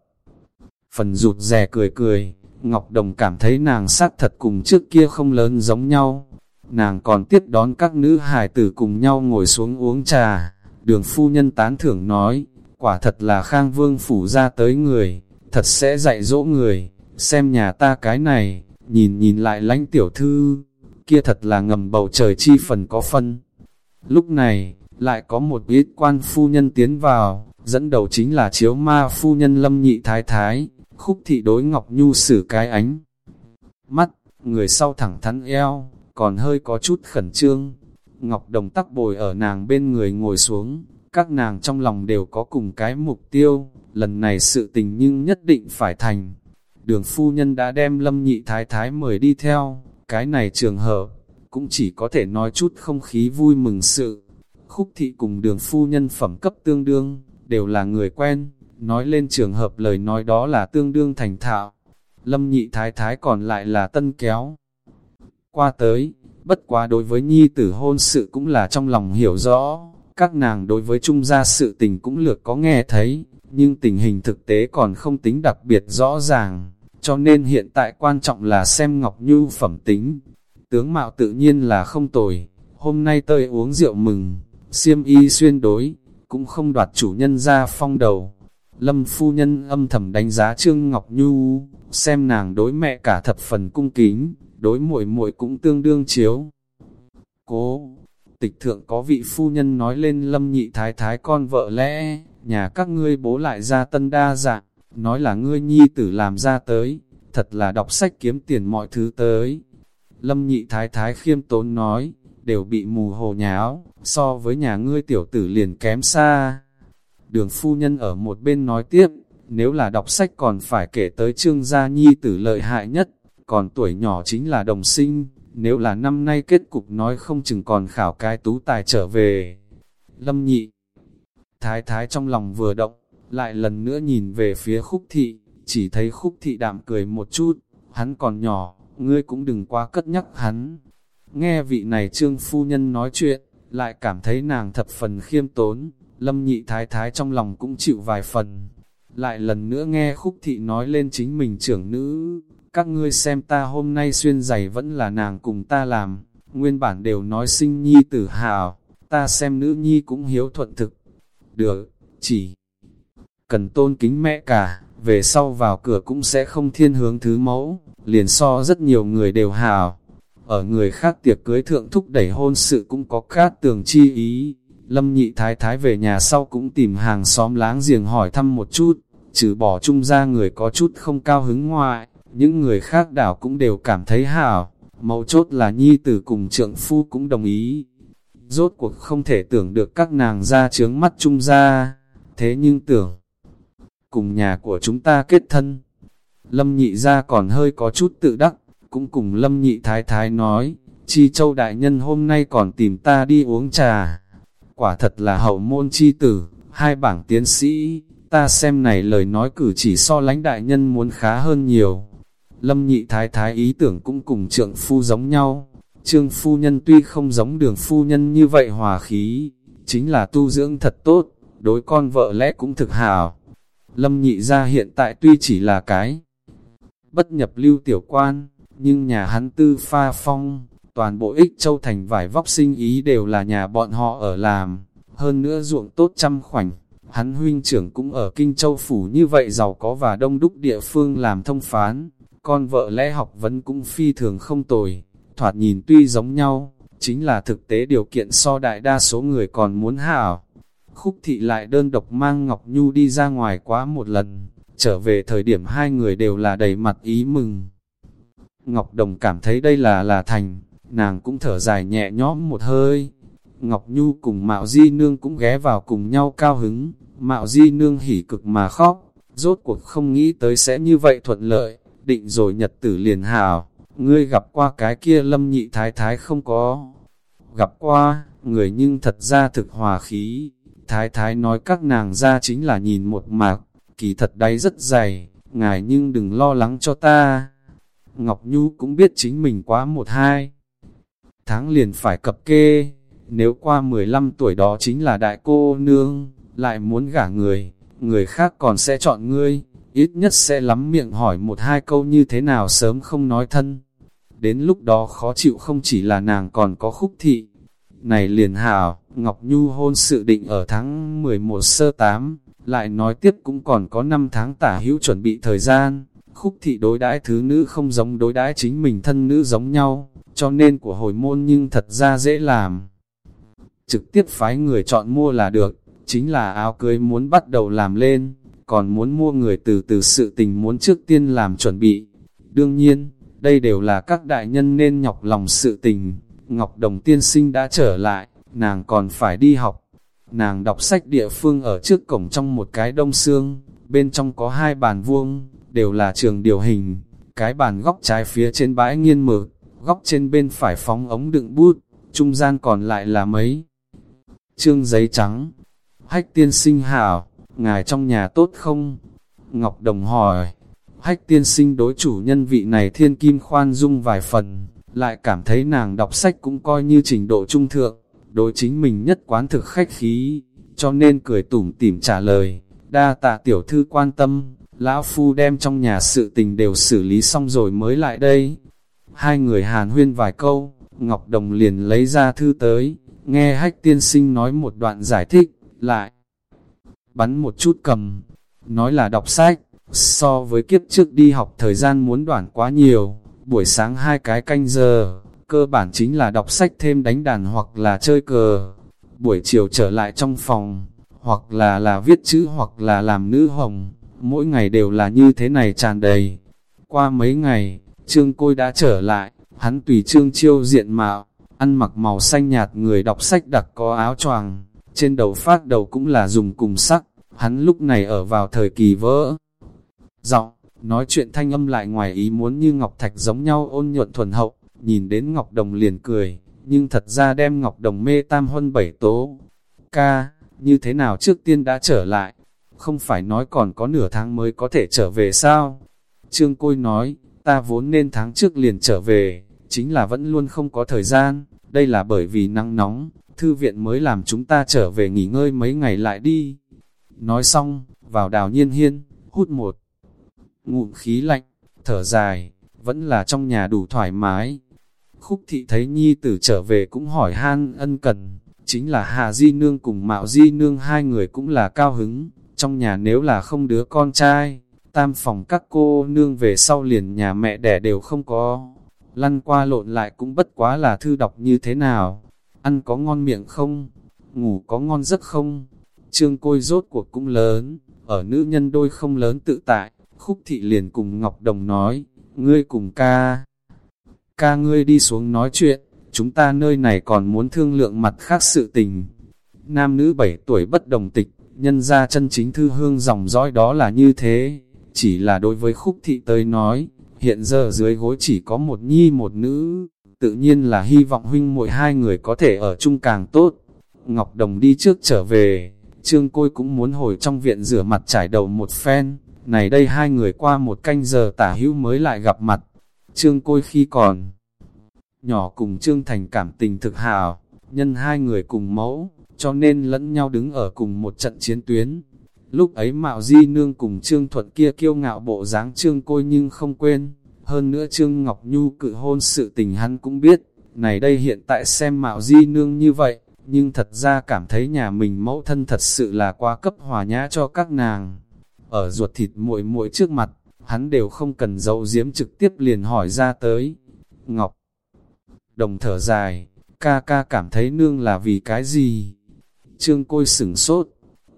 Phần rụt rè cười cười, Ngọc Đồng cảm thấy nàng sát thật cùng trước kia không lớn giống nhau. Nàng còn tiếp đón các nữ hài tử cùng nhau ngồi xuống uống trà. Đường phu nhân tán thưởng nói, quả thật là khang vương phủ ra tới người, thật sẽ dạy dỗ người, xem nhà ta cái này, nhìn nhìn lại lãnh tiểu thư, kia thật là ngầm bầu trời chi phần có phân. Lúc này, lại có một ít quan phu nhân tiến vào, dẫn đầu chính là chiếu ma phu nhân lâm nhị thái thái, khúc thị đối Ngọc Nhu xử cái ánh. Mắt, người sau thẳng thắn eo, còn hơi có chút khẩn trương. Ngọc Đồng tắc bồi ở nàng bên người ngồi xuống, các nàng trong lòng đều có cùng cái mục tiêu, lần này sự tình nhưng nhất định phải thành. Đường phu nhân đã đem lâm nhị thái thái mời đi theo, cái này trường hợp, cũng chỉ có thể nói chút không khí vui mừng sự. Khúc thị cùng đường phu nhân phẩm cấp tương đương, đều là người quen, nói lên trường hợp lời nói đó là tương đương thành thạo. Lâm nhị thái thái còn lại là tân kéo. Qua tới, bất quá đối với nhi tử hôn sự cũng là trong lòng hiểu rõ, các nàng đối với trung gia sự tình cũng lược có nghe thấy, nhưng tình hình thực tế còn không tính đặc biệt rõ ràng, cho nên hiện tại quan trọng là xem Ngọc Nhu phẩm tính. Tướng mạo tự nhiên là không tồi, hôm nay tơi uống rượu mừng, siêm y xuyên đối, cũng không đoạt chủ nhân ra phong đầu. Lâm phu nhân âm thầm đánh giá Trương Ngọc Nhu, xem nàng đối mẹ cả thập phần cung kính, đối muội muội cũng tương đương chiếu. Cố, tịch thượng có vị phu nhân nói lên lâm nhị thái thái con vợ lẽ, nhà các ngươi bố lại ra tân đa dạng, nói là ngươi nhi tử làm ra tới, thật là đọc sách kiếm tiền mọi thứ tới. Lâm nhị thái thái khiêm tốn nói, đều bị mù hồ nháo, so với nhà ngươi tiểu tử liền kém xa. Đường phu nhân ở một bên nói tiếp, nếu là đọc sách còn phải kể tới trương gia nhi tử lợi hại nhất, còn tuổi nhỏ chính là đồng sinh, nếu là năm nay kết cục nói không chừng còn khảo cái tú tài trở về. Lâm nhị, thái thái trong lòng vừa động, lại lần nữa nhìn về phía khúc thị, chỉ thấy khúc thị đạm cười một chút, hắn còn nhỏ, ngươi cũng đừng quá cất nhắc hắn. Nghe vị này trương phu nhân nói chuyện, lại cảm thấy nàng thập phần khiêm tốn, lâm nhị thái thái trong lòng cũng chịu vài phần. Lại lần nữa nghe khúc thị nói lên chính mình trưởng nữ, các ngươi xem ta hôm nay xuyên giày vẫn là nàng cùng ta làm, nguyên bản đều nói sinh nhi tử hào, ta xem nữ nhi cũng hiếu thuận thực. Được, chỉ cần tôn kính mẹ cả, về sau vào cửa cũng sẽ không thiên hướng thứ mẫu, liền so rất nhiều người đều hào. Ở người khác tiệc cưới thượng thúc đẩy hôn sự cũng có cát tường chi ý. Lâm nhị thái thái về nhà sau cũng tìm hàng xóm láng giềng hỏi thăm một chút, trừ bỏ chung ra người có chút không cao hứng ngoại, những người khác đảo cũng đều cảm thấy hảo, mấu chốt là nhi tử cùng trượng phu cũng đồng ý. Rốt cuộc không thể tưởng được các nàng ra trướng mắt chung ra, thế nhưng tưởng, cùng nhà của chúng ta kết thân. Lâm nhị ra còn hơi có chút tự đắc, cũng cùng lâm nhị thái thái nói, chi châu đại nhân hôm nay còn tìm ta đi uống trà. Quả thật là hậu môn chi tử, hai bảng tiến sĩ, ta xem này lời nói cử chỉ so lãnh đại nhân muốn khá hơn nhiều. Lâm nhị thái thái ý tưởng cũng cùng trượng phu giống nhau. Trương phu nhân tuy không giống đường phu nhân như vậy hòa khí, chính là tu dưỡng thật tốt, đối con vợ lẽ cũng thực hào. Lâm nhị ra hiện tại tuy chỉ là cái bất nhập lưu tiểu quan, nhưng nhà hắn tư pha phong, toàn bộ ích châu thành vải vóc sinh ý đều là nhà bọn họ ở làm, hơn nữa ruộng tốt trăm khoảnh. Hắn huynh trưởng cũng ở Kinh Châu Phủ như vậy giàu có và đông đúc địa phương làm thông phán, con vợ lẽ học vấn cũng phi thường không tồi, thoạt nhìn tuy giống nhau, chính là thực tế điều kiện so đại đa số người còn muốn hảo. Khúc thị lại đơn độc mang Ngọc Nhu đi ra ngoài quá một lần, trở về thời điểm hai người đều là đầy mặt ý mừng. Ngọc Đồng cảm thấy đây là là thành, nàng cũng thở dài nhẹ nhõm một hơi. Ngọc Nhu cùng Mạo Di Nương cũng ghé vào cùng nhau cao hứng, Mạo Di Nương hỉ cực mà khóc, rốt cuộc không nghĩ tới sẽ như vậy thuận lợi định rồi nhật tử liền hảo, ngươi gặp qua cái kia lâm nhị thái thái không có. Gặp qua, người nhưng thật ra thực hòa khí, thái thái nói các nàng ra chính là nhìn một mạc, kỳ thật đáy rất dày, ngài nhưng đừng lo lắng cho ta. Ngọc Nhu cũng biết chính mình quá một hai. Tháng liền phải cập kê, nếu qua 15 tuổi đó chính là đại cô nương, lại muốn gả người, người khác còn sẽ chọn ngươi, ít nhất sẽ lắm miệng hỏi một hai câu như thế nào sớm không nói thân. Đến lúc đó khó chịu không chỉ là nàng còn có khúc thị. Này liền hảo, Ngọc Nhu hôn sự định ở tháng 11 sơ 8, lại nói tiếp cũng còn có 5 tháng tả hữu chuẩn bị thời gian. Khúc thị đối đãi thứ nữ không giống đối đãi chính mình thân nữ giống nhau, cho nên của hồi môn nhưng thật ra dễ làm. Trực tiếp phái người chọn mua là được, chính là áo cưới muốn bắt đầu làm lên, còn muốn mua người từ từ sự tình muốn trước tiên làm chuẩn bị. Đương nhiên, đây đều là các đại nhân nên nhọc lòng sự tình. Ngọc Đồng tiên sinh đã trở lại, nàng còn phải đi học. Nàng đọc sách địa phương ở trước cổng trong một cái đông xương, bên trong có hai bàn vuông, đều là trường điều hình. Cái bàn góc trái phía trên bãi nghiên mực, góc trên bên phải phóng ống đựng bút, trung gian còn lại là mấy. Trương giấy trắng, hách tiên sinh hảo, ngài trong nhà tốt không? Ngọc Đồng hỏi, hách tiên sinh đối chủ nhân vị này thiên kim khoan dung vài phần, lại cảm thấy nàng đọc sách cũng coi như trình độ trung thượng, đối chính mình nhất quán thực khách khí, cho nên cười tủm tỉm trả lời, đa tạ tiểu thư quan tâm, lão phu đem trong nhà sự tình đều xử lý xong rồi mới lại đây. Hai người hàn huyên vài câu, Ngọc Đồng liền lấy ra thư tới, nghe hách tiên sinh nói một đoạn giải thích, lại bắn một chút cầm, nói là đọc sách, so với kiếp trước đi học thời gian muốn đoạn quá nhiều, buổi sáng hai cái canh giờ, cơ bản chính là đọc sách thêm đánh đàn hoặc là chơi cờ, buổi chiều trở lại trong phòng, hoặc là là viết chữ hoặc là làm nữ hồng, mỗi ngày đều là như thế này tràn đầy. Qua mấy ngày, Trương Côi đã trở lại, hắn tùy Trương Chiêu diện mạo, ăn mặc màu xanh nhạt người đọc sách đặc có áo choàng, trên đầu phát đầu cũng là dùng cùng sắc, hắn lúc này ở vào thời kỳ vỡ. Giọng, nói chuyện thanh âm lại ngoài ý muốn như Ngọc Thạch giống nhau ôn nhuận thuần hậu, nhìn đến Ngọc Đồng liền cười, nhưng thật ra đem Ngọc Đồng mê tam huân bảy tố. Ca, như thế nào trước tiên đã trở lại? Không phải nói còn có nửa tháng mới có thể trở về sao? Trương Côi nói, ta vốn nên tháng trước liền trở về, chính là vẫn luôn không có thời gian, đây là bởi vì nắng nóng, thư viện mới làm chúng ta trở về nghỉ ngơi mấy ngày lại đi. Nói xong, vào đào nhiên hiên, hút một ngụm khí lạnh, thở dài, vẫn là trong nhà đủ thoải mái. Khúc thị thấy nhi tử trở về cũng hỏi han ân cần, chính là Hà Di Nương cùng Mạo Di Nương hai người cũng là cao hứng, trong nhà nếu là không đứa con trai, tam phòng các cô nương về sau liền nhà mẹ đẻ đều không có, lăn qua lộn lại cũng bất quá là thư đọc như thế nào, ăn có ngon miệng không, ngủ có ngon giấc không, trương côi rốt cuộc cũng lớn, ở nữ nhân đôi không lớn tự tại, khúc thị liền cùng Ngọc Đồng nói, ngươi cùng ca, ca ngươi đi xuống nói chuyện, chúng ta nơi này còn muốn thương lượng mặt khác sự tình. Nam nữ bảy tuổi bất đồng tịch, nhân ra chân chính thư hương dòng dõi đó là như thế, chỉ là đối với khúc thị tới nói, hiện giờ dưới gối chỉ có một nhi một nữ, tự nhiên là hy vọng huynh muội hai người có thể ở chung càng tốt. Ngọc Đồng đi trước trở về, Trương Côi cũng muốn hồi trong viện rửa mặt trải đầu một phen, này đây hai người qua một canh giờ tả hữu mới lại gặp mặt. Trương Côi khi còn nhỏ cùng Trương Thành cảm tình thực hào, nhân hai người cùng mẫu, cho nên lẫn nhau đứng ở cùng một trận chiến tuyến. Lúc ấy Mạo Di Nương cùng Trương Thuận kia kiêu ngạo bộ dáng Trương Côi nhưng không quên, hơn nữa Trương Ngọc Nhu cự hôn sự tình hắn cũng biết, này đây hiện tại xem Mạo Di Nương như vậy, nhưng thật ra cảm thấy nhà mình mẫu thân thật sự là quá cấp hòa nhã cho các nàng. Ở ruột thịt muội muội trước mặt, hắn đều không cần dấu diếm trực tiếp liền hỏi ra tới. Ngọc Đồng thở dài, ca ca cảm thấy nương là vì cái gì? Trương Côi sửng sốt,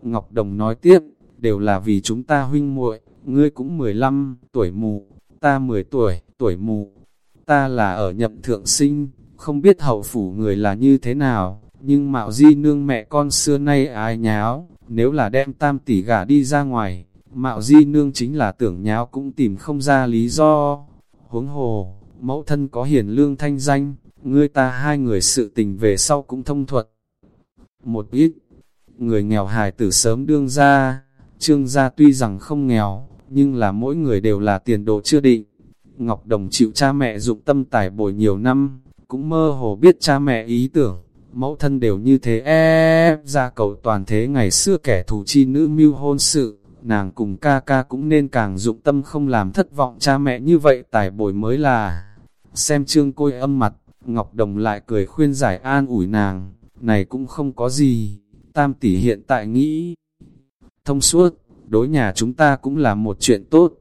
Ngọc Đồng nói tiếp, đều là vì chúng ta huynh muội, ngươi cũng 15, tuổi mù, ta 10 tuổi, tuổi mù. Ta là ở nhậm thượng sinh, không biết hậu phủ người là như thế nào, nhưng mạo di nương mẹ con xưa nay ai nháo, nếu là đem tam tỷ gả đi ra ngoài, mạo di nương chính là tưởng nháo cũng tìm không ra lý do. Huống hồ, mẫu thân có hiền lương thanh danh, ngươi ta hai người sự tình về sau cũng thông thuật. Một ít, người nghèo hài tử sớm đương ra, trương gia tuy rằng không nghèo, nhưng là mỗi người đều là tiền đồ chưa định. Ngọc Đồng chịu cha mẹ dụng tâm tài bồi nhiều năm, cũng mơ hồ biết cha mẹ ý tưởng, mẫu thân đều như thế ép ra cầu toàn thế ngày xưa kẻ thù chi nữ mưu hôn sự, nàng cùng ca ca cũng nên càng dụng tâm không làm thất vọng cha mẹ như vậy tài bồi mới là. Xem trương côi âm mặt, Ngọc Đồng lại cười khuyên giải an ủi nàng, này cũng không có gì, tam tỷ hiện tại nghĩ. Thông suốt, đối nhà chúng ta cũng là một chuyện tốt,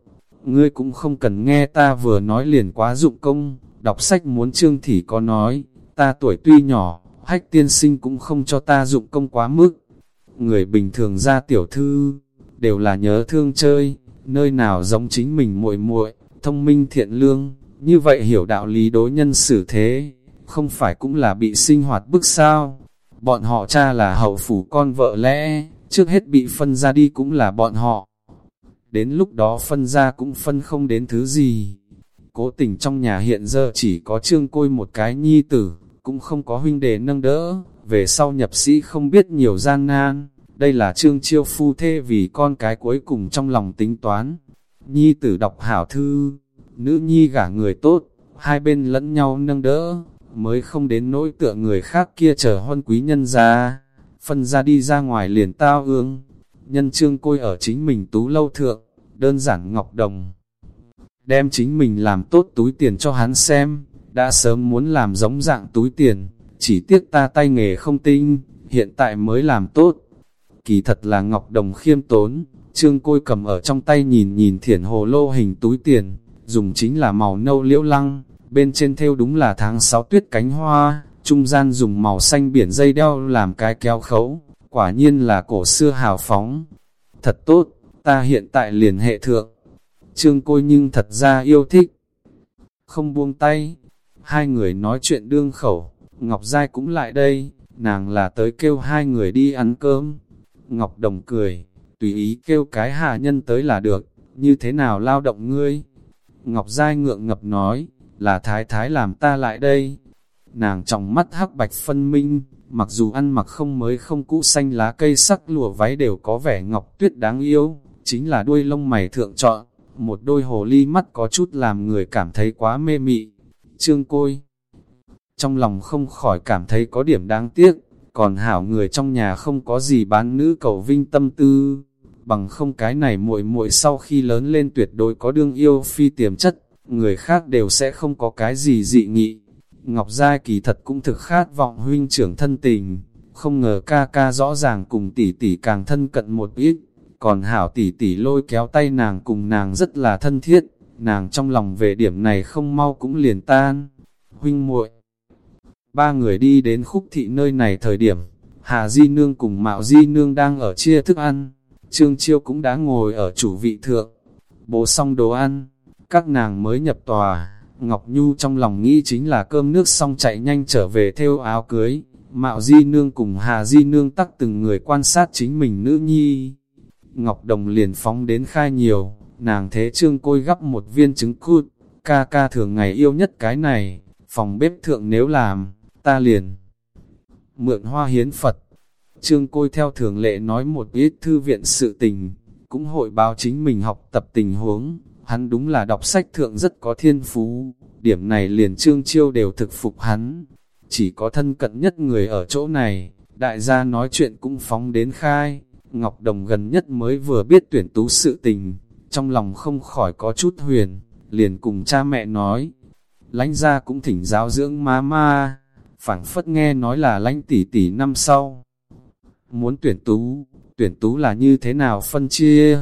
ngươi cũng không cần nghe ta vừa nói liền quá dụng công, đọc sách muốn trương thì có nói, ta tuổi tuy nhỏ, hách tiên sinh cũng không cho ta dụng công quá mức. người bình thường ra tiểu thư, đều là nhớ thương chơi, nơi nào giống chính mình muội muội thông minh thiện lương, như vậy hiểu đạo lý đối nhân xử thế, không phải cũng là bị sinh hoạt bức sao. Bọn họ cha là hậu phủ con vợ lẽ, trước hết bị phân ra đi cũng là bọn họ. Đến lúc đó phân ra cũng phân không đến thứ gì. Cố tình trong nhà hiện giờ chỉ có trương côi một cái nhi tử, cũng không có huynh đề nâng đỡ, về sau nhập sĩ không biết nhiều gian nan. Đây là trương chiêu phu thê vì con cái cuối cùng trong lòng tính toán. Nhi tử đọc hảo thư, nữ nhi gả người tốt, hai bên lẫn nhau nâng đỡ, mới không đến nỗi tựa người khác kia chờ huân quý nhân ra, phân ra đi ra ngoài liền tao ương. Nhân trương côi ở chính mình tú lâu thượng, đơn giản ngọc đồng. Đem chính mình làm tốt túi tiền cho hắn xem, đã sớm muốn làm giống dạng túi tiền, chỉ tiếc ta tay nghề không tinh, hiện tại mới làm tốt. Kỳ thật là ngọc đồng khiêm tốn, trương côi cầm ở trong tay nhìn nhìn thiển hồ lô hình túi tiền, dùng chính là màu nâu liễu lăng, bên trên thêu đúng là tháng 6 tuyết cánh hoa, trung gian dùng màu xanh biển dây đeo làm cái kéo khấu, quả nhiên là cổ xưa hào phóng. Thật tốt, ta hiện tại liền hệ thượng. Trương Côi nhưng thật ra yêu thích. Không buông tay, hai người nói chuyện đương khẩu, Ngọc Giai cũng lại đây, nàng là tới kêu hai người đi ăn cơm. Ngọc Đồng cười, tùy ý kêu cái hạ nhân tới là được, như thế nào lao động ngươi? Ngọc Giai ngượng ngập nói, là thái thái làm ta lại đây. Nàng trong mắt hắc bạch phân minh, mặc dù ăn mặc không mới không cũ xanh lá cây sắc lụa váy đều có vẻ ngọc tuyết đáng yêu, chính là đuôi lông mày thượng trọn, một đôi hồ ly mắt có chút làm người cảm thấy quá mê mị. Trương côi Trong lòng không khỏi cảm thấy có điểm đáng tiếc, còn hảo người trong nhà không có gì bán nữ cầu vinh tâm tư, bằng không cái này muội muội sau khi lớn lên tuyệt đối có đương yêu phi tiềm chất, người khác đều sẽ không có cái gì dị nghị. Ngọc Giai kỳ thật cũng thực khát vọng huynh trưởng thân tình, không ngờ ca ca rõ ràng cùng tỷ tỷ càng thân cận một ít, còn hảo tỷ tỷ lôi kéo tay nàng cùng nàng rất là thân thiết, nàng trong lòng về điểm này không mau cũng liền tan. Huynh muội Ba người đi đến khúc thị nơi này thời điểm, Hà Di Nương cùng Mạo Di Nương đang ở chia thức ăn, Trương Chiêu cũng đã ngồi ở chủ vị thượng, bố xong đồ ăn, các nàng mới nhập tòa, Ngọc Nhu trong lòng nghĩ chính là cơm nước xong chạy nhanh trở về theo áo cưới, Mạo Di Nương cùng Hà Di Nương tắc từng người quan sát chính mình nữ nhi. Ngọc Đồng liền phóng đến khai nhiều, nàng thế trương côi gắp một viên trứng cút, ca ca thường ngày yêu nhất cái này, phòng bếp thượng nếu làm, ta liền. Mượn hoa hiến Phật, trương côi theo thường lệ nói một ít thư viện sự tình, cũng hội báo chính mình học tập tình huống, hắn đúng là đọc sách thượng rất có thiên phú, điểm này liền trương chiêu đều thực phục hắn. Chỉ có thân cận nhất người ở chỗ này, đại gia nói chuyện cũng phóng đến khai, Ngọc Đồng gần nhất mới vừa biết tuyển tú sự tình, trong lòng không khỏi có chút huyền, liền cùng cha mẹ nói. Lánh gia cũng thỉnh giáo dưỡng má ma, phảng phất nghe nói là lánh tỷ tỷ năm sau. Muốn tuyển tú, tuyển tú là như thế nào phân chia?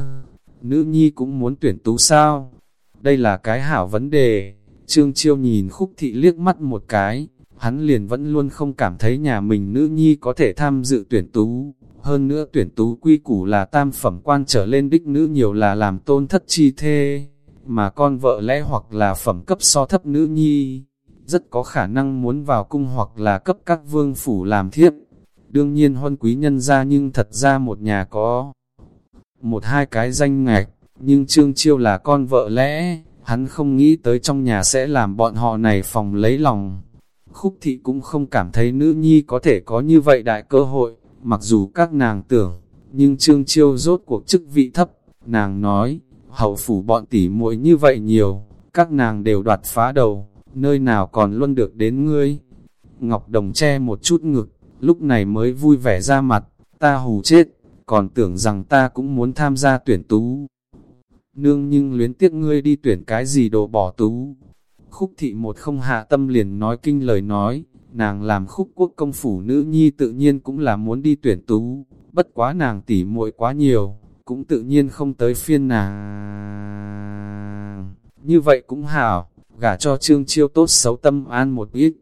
Nữ nhi cũng muốn tuyển tú sao? Đây là cái hảo vấn đề. Trương Chiêu nhìn khúc thị liếc mắt một cái, hắn liền vẫn luôn không cảm thấy nhà mình nữ nhi có thể tham dự tuyển tú. Hơn nữa tuyển tú quy củ là tam phẩm quan trở lên đích nữ nhiều là làm tôn thất chi thê, mà con vợ lẽ hoặc là phẩm cấp so thấp nữ nhi, rất có khả năng muốn vào cung hoặc là cấp các vương phủ làm thiếp. Đương nhiên huân quý nhân ra nhưng thật ra một nhà có một hai cái danh ngạch, nhưng Trương Chiêu là con vợ lẽ, hắn không nghĩ tới trong nhà sẽ làm bọn họ này phòng lấy lòng. Khúc thị cũng không cảm thấy nữ nhi có thể có như vậy đại cơ hội, mặc dù các nàng tưởng, nhưng Trương Chiêu rốt cuộc chức vị thấp, nàng nói, hậu phủ bọn tỷ muội như vậy nhiều, các nàng đều đoạt phá đầu, nơi nào còn luôn được đến ngươi. Ngọc Đồng che một chút ngực, lúc này mới vui vẻ ra mặt, ta hù chết còn tưởng rằng ta cũng muốn tham gia tuyển tú. Nương nhưng luyến tiếc ngươi đi tuyển cái gì đồ bỏ tú. Khúc thị một không hạ tâm liền nói kinh lời nói, nàng làm khúc quốc công phủ nữ nhi tự nhiên cũng là muốn đi tuyển tú, bất quá nàng tỉ muội quá nhiều, cũng tự nhiên không tới phiên nàng. Như vậy cũng hảo, gả cho trương chiêu tốt xấu tâm an một ít.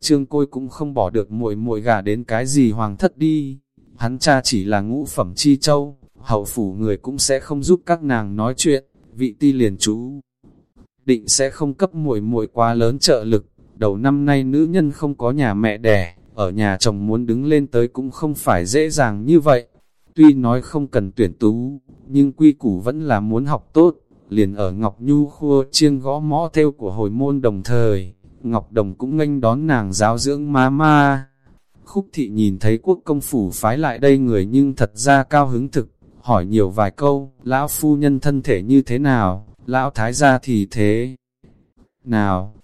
Trương côi cũng không bỏ được muội muội gả đến cái gì hoàng thất đi hắn cha chỉ là ngũ phẩm chi châu, hậu phủ người cũng sẽ không giúp các nàng nói chuyện, vị ti liền chú. Định sẽ không cấp muội muội quá lớn trợ lực, đầu năm nay nữ nhân không có nhà mẹ đẻ, ở nhà chồng muốn đứng lên tới cũng không phải dễ dàng như vậy. Tuy nói không cần tuyển tú, nhưng quy củ vẫn là muốn học tốt, liền ở Ngọc Nhu khua chiêng gõ mõ theo của hồi môn đồng thời, Ngọc Đồng cũng nghênh đón nàng giáo dưỡng má ma. Khúc thị nhìn thấy quốc công phủ phái lại đây người nhưng thật ra cao hứng thực, hỏi nhiều vài câu, lão phu nhân thân thể như thế nào, lão thái gia thì thế nào.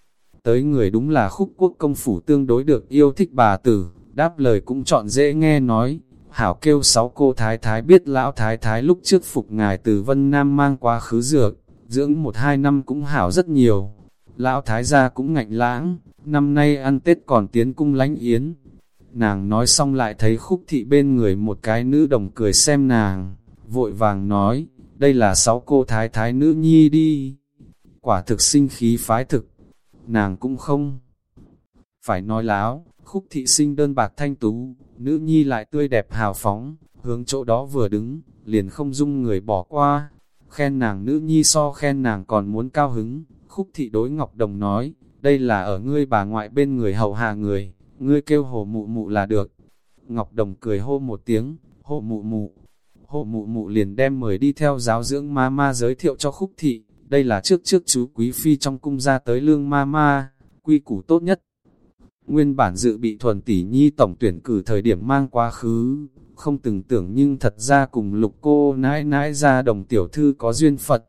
Tới người đúng là khúc quốc công phủ tương đối được yêu thích bà tử, đáp lời cũng chọn dễ nghe nói. Hảo kêu sáu cô thái thái biết lão thái thái lúc trước phục ngài từ Vân Nam mang qua khứ dược, dưỡng một hai năm cũng hảo rất nhiều. Lão thái gia cũng ngạnh lãng, năm nay ăn Tết còn tiến cung lánh yến. Nàng nói xong lại thấy khúc thị bên người một cái nữ đồng cười xem nàng, vội vàng nói, đây là sáu cô thái thái nữ nhi đi. Quả thực sinh khí phái thực, nàng cũng không. Phải nói láo, khúc thị sinh đơn bạc thanh tú, nữ nhi lại tươi đẹp hào phóng, hướng chỗ đó vừa đứng, liền không dung người bỏ qua. Khen nàng nữ nhi so khen nàng còn muốn cao hứng, khúc thị đối Ngọc Đồng nói, đây là ở ngươi bà ngoại bên người hầu hạ người, ngươi kêu hồ mụ mụ là được. Ngọc Đồng cười hô một tiếng, hồ mụ mụ. Hồ mụ mụ liền đem mời đi theo giáo dưỡng ma ma giới thiệu cho khúc thị, đây là trước trước chú quý phi trong cung ra tới lương ma ma, quy củ tốt nhất. Nguyên bản dự bị thuần tỷ nhi tổng tuyển cử thời điểm mang quá khứ, không từng tưởng nhưng thật ra cùng lục cô nãi nãi ra đồng tiểu thư có duyên Phật.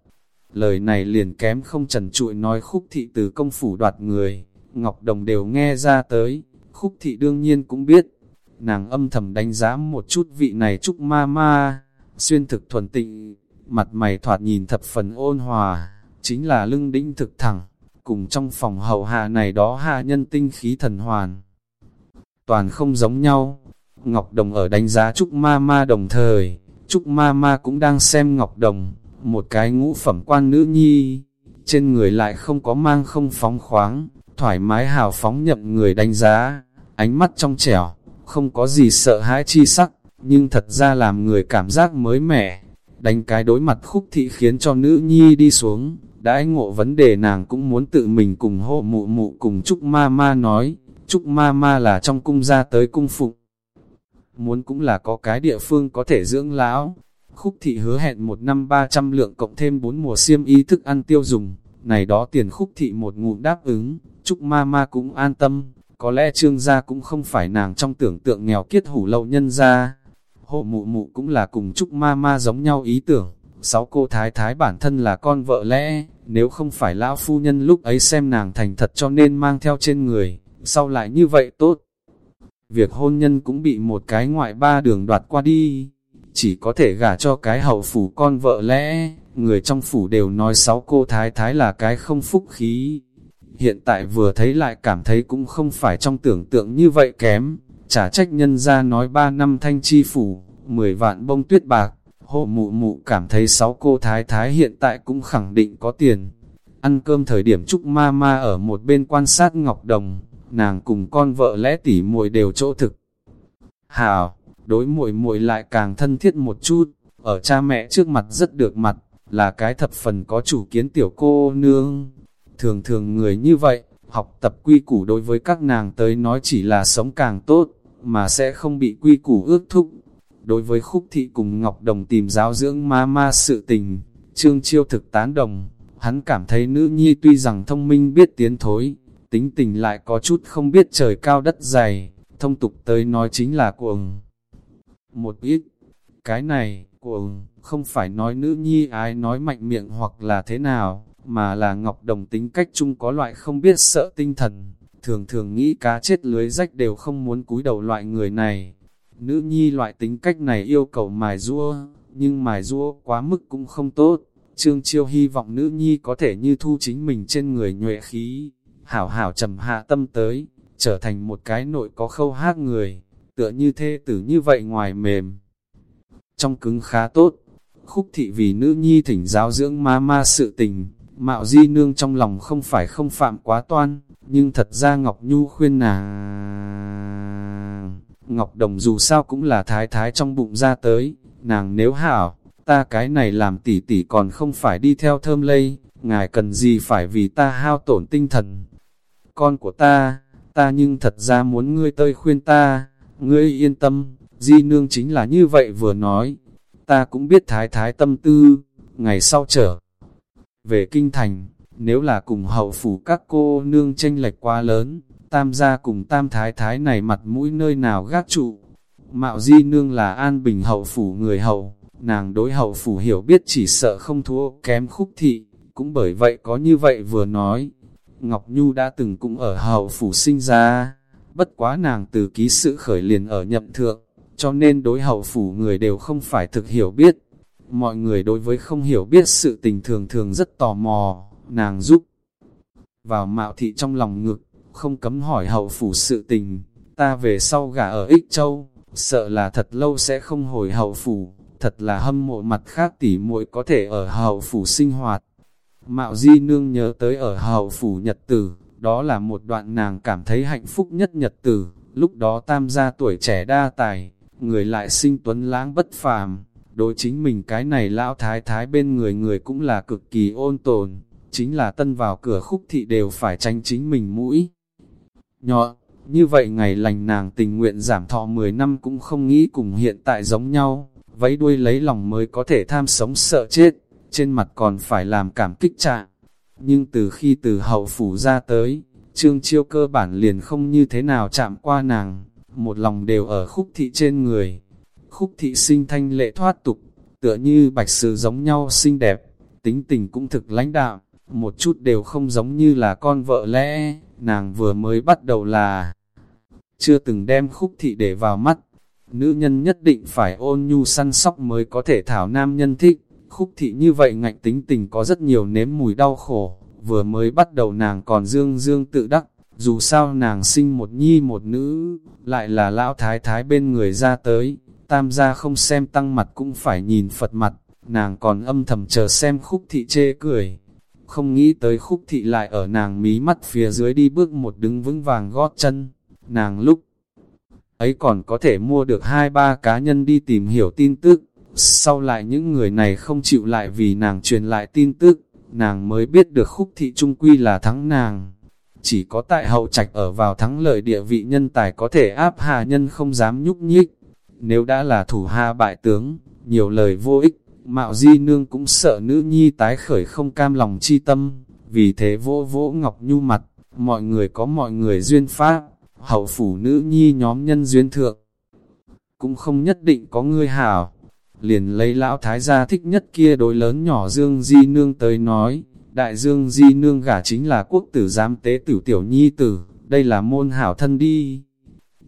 Lời này liền kém không trần trụi nói khúc thị từ công phủ đoạt người, Ngọc Đồng đều nghe ra tới, khúc thị đương nhiên cũng biết. Nàng âm thầm đánh giá một chút vị này trúc ma ma, xuyên thực thuần tịnh, mặt mày thoạt nhìn thập phần ôn hòa, chính là lưng đĩnh thực thẳng, cùng trong phòng hậu hạ này đó hạ nhân tinh khí thần hoàn. Toàn không giống nhau, Ngọc Đồng ở đánh giá Trúc Ma Ma đồng thời, Trúc Ma Ma cũng đang xem Ngọc Đồng, một cái ngũ phẩm quan nữ nhi, trên người lại không có mang không phóng khoáng, thoải mái hào phóng nhậm người đánh giá, ánh mắt trong trẻo, không có gì sợ hãi chi sắc, nhưng thật ra làm người cảm giác mới mẻ. Đánh cái đối mặt khúc thị khiến cho nữ nhi đi xuống, đãi ngộ vấn đề nàng cũng muốn tự mình cùng hộ mụ mụ cùng Trúc Ma Ma nói, Trúc Ma Ma là trong cung ra tới cung phụng. Muốn cũng là có cái địa phương có thể dưỡng lão. Khúc thị hứa hẹn một năm 300 lượng cộng thêm bốn mùa xiêm y thức ăn tiêu dùng, này đó tiền khúc thị một ngụm đáp ứng, Trúc Ma Ma cũng an tâm, có lẽ trương gia cũng không phải nàng trong tưởng tượng nghèo kiết hủ lậu nhân gia. Hộ mụ mụ cũng là cùng Trúc Ma Ma giống nhau ý tưởng, sáu cô thái thái bản thân là con vợ lẽ, nếu không phải lão phu nhân lúc ấy xem nàng thành thật cho nên mang theo trên người, sau lại như vậy tốt. Việc hôn nhân cũng bị một cái ngoại ba đường đoạt qua đi, chỉ có thể gả cho cái hậu phủ con vợ lẽ, người trong phủ đều nói sáu cô thái thái là cái không phúc khí. Hiện tại vừa thấy lại cảm thấy cũng không phải trong tưởng tượng như vậy kém, trả trách nhân ra nói ba năm thanh chi phủ, 10 vạn bông tuyết bạc, hộ mụ mụ cảm thấy sáu cô thái thái hiện tại cũng khẳng định có tiền. Ăn cơm thời điểm Trúc Ma Ma ở một bên quan sát Ngọc Đồng, nàng cùng con vợ lẽ tỉ muội đều chỗ thực. Hảo, đối muội muội lại càng thân thiết một chút, ở cha mẹ trước mặt rất được mặt, là cái thập phần có chủ kiến tiểu cô nương. Thường thường người như vậy, học tập quy củ đối với các nàng tới nói chỉ là sống càng tốt, mà sẽ không bị quy củ ước thúc. Đối với khúc thị cùng Ngọc Đồng tìm giáo dưỡng ma ma sự tình, Trương Chiêu thực tán đồng, hắn cảm thấy nữ nhi tuy rằng thông minh biết tiến thối, tính tình lại có chút không biết trời cao đất dày, thông tục tới nói chính là cuồng. Một ít, cái này, cuồng, không phải nói nữ nhi ai nói mạnh miệng hoặc là thế nào, mà là Ngọc Đồng tính cách chung có loại không biết sợ tinh thần, thường thường nghĩ cá chết lưới rách đều không muốn cúi đầu loại người này. Nữ nhi loại tính cách này yêu cầu mài rua, nhưng mài rua quá mức cũng không tốt. Trương Chiêu hy vọng nữ nhi có thể như thu chính mình trên người nhuệ khí, hảo hảo trầm hạ tâm tới, trở thành một cái nội có khâu hát người, tựa như thê tử như vậy ngoài mềm. Trong cứng khá tốt, khúc thị vì nữ nhi thỉnh giáo dưỡng ma ma sự tình, mạo di nương trong lòng không phải không phạm quá toan, nhưng thật ra Ngọc Nhu khuyên nàng, Ngọc Đồng dù sao cũng là thái thái trong bụng ra tới, nàng nếu hảo, ta cái này làm tỉ tỉ còn không phải đi theo thơm lây, ngài cần gì phải vì ta hao tổn tinh thần. Con của ta, ta nhưng thật ra muốn ngươi tơi khuyên ta, ngươi yên tâm, di nương chính là như vậy vừa nói. Ta cũng biết thái thái tâm tư, ngày sau trở về kinh thành, nếu là cùng hậu phủ các cô nương tranh lệch quá lớn, tam gia cùng tam thái thái này mặt mũi nơi nào gác trụ. Mạo di nương là an bình hậu phủ người hậu, nàng đối hậu phủ hiểu biết chỉ sợ không thua kém khúc thị, cũng bởi vậy có như vậy vừa nói. Ngọc Nhu đã từng cũng ở hậu phủ sinh ra, bất quá nàng từ ký sự khởi liền ở nhậm thượng, cho nên đối hậu phủ người đều không phải thực hiểu biết. Mọi người đối với không hiểu biết sự tình thường thường rất tò mò, nàng giúp vào mạo thị trong lòng ngực, không cấm hỏi hậu phủ sự tình, ta về sau gả ở Ích Châu, sợ là thật lâu sẽ không hồi hậu phủ, thật là hâm mộ mặt khác tỉ muội có thể ở hậu phủ sinh hoạt. Mạo Di Nương nhớ tới ở hậu phủ nhật tử, đó là một đoạn nàng cảm thấy hạnh phúc nhất nhật tử, lúc đó tam gia tuổi trẻ đa tài, người lại sinh tuấn lãng bất phàm, đối chính mình cái này lão thái thái bên người người cũng là cực kỳ ôn tồn, chính là tân vào cửa khúc thị đều phải tranh chính mình mũi. nhỏ như vậy ngày lành nàng tình nguyện giảm thọ 10 năm cũng không nghĩ cùng hiện tại giống nhau, vẫy đuôi lấy lòng mới có thể tham sống sợ chết, trên mặt còn phải làm cảm kích trạng. Nhưng từ khi từ hậu phủ ra tới, trương chiêu cơ bản liền không như thế nào chạm qua nàng, một lòng đều ở khúc thị trên người. Khúc thị sinh thanh lệ thoát tục, tựa như bạch sử giống nhau xinh đẹp, tính tình cũng thực lãnh đạo, một chút đều không giống như là con vợ lẽ, nàng vừa mới bắt đầu là chưa từng đem khúc thị để vào mắt. Nữ nhân nhất định phải ôn nhu săn sóc mới có thể thảo nam nhân thích. Khúc thị như vậy ngạnh tính tình có rất nhiều nếm mùi đau khổ. Vừa mới bắt đầu nàng còn dương dương tự đắc. Dù sao nàng sinh một nhi một nữ, lại là lão thái thái bên người ra tới. Tam gia không xem tăng mặt cũng phải nhìn Phật mặt. Nàng còn âm thầm chờ xem khúc thị chê cười không nghĩ tới khúc thị lại ở nàng mí mắt phía dưới đi bước một đứng vững vàng gót chân. Nàng lúc ấy còn có thể mua được hai ba cá nhân đi tìm hiểu tin tức, sau lại những người này không chịu lại vì nàng truyền lại tin tức, nàng mới biết được khúc thị trung quy là thắng nàng. Chỉ có tại hậu trạch ở vào thắng lợi địa vị nhân tài có thể áp hà nhân không dám nhúc nhích. Nếu đã là thủ hà bại tướng, nhiều lời vô ích, Mạo Di Nương cũng sợ nữ nhi tái khởi không cam lòng chi tâm, vì thế vỗ vỗ Ngọc Nhu mặt, mọi người có mọi người duyên pháp, hậu phủ nữ nhi nhóm nhân duyên thượng. Cũng không nhất định có người hảo, liền lấy lão thái gia thích nhất kia đối lớn nhỏ Dương Di Nương tới nói, đại Dương Di Nương gả chính là quốc tử giám tế tử tiểu nhi tử, đây là môn hảo thân đi.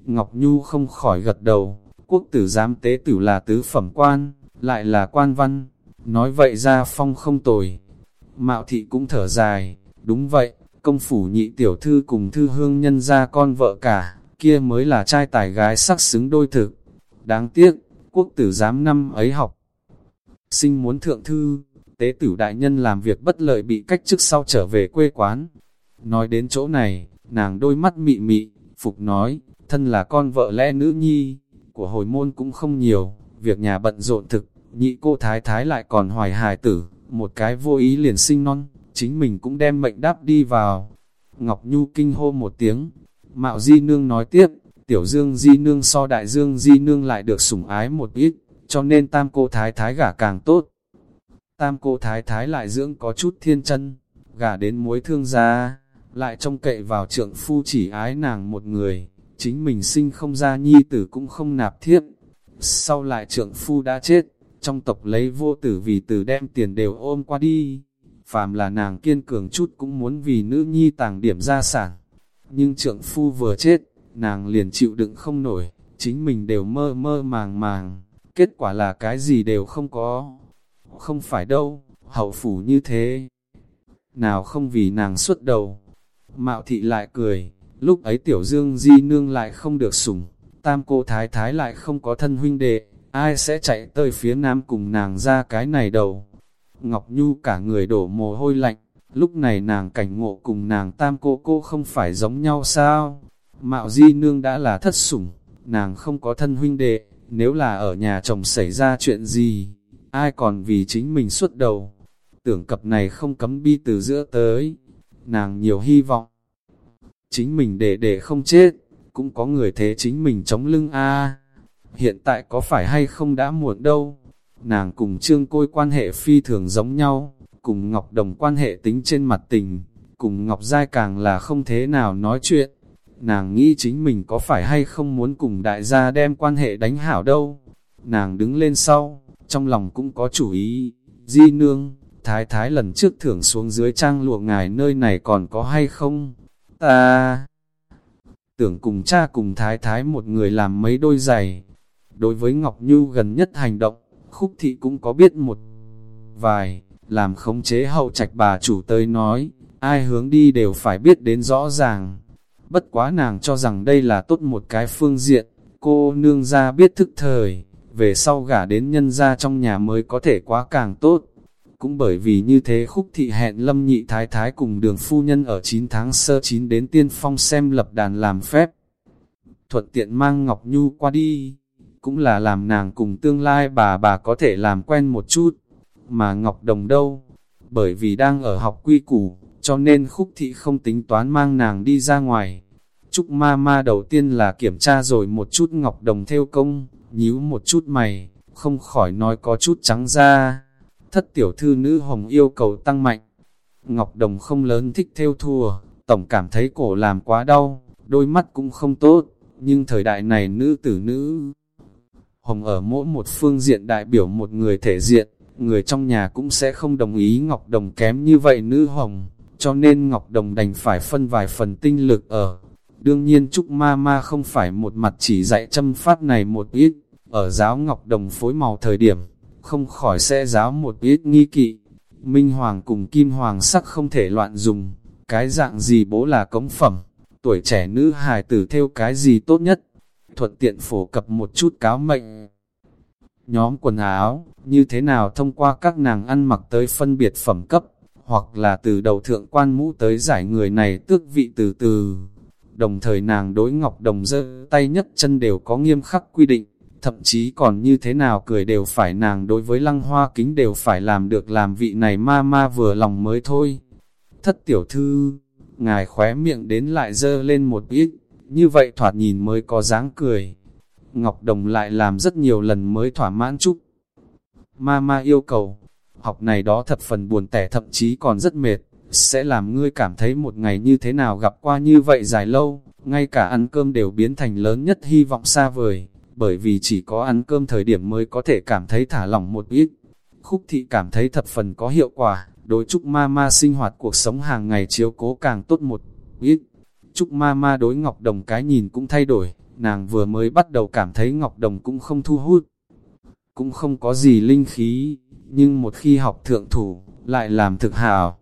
Ngọc Nhu không khỏi gật đầu, quốc tử giám tế tử là tứ phẩm quan, lại là quan văn, nói vậy ra phong không tồi. Mạo thị cũng thở dài, đúng vậy, công phủ nhị tiểu thư cùng thư hương nhân ra con vợ cả, kia mới là trai tài gái sắc xứng đôi thực. Đáng tiếc, quốc tử giám năm ấy học. Sinh muốn thượng thư, tế tử đại nhân làm việc bất lợi bị cách chức sau trở về quê quán. Nói đến chỗ này, nàng đôi mắt mị mị, phục nói, thân là con vợ lẽ nữ nhi, của hồi môn cũng không nhiều, việc nhà bận rộn thực, nhị cô thái thái lại còn hoài hài tử, một cái vô ý liền sinh non, chính mình cũng đem mệnh đáp đi vào. Ngọc Nhu kinh hô một tiếng, Mạo Di Nương nói tiếp, Tiểu Dương Di Nương so Đại Dương Di Nương lại được sủng ái một ít, cho nên tam cô thái thái gả càng tốt. Tam cô thái thái lại dưỡng có chút thiên chân, gả đến muối thương gia, lại trông cậy vào trượng phu chỉ ái nàng một người, chính mình sinh không ra nhi tử cũng không nạp thiếp, sau lại trượng phu đã chết, trong tộc lấy vô tử vì tử đem tiền đều ôm qua đi. Phàm là nàng kiên cường chút cũng muốn vì nữ nhi tàng điểm gia sản. Nhưng trượng phu vừa chết, nàng liền chịu đựng không nổi, chính mình đều mơ mơ màng màng, kết quả là cái gì đều không có. Không phải đâu, hậu phủ như thế. Nào không vì nàng xuất đầu. Mạo thị lại cười, lúc ấy tiểu dương di nương lại không được sủng, tam cô thái thái lại không có thân huynh đệ, ai sẽ chạy tới phía nam cùng nàng ra cái này đầu. Ngọc Nhu cả người đổ mồ hôi lạnh, lúc này nàng cảnh ngộ cùng nàng tam cô cô không phải giống nhau sao? Mạo Di Nương đã là thất sủng, nàng không có thân huynh đệ, nếu là ở nhà chồng xảy ra chuyện gì, ai còn vì chính mình xuất đầu. Tưởng cập này không cấm bi từ giữa tới, nàng nhiều hy vọng. Chính mình để để không chết, cũng có người thế chính mình chống lưng a Hiện tại có phải hay không đã muộn đâu. Nàng cùng trương côi quan hệ phi thường giống nhau, cùng Ngọc Đồng quan hệ tính trên mặt tình, cùng Ngọc Giai càng là không thế nào nói chuyện. Nàng nghĩ chính mình có phải hay không muốn cùng đại gia đem quan hệ đánh hảo đâu. Nàng đứng lên sau, trong lòng cũng có chủ ý, di nương, thái thái lần trước thưởng xuống dưới trang lụa ngài nơi này còn có hay không? Ta tưởng cùng cha cùng thái thái một người làm mấy đôi giày. Đối với Ngọc Nhu gần nhất hành động, khúc thị cũng có biết một vài, làm khống chế hậu trạch bà chủ tới nói, ai hướng đi đều phải biết đến rõ ràng. Bất quá nàng cho rằng đây là tốt một cái phương diện, cô nương ra biết thức thời, về sau gả đến nhân ra trong nhà mới có thể quá càng tốt. Cũng bởi vì như thế khúc thị hẹn lâm nhị thái thái cùng đường phu nhân ở 9 tháng sơ 9 đến tiên phong xem lập đàn làm phép. Thuận tiện mang Ngọc Nhu qua đi, cũng là làm nàng cùng tương lai bà bà có thể làm quen một chút. Mà Ngọc Đồng đâu? Bởi vì đang ở học quy củ, cho nên khúc thị không tính toán mang nàng đi ra ngoài. Trúc ma ma đầu tiên là kiểm tra rồi một chút Ngọc Đồng theo công, nhíu một chút mày, không khỏi nói có chút trắng ra. Thất tiểu thư nữ hồng yêu cầu tăng mạnh. Ngọc Đồng không lớn thích theo thùa, tổng cảm thấy cổ làm quá đau, đôi mắt cũng không tốt, nhưng thời đại này nữ tử nữ hồng ở mỗi một phương diện đại biểu một người thể diện, người trong nhà cũng sẽ không đồng ý Ngọc Đồng kém như vậy nữ hồng, cho nên Ngọc Đồng đành phải phân vài phần tinh lực ở. Đương nhiên Trúc Ma Ma không phải một mặt chỉ dạy châm phát này một ít, ở giáo Ngọc Đồng phối màu thời điểm, không khỏi sẽ giáo một ít nghi kỵ. Minh Hoàng cùng Kim Hoàng sắc không thể loạn dùng, cái dạng gì bố là cống phẩm, tuổi trẻ nữ hài tử theo cái gì tốt nhất, thuận tiện phổ cập một chút cáo mệnh. Nhóm quần áo, như thế nào thông qua các nàng ăn mặc tới phân biệt phẩm cấp, hoặc là từ đầu thượng quan mũ tới giải người này tước vị từ từ. Đồng thời nàng đối ngọc đồng dơ tay nhất chân đều có nghiêm khắc quy định, thậm chí còn như thế nào cười đều phải nàng đối với lăng hoa kính đều phải làm được làm vị này ma ma vừa lòng mới thôi. Thất tiểu thư, ngài khóe miệng đến lại dơ lên một ít, như vậy thoạt nhìn mới có dáng cười. Ngọc Đồng lại làm rất nhiều lần mới thỏa mãn chút. Ma ma yêu cầu, học này đó thập phần buồn tẻ thậm chí còn rất mệt, sẽ làm ngươi cảm thấy một ngày như thế nào gặp qua như vậy dài lâu, ngay cả ăn cơm đều biến thành lớn nhất hy vọng xa vời, bởi vì chỉ có ăn cơm thời điểm mới có thể cảm thấy thả lỏng một ít. Khúc thị cảm thấy thập phần có hiệu quả, đối trúc mama sinh hoạt cuộc sống hàng ngày chiếu cố càng tốt một ít. Trúc mama đối Ngọc Đồng cái nhìn cũng thay đổi, nàng vừa mới bắt đầu cảm thấy Ngọc Đồng cũng không thu hút, cũng không có gì linh khí, nhưng một khi học thượng thủ, lại làm thực hảo.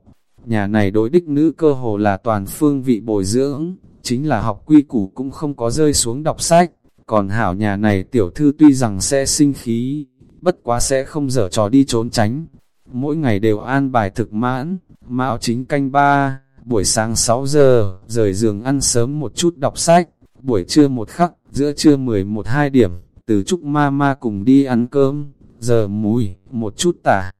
Nhà này đối đích nữ cơ hồ là toàn phương vị bồi dưỡng, chính là học quy củ cũng không có rơi xuống đọc sách, còn hảo nhà này tiểu thư tuy rằng sẽ sinh khí, bất quá sẽ không dở trò đi trốn tránh. Mỗi ngày đều an bài thực mãn, mạo chính canh ba, buổi sáng 6 giờ, rời giường ăn sớm một chút đọc sách, buổi trưa một khắc, giữa trưa 11-2 điểm, từ chúc ma ma cùng đi ăn cơm, giờ mùi, một chút tả.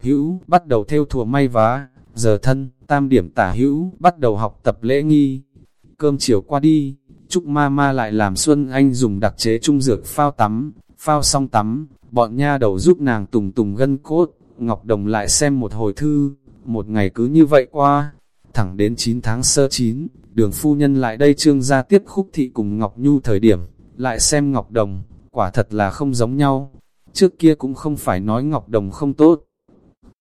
Hữu, bắt đầu theo thùa may vá, giờ thân, tam điểm tả hữu, bắt đầu học tập lễ nghi. Cơm chiều qua đi, chúc ma ma lại làm Xuân Anh dùng đặc chế trung dược phao tắm, phao xong tắm, bọn nha đầu giúp nàng tùng tùng gân cốt, Ngọc Đồng lại xem một hồi thư, một ngày cứ như vậy qua, thẳng đến 9 tháng sơ 9, đường phu nhân lại đây trương ra tiếp khúc thị cùng Ngọc Nhu thời điểm, lại xem Ngọc Đồng, quả thật là không giống nhau. Trước kia cũng không phải nói Ngọc Đồng không tốt,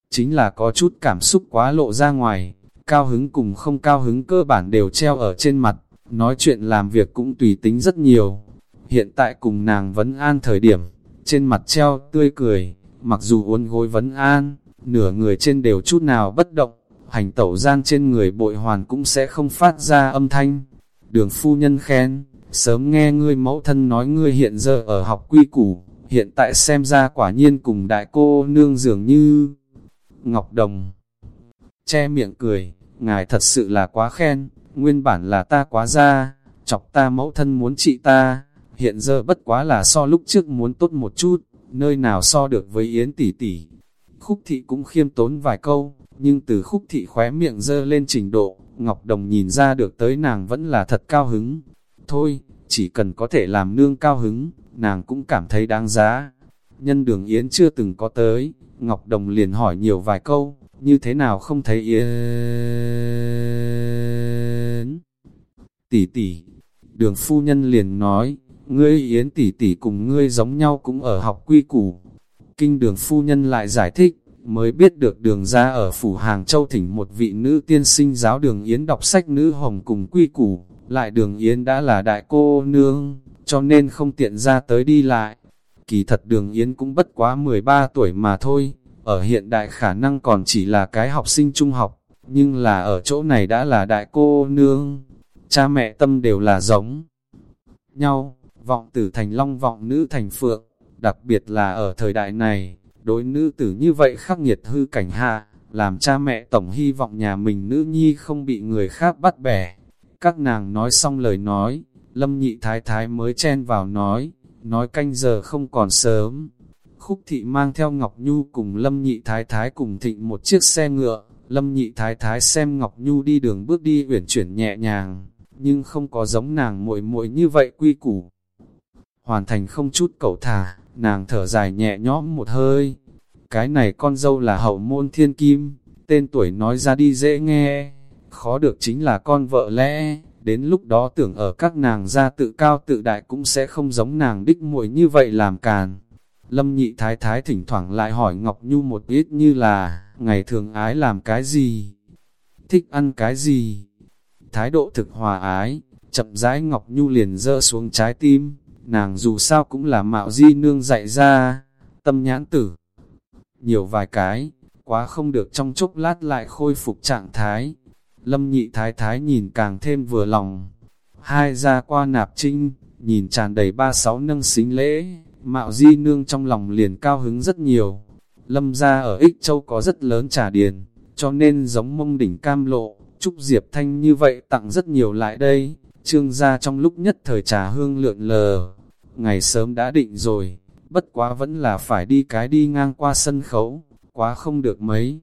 chính là có chút cảm xúc quá lộ ra ngoài, cao hứng cùng không cao hứng cơ bản đều treo ở trên mặt, nói chuyện làm việc cũng tùy tính rất nhiều. Hiện tại cùng nàng vấn an thời điểm, trên mặt treo tươi cười, mặc dù uốn gối vấn an, nửa người trên đều chút nào bất động, hành tẩu gian trên người bội hoàn cũng sẽ không phát ra âm thanh. Đường phu nhân khen, sớm nghe ngươi mẫu thân nói ngươi hiện giờ ở học quy củ, hiện tại xem ra quả nhiên cùng đại cô nương dường như Ngọc Đồng. Che miệng cười, ngài thật sự là quá khen, nguyên bản là ta quá ra, chọc ta mẫu thân muốn trị ta, hiện giờ bất quá là so lúc trước muốn tốt một chút, nơi nào so được với Yến tỷ tỷ. Khúc thị cũng khiêm tốn vài câu, nhưng từ khúc thị khóe miệng dơ lên trình độ, Ngọc Đồng nhìn ra được tới nàng vẫn là thật cao hứng. Thôi, chỉ cần có thể làm nương cao hứng, nàng cũng cảm thấy đáng giá. Nhân đường Yến chưa từng có tới, Ngọc Đồng liền hỏi nhiều vài câu, như thế nào không thấy Yến. Tỷ tỷ, đường phu nhân liền nói, ngươi Yến tỷ tỷ cùng ngươi giống nhau cũng ở học quy củ. Kinh đường phu nhân lại giải thích, mới biết được đường ra ở phủ Hàng Châu thỉnh một vị nữ tiên sinh giáo đường Yến đọc sách nữ hồng cùng quy củ, lại đường Yến đã là đại cô nương, cho nên không tiện ra tới đi lại. Kỳ thật đường Yến cũng bất quá 13 tuổi mà thôi, ở hiện đại khả năng còn chỉ là cái học sinh trung học, nhưng là ở chỗ này đã là đại cô nương. Cha mẹ tâm đều là giống nhau, vọng tử thành long vọng nữ thành phượng, đặc biệt là ở thời đại này, đối nữ tử như vậy khắc nghiệt hư cảnh hạ, làm cha mẹ tổng hy vọng nhà mình nữ nhi không bị người khác bắt bẻ. Các nàng nói xong lời nói, lâm nhị thái thái mới chen vào nói, nói canh giờ không còn sớm. Khúc thị mang theo Ngọc Nhu cùng Lâm Nhị Thái Thái cùng thịnh một chiếc xe ngựa, Lâm Nhị Thái Thái xem Ngọc Nhu đi đường bước đi uyển chuyển nhẹ nhàng, nhưng không có giống nàng muội muội như vậy quy củ. Hoàn thành không chút cẩu thả, nàng thở dài nhẹ nhõm một hơi. Cái này con dâu là hậu môn thiên kim, tên tuổi nói ra đi dễ nghe, khó được chính là con vợ lẽ, đến lúc đó tưởng ở các nàng gia tự cao tự đại cũng sẽ không giống nàng đích muội như vậy làm càn. Lâm nhị thái thái thỉnh thoảng lại hỏi Ngọc Nhu một ít như là, ngày thường ái làm cái gì? Thích ăn cái gì? Thái độ thực hòa ái, chậm rãi Ngọc Nhu liền dơ xuống trái tim, nàng dù sao cũng là mạo di nương dạy ra, tâm nhãn tử. Nhiều vài cái, quá không được trong chốc lát lại khôi phục trạng thái. Lâm nhị thái thái nhìn càng thêm vừa lòng. Hai ra qua nạp trinh, nhìn tràn đầy ba sáu nâng xính lễ, mạo di nương trong lòng liền cao hứng rất nhiều. Lâm gia ở Ích Châu có rất lớn trà điền, cho nên giống mông đỉnh cam lộ, Trúc Diệp Thanh như vậy tặng rất nhiều lại đây. Trương gia trong lúc nhất thời trà hương lượn lờ, ngày sớm đã định rồi, bất quá vẫn là phải đi cái đi ngang qua sân khấu, quá không được mấy.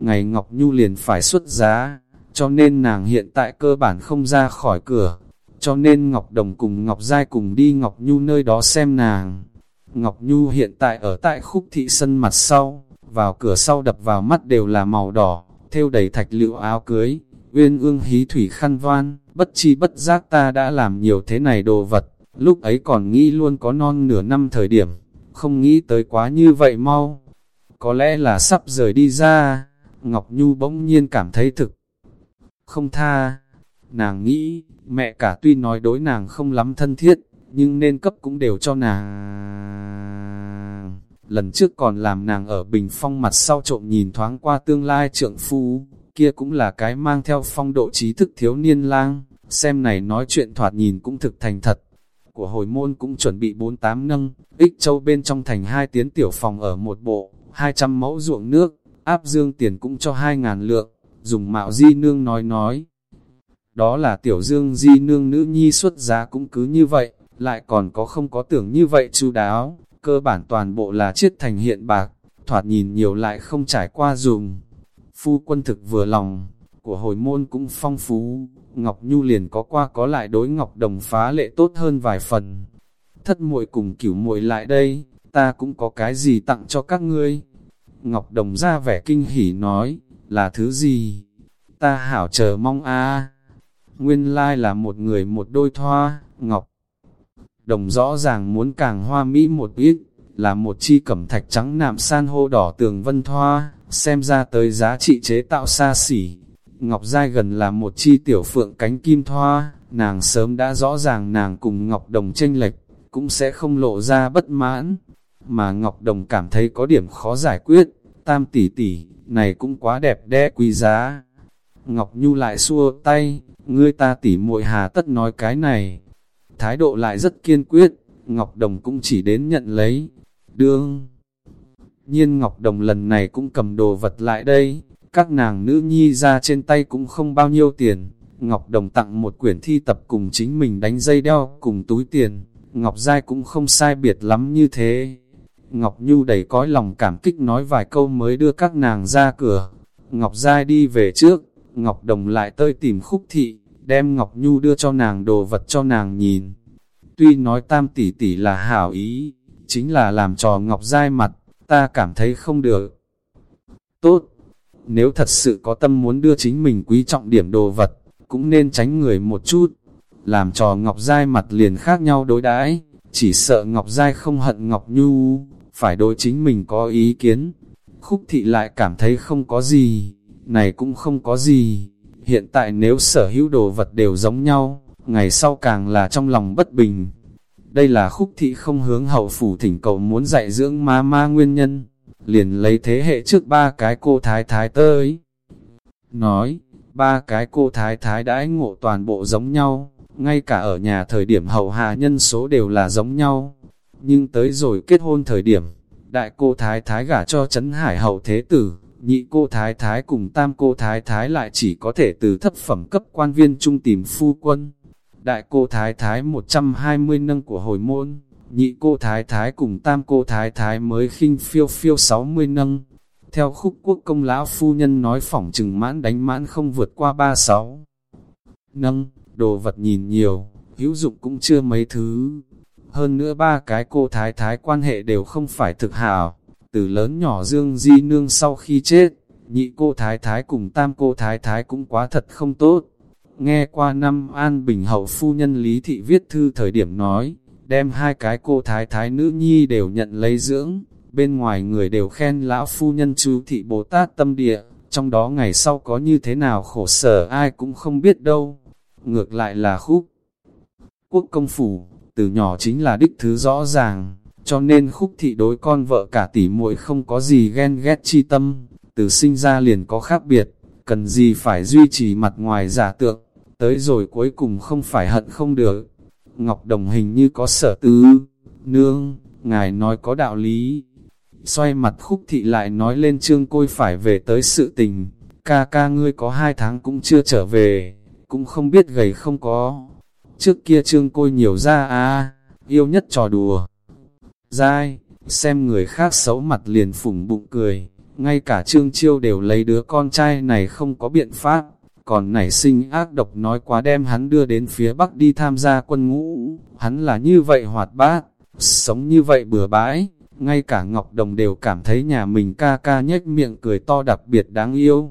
Ngày Ngọc Nhu liền phải xuất giá, cho nên nàng hiện tại cơ bản không ra khỏi cửa, cho nên Ngọc Đồng cùng Ngọc Giai cùng đi Ngọc Nhu nơi đó xem nàng. Ngọc Nhu hiện tại ở tại khúc thị sân mặt sau, vào cửa sau đập vào mắt đều là màu đỏ, theo đầy thạch lựu áo cưới, uyên ương hí thủy khăn voan, bất chi bất giác ta đã làm nhiều thế này đồ vật, lúc ấy còn nghĩ luôn có non nửa năm thời điểm, không nghĩ tới quá như vậy mau. Có lẽ là sắp rời đi ra, Ngọc Nhu bỗng nhiên cảm thấy thực. Không tha, nàng nghĩ, mẹ cả tuy nói đối nàng không lắm thân thiết, nhưng nên cấp cũng đều cho nàng. Lần trước còn làm nàng ở bình phong mặt sau trộm nhìn thoáng qua tương lai trượng phu, kia cũng là cái mang theo phong độ trí thức thiếu niên lang, xem này nói chuyện thoạt nhìn cũng thực thành thật. Của hồi môn cũng chuẩn bị 48 nâng, ích châu bên trong thành hai tiến tiểu phòng ở một bộ, 200 mẫu ruộng nước, áp dương tiền cũng cho 2.000 lượng, dùng mạo di nương nói nói. Đó là tiểu dương di nương nữ nhi xuất giá cũng cứ như vậy, lại còn có không có tưởng như vậy chu đáo, cơ bản toàn bộ là chiết thành hiện bạc, thoạt nhìn nhiều lại không trải qua dùng. Phu quân thực vừa lòng, của hồi môn cũng phong phú, Ngọc Nhu liền có qua có lại đối Ngọc Đồng phá lệ tốt hơn vài phần. Thất muội cùng cửu muội lại đây, ta cũng có cái gì tặng cho các ngươi. Ngọc Đồng ra vẻ kinh hỉ nói, là thứ gì? Ta hảo chờ mong a. Nguyên lai là một người một đôi thoa, Ngọc. Đồng rõ ràng muốn càng hoa mỹ một ít, là một chi cẩm thạch trắng nạm san hô đỏ tường vân thoa, xem ra tới giá trị chế tạo xa xỉ. Ngọc Giai gần là một chi tiểu phượng cánh kim thoa, nàng sớm đã rõ ràng nàng cùng Ngọc Đồng tranh lệch, cũng sẽ không lộ ra bất mãn. Mà Ngọc Đồng cảm thấy có điểm khó giải quyết, tam tỷ tỷ, này cũng quá đẹp đẽ quý giá. Ngọc Nhu lại xua tay, ngươi ta tỉ muội hà tất nói cái này. Thái độ lại rất kiên quyết, Ngọc Đồng cũng chỉ đến nhận lấy. Đương! Nhiên Ngọc Đồng lần này cũng cầm đồ vật lại đây, các nàng nữ nhi ra trên tay cũng không bao nhiêu tiền. Ngọc Đồng tặng một quyển thi tập cùng chính mình đánh dây đeo cùng túi tiền, Ngọc Giai cũng không sai biệt lắm như thế. Ngọc Nhu đầy cõi lòng cảm kích nói vài câu mới đưa các nàng ra cửa. Ngọc Giai đi về trước, Ngọc Đồng lại tơi tìm khúc thị, đem Ngọc Nhu đưa cho nàng đồ vật cho nàng nhìn. Tuy nói tam tỷ tỷ là hảo ý, chính là làm trò Ngọc dai mặt, ta cảm thấy không được. Tốt, nếu thật sự có tâm muốn đưa chính mình quý trọng điểm đồ vật, cũng nên tránh người một chút, làm trò Ngọc dai mặt liền khác nhau đối đãi chỉ sợ Ngọc dai không hận Ngọc Nhu, phải đối chính mình có ý kiến. Khúc thị lại cảm thấy không có gì, này cũng không có gì, hiện tại nếu sở hữu đồ vật đều giống nhau, ngày sau càng là trong lòng bất bình. Đây là khúc thị không hướng hậu phủ thỉnh cầu muốn dạy dưỡng ma ma nguyên nhân, liền lấy thế hệ trước ba cái cô thái thái tới. Nói, ba cái cô thái thái đãi ngộ toàn bộ giống nhau, ngay cả ở nhà thời điểm hậu hạ nhân số đều là giống nhau. Nhưng tới rồi kết hôn thời điểm, đại cô thái thái gả cho Trấn Hải hậu thế tử, nhị cô thái thái cùng tam cô thái thái lại chỉ có thể từ thấp phẩm cấp quan viên trung tìm phu quân. Đại cô thái thái 120 nâng của hồi môn, nhị cô thái thái cùng tam cô thái thái mới khinh phiêu phiêu 60 nâng. Theo khúc quốc công lão phu nhân nói phỏng trừng mãn đánh mãn không vượt qua 36. Nâng, đồ vật nhìn nhiều, hữu dụng cũng chưa mấy thứ. Hơn nữa ba cái cô thái thái quan hệ đều không phải thực hảo. Từ lớn nhỏ Dương Di Nương sau khi chết, nhị cô thái thái cùng tam cô thái thái cũng quá thật không tốt. Nghe qua năm An Bình Hậu Phu Nhân Lý Thị viết thư thời điểm nói, đem hai cái cô thái thái nữ nhi đều nhận lấy dưỡng, bên ngoài người đều khen lão phu nhân chú thị Bồ Tát tâm địa, trong đó ngày sau có như thế nào khổ sở ai cũng không biết đâu. Ngược lại là khúc quốc công phủ, từ nhỏ chính là đích thứ rõ ràng, cho nên khúc thị đối con vợ cả tỷ muội không có gì ghen ghét chi tâm, từ sinh ra liền có khác biệt, cần gì phải duy trì mặt ngoài giả tượng, tới rồi cuối cùng không phải hận không được. Ngọc Đồng hình như có sở tứ, nương, ngài nói có đạo lý. Xoay mặt khúc thị lại nói lên trương côi phải về tới sự tình, ca ca ngươi có hai tháng cũng chưa trở về, cũng không biết gầy không có. Trước kia trương côi nhiều ra à, yêu nhất trò đùa. Dai, xem người khác xấu mặt liền phủng bụng cười, ngay cả trương chiêu đều lấy đứa con trai này không có biện pháp, còn nảy sinh ác độc nói quá đem hắn đưa đến phía Bắc đi tham gia quân ngũ, hắn là như vậy hoạt bát, sống như vậy bừa bãi, ngay cả Ngọc Đồng đều cảm thấy nhà mình ca ca nhếch miệng cười to đặc biệt đáng yêu.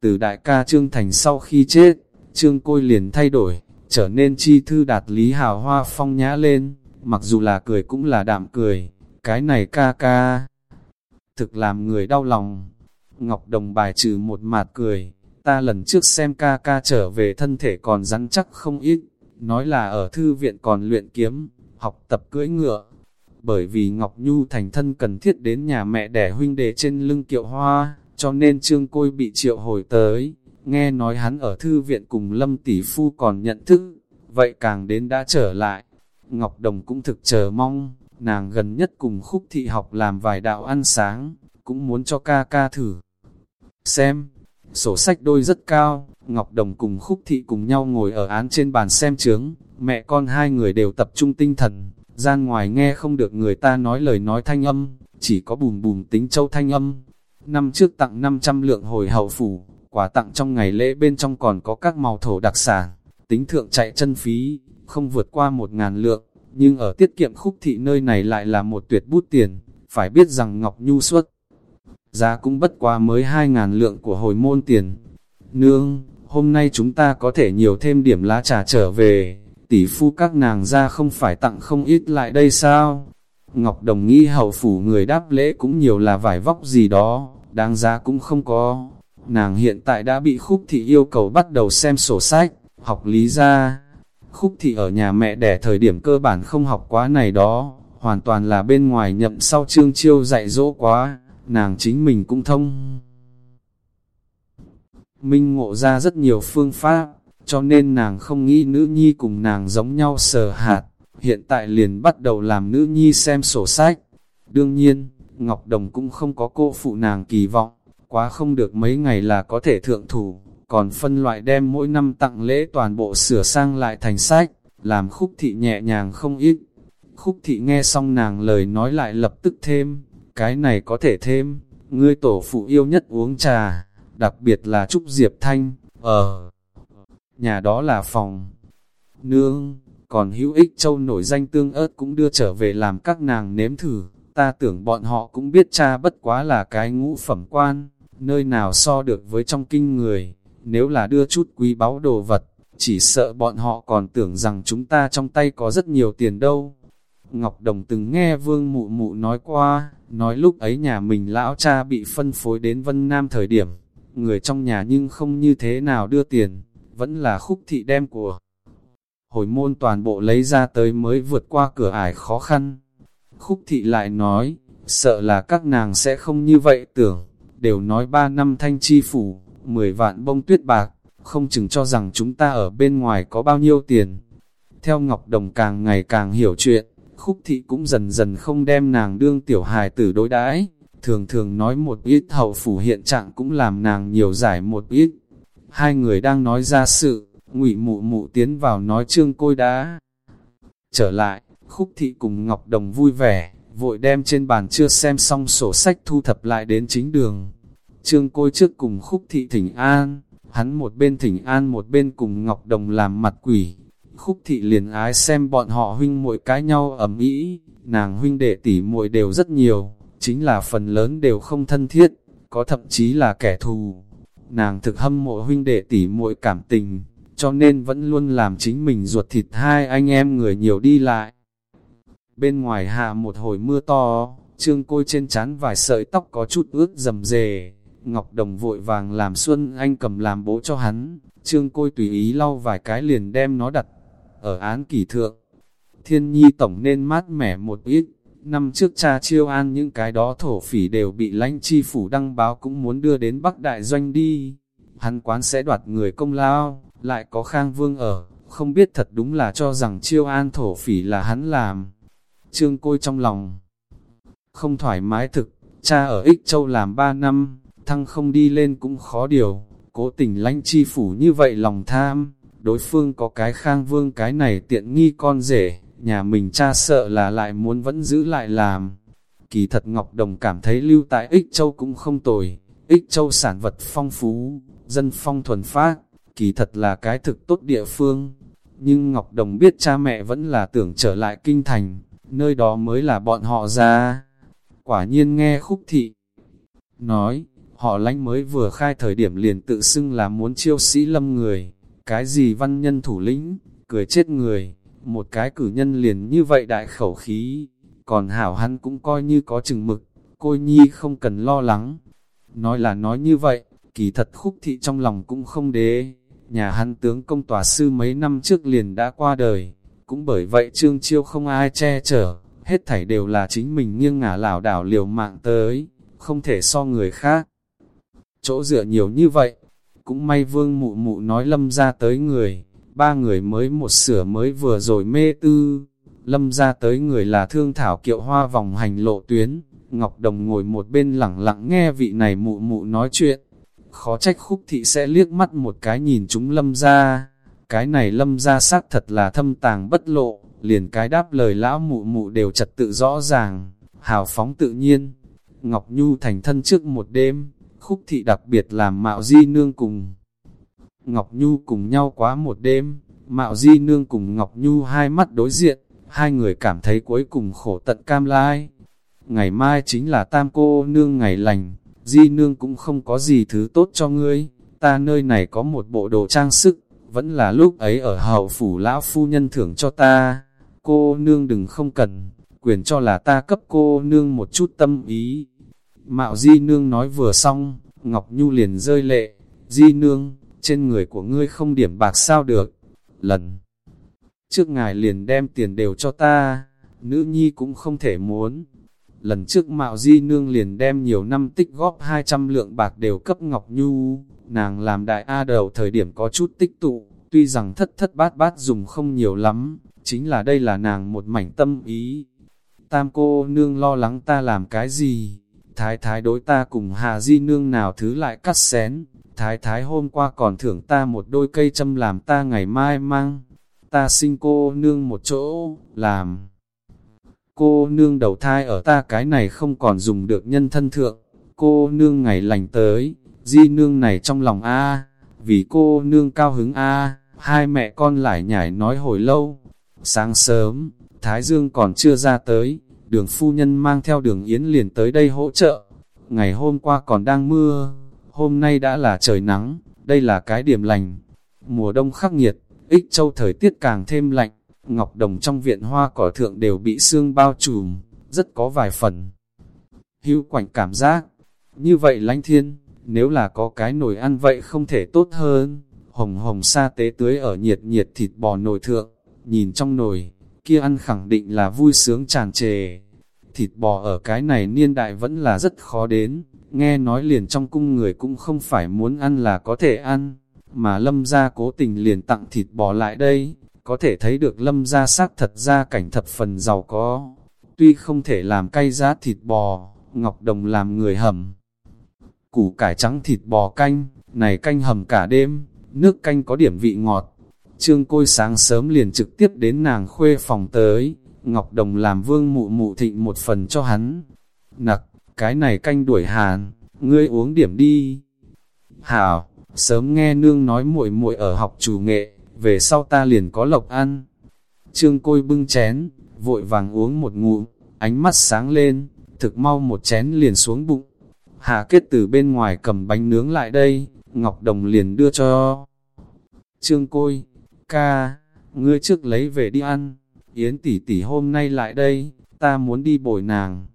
Từ đại ca Trương Thành sau khi chết, Trương Côi liền thay đổi, trở nên chi thư đạt lý hào hoa phong nhã lên, mặc dù là cười cũng là đạm cười, cái này ca ca. Thực làm người đau lòng, Ngọc Đồng bài trừ một mạt cười, ta lần trước xem ca ca trở về thân thể còn rắn chắc không ít, nói là ở thư viện còn luyện kiếm, học tập cưỡi ngựa. Bởi vì Ngọc Nhu thành thân cần thiết đến nhà mẹ đẻ huynh đệ trên lưng kiệu hoa, cho nên trương côi bị triệu hồi tới. Nghe nói hắn ở thư viện cùng Lâm Tỷ Phu còn nhận thức, vậy càng đến đã trở lại. Ngọc Đồng cũng thực chờ mong, nàng gần nhất cùng khúc thị học làm vài đạo ăn sáng, cũng muốn cho ca ca thử. Xem, sổ sách đôi rất cao, Ngọc Đồng cùng khúc thị cùng nhau ngồi ở án trên bàn xem chướng, mẹ con hai người đều tập trung tinh thần, gian ngoài nghe không được người ta nói lời nói thanh âm, chỉ có bùm bùm tính châu thanh âm. Năm trước tặng 500 lượng hồi hậu phủ, quà tặng trong ngày lễ bên trong còn có các màu thổ đặc sản, tính thượng chạy chân phí, không vượt qua một ngàn lượng, nhưng ở tiết kiệm khúc thị nơi này lại là một tuyệt bút tiền, phải biết rằng Ngọc Nhu xuất. Giá cũng bất quá mới hai ngàn lượng của hồi môn tiền. Nương, hôm nay chúng ta có thể nhiều thêm điểm lá trà trở về, tỷ phu các nàng ra không phải tặng không ít lại đây sao? Ngọc Đồng nghĩ hậu phủ người đáp lễ cũng nhiều là vải vóc gì đó, đáng giá cũng không có. Nàng hiện tại đã bị khúc thị yêu cầu bắt đầu xem sổ sách, học lý ra. Khúc thị ở nhà mẹ đẻ thời điểm cơ bản không học quá này đó, hoàn toàn là bên ngoài nhậm sau trương chiêu dạy dỗ quá, nàng chính mình cũng thông. Minh ngộ ra rất nhiều phương pháp, cho nên nàng không nghĩ nữ nhi cùng nàng giống nhau sờ hạt, hiện tại liền bắt đầu làm nữ nhi xem sổ sách. Đương nhiên, Ngọc Đồng cũng không có cô phụ nàng kỳ vọng, quá không được mấy ngày là có thể thượng thủ, còn phân loại đem mỗi năm tặng lễ toàn bộ sửa sang lại thành sách, làm khúc thị nhẹ nhàng không ít. Khúc thị nghe xong nàng lời nói lại lập tức thêm, cái này có thể thêm, ngươi tổ phụ yêu nhất uống trà, đặc biệt là Trúc Diệp Thanh, ở nhà đó là phòng. Nương, còn hữu ích châu nổi danh tương ớt cũng đưa trở về làm các nàng nếm thử, ta tưởng bọn họ cũng biết cha bất quá là cái ngũ phẩm quan, nơi nào so được với trong kinh người, nếu là đưa chút quý báu đồ vật, chỉ sợ bọn họ còn tưởng rằng chúng ta trong tay có rất nhiều tiền đâu. Ngọc Đồng từng nghe Vương Mụ Mụ nói qua, nói lúc ấy nhà mình lão cha bị phân phối đến Vân Nam thời điểm, người trong nhà nhưng không như thế nào đưa tiền, vẫn là khúc thị đem của. Hồi môn toàn bộ lấy ra tới mới vượt qua cửa ải khó khăn. Khúc thị lại nói, sợ là các nàng sẽ không như vậy tưởng, đều nói ba năm thanh chi phủ, 10 vạn bông tuyết bạc, không chừng cho rằng chúng ta ở bên ngoài có bao nhiêu tiền. Theo Ngọc Đồng càng ngày càng hiểu chuyện, khúc thị cũng dần dần không đem nàng đương tiểu hài tử đối đãi thường thường nói một ít hậu phủ hiện trạng cũng làm nàng nhiều giải một ít. Hai người đang nói ra sự, ngụy mụ mụ tiến vào nói trương côi đã. Trở lại, khúc thị cùng Ngọc Đồng vui vẻ, vội đem trên bàn chưa xem xong sổ sách thu thập lại đến chính đường. Trương côi trước cùng khúc thị thỉnh an, hắn một bên thỉnh an một bên cùng Ngọc Đồng làm mặt quỷ. Khúc thị liền ái xem bọn họ huynh muội cái nhau ẩm ý, nàng huynh đệ tỷ muội đều rất nhiều, chính là phần lớn đều không thân thiết, có thậm chí là kẻ thù. Nàng thực hâm mộ huynh đệ tỷ muội cảm tình, cho nên vẫn luôn làm chính mình ruột thịt hai anh em người nhiều đi lại. Bên ngoài hạ một hồi mưa to, trương côi trên chán vài sợi tóc có chút ướt dầm dề, Ngọc Đồng vội vàng làm Xuân Anh cầm làm bố cho hắn, trương côi tùy ý lau vài cái liền đem nó đặt ở án kỷ thượng. Thiên nhi tổng nên mát mẻ một ít, năm trước cha chiêu an những cái đó thổ phỉ đều bị lãnh chi phủ đăng báo cũng muốn đưa đến Bắc Đại Doanh đi. Hắn quán sẽ đoạt người công lao, lại có khang vương ở, không biết thật đúng là cho rằng chiêu an thổ phỉ là hắn làm. Trương Côi trong lòng không thoải mái thực, cha ở Ích Châu làm 3 năm, thăng không đi lên cũng khó điều, cố tình lãnh chi phủ như vậy lòng tham, đối phương có cái khang vương cái này tiện nghi con rể, nhà mình cha sợ là lại muốn vẫn giữ lại làm. Kỳ thật Ngọc Đồng cảm thấy lưu tại Ích Châu cũng không tồi, Ích Châu sản vật phong phú, dân phong thuần phát, kỳ thật là cái thực tốt địa phương. Nhưng Ngọc Đồng biết cha mẹ vẫn là tưởng trở lại kinh thành, nơi đó mới là bọn họ ra. Quả nhiên nghe khúc thị nói, họ lãnh mới vừa khai thời điểm liền tự xưng là muốn chiêu sĩ lâm người, cái gì văn nhân thủ lĩnh, cười chết người, một cái cử nhân liền như vậy đại khẩu khí, còn hảo hắn cũng coi như có chừng mực, côi nhi không cần lo lắng. Nói là nói như vậy, kỳ thật khúc thị trong lòng cũng không đế, nhà hắn tướng công tòa sư mấy năm trước liền đã qua đời, cũng bởi vậy trương chiêu không ai che chở, hết thảy đều là chính mình nghiêng ngả lảo đảo liều mạng tới, không thể so người khác. Chỗ dựa nhiều như vậy, cũng may vương mụ mụ nói lâm ra tới người, ba người mới một sửa mới vừa rồi mê tư, lâm ra tới người là thương thảo kiệu hoa vòng hành lộ tuyến, Ngọc Đồng ngồi một bên lẳng lặng nghe vị này mụ mụ nói chuyện, khó trách khúc thị sẽ liếc mắt một cái nhìn chúng lâm ra, cái này lâm ra xác thật là thâm tàng bất lộ, liền cái đáp lời lão mụ mụ đều trật tự rõ ràng, hào phóng tự nhiên. Ngọc Nhu thành thân trước một đêm, khúc thị đặc biệt làm mạo di nương cùng. Ngọc Nhu cùng nhau quá một đêm, mạo di nương cùng Ngọc Nhu hai mắt đối diện, hai người cảm thấy cuối cùng khổ tận cam lai. Ngày mai chính là tam cô nương ngày lành, di nương cũng không có gì thứ tốt cho ngươi, ta nơi này có một bộ đồ trang sức, vẫn là lúc ấy ở hậu phủ lão phu nhân thưởng cho ta, cô nương đừng không cần, quyền cho là ta cấp cô nương một chút tâm ý. Mạo di nương nói vừa xong, Ngọc Nhu liền rơi lệ, di nương, trên người của ngươi không điểm bạc sao được, lần trước ngài liền đem tiền đều cho ta, nữ nhi cũng không thể muốn. Lần trước Mạo Di Nương liền đem nhiều năm tích góp 200 lượng bạc đều cấp Ngọc Nhu, nàng làm đại A đầu thời điểm có chút tích tụ, tuy rằng thất thất bát bát dùng không nhiều lắm, chính là đây là nàng một mảnh tâm ý. Tam cô nương lo lắng ta làm cái gì? Thái thái đối ta cùng Hà Di nương nào thứ lại cắt xén, thái thái hôm qua còn thưởng ta một đôi cây châm làm ta ngày mai mang, ta sinh cô nương một chỗ, làm. cô nương đầu thai ở ta cái này không còn dùng được nhân thân thượng, cô nương ngày lành tới, di nương này trong lòng a vì cô nương cao hứng a hai mẹ con lại nhảy nói hồi lâu. Sáng sớm, Thái Dương còn chưa ra tới, đường phu nhân mang theo đường Yến liền tới đây hỗ trợ. Ngày hôm qua còn đang mưa, hôm nay đã là trời nắng, đây là cái điểm lành. Mùa đông khắc nghiệt, ích châu thời tiết càng thêm lạnh, ngọc đồng trong viện hoa cỏ thượng đều bị sương bao trùm, rất có vài phần. Hữu quảnh cảm giác, như vậy lánh thiên, nếu là có cái nồi ăn vậy không thể tốt hơn. Hồng hồng sa tế tưới ở nhiệt nhiệt thịt bò nồi thượng, nhìn trong nồi, kia ăn khẳng định là vui sướng tràn trề. Thịt bò ở cái này niên đại vẫn là rất khó đến, nghe nói liền trong cung người cũng không phải muốn ăn là có thể ăn, mà lâm gia cố tình liền tặng thịt bò lại đây, có thể thấy được lâm gia xác thật ra cảnh thập phần giàu có. Tuy không thể làm cay giá thịt bò, Ngọc Đồng làm người hầm. Củ cải trắng thịt bò canh, này canh hầm cả đêm, nước canh có điểm vị ngọt. Trương Côi sáng sớm liền trực tiếp đến nàng khuê phòng tới, Ngọc Đồng làm vương mụ mụ thịnh một phần cho hắn. Nặc, cái này canh đuổi hàn, ngươi uống điểm đi. Hảo, sớm nghe nương nói muội muội ở học chủ nghệ, về sau ta liền có lộc ăn. Trương Côi bưng chén, vội vàng uống một ngụm, ánh mắt sáng lên, thực mau một chén liền xuống bụng. Hạ kết từ bên ngoài cầm bánh nướng lại đây, Ngọc Đồng liền đưa cho. Trương Côi, ca, ngươi trước lấy về đi ăn, Yến tỷ tỷ hôm nay lại đây, ta muốn đi bồi nàng.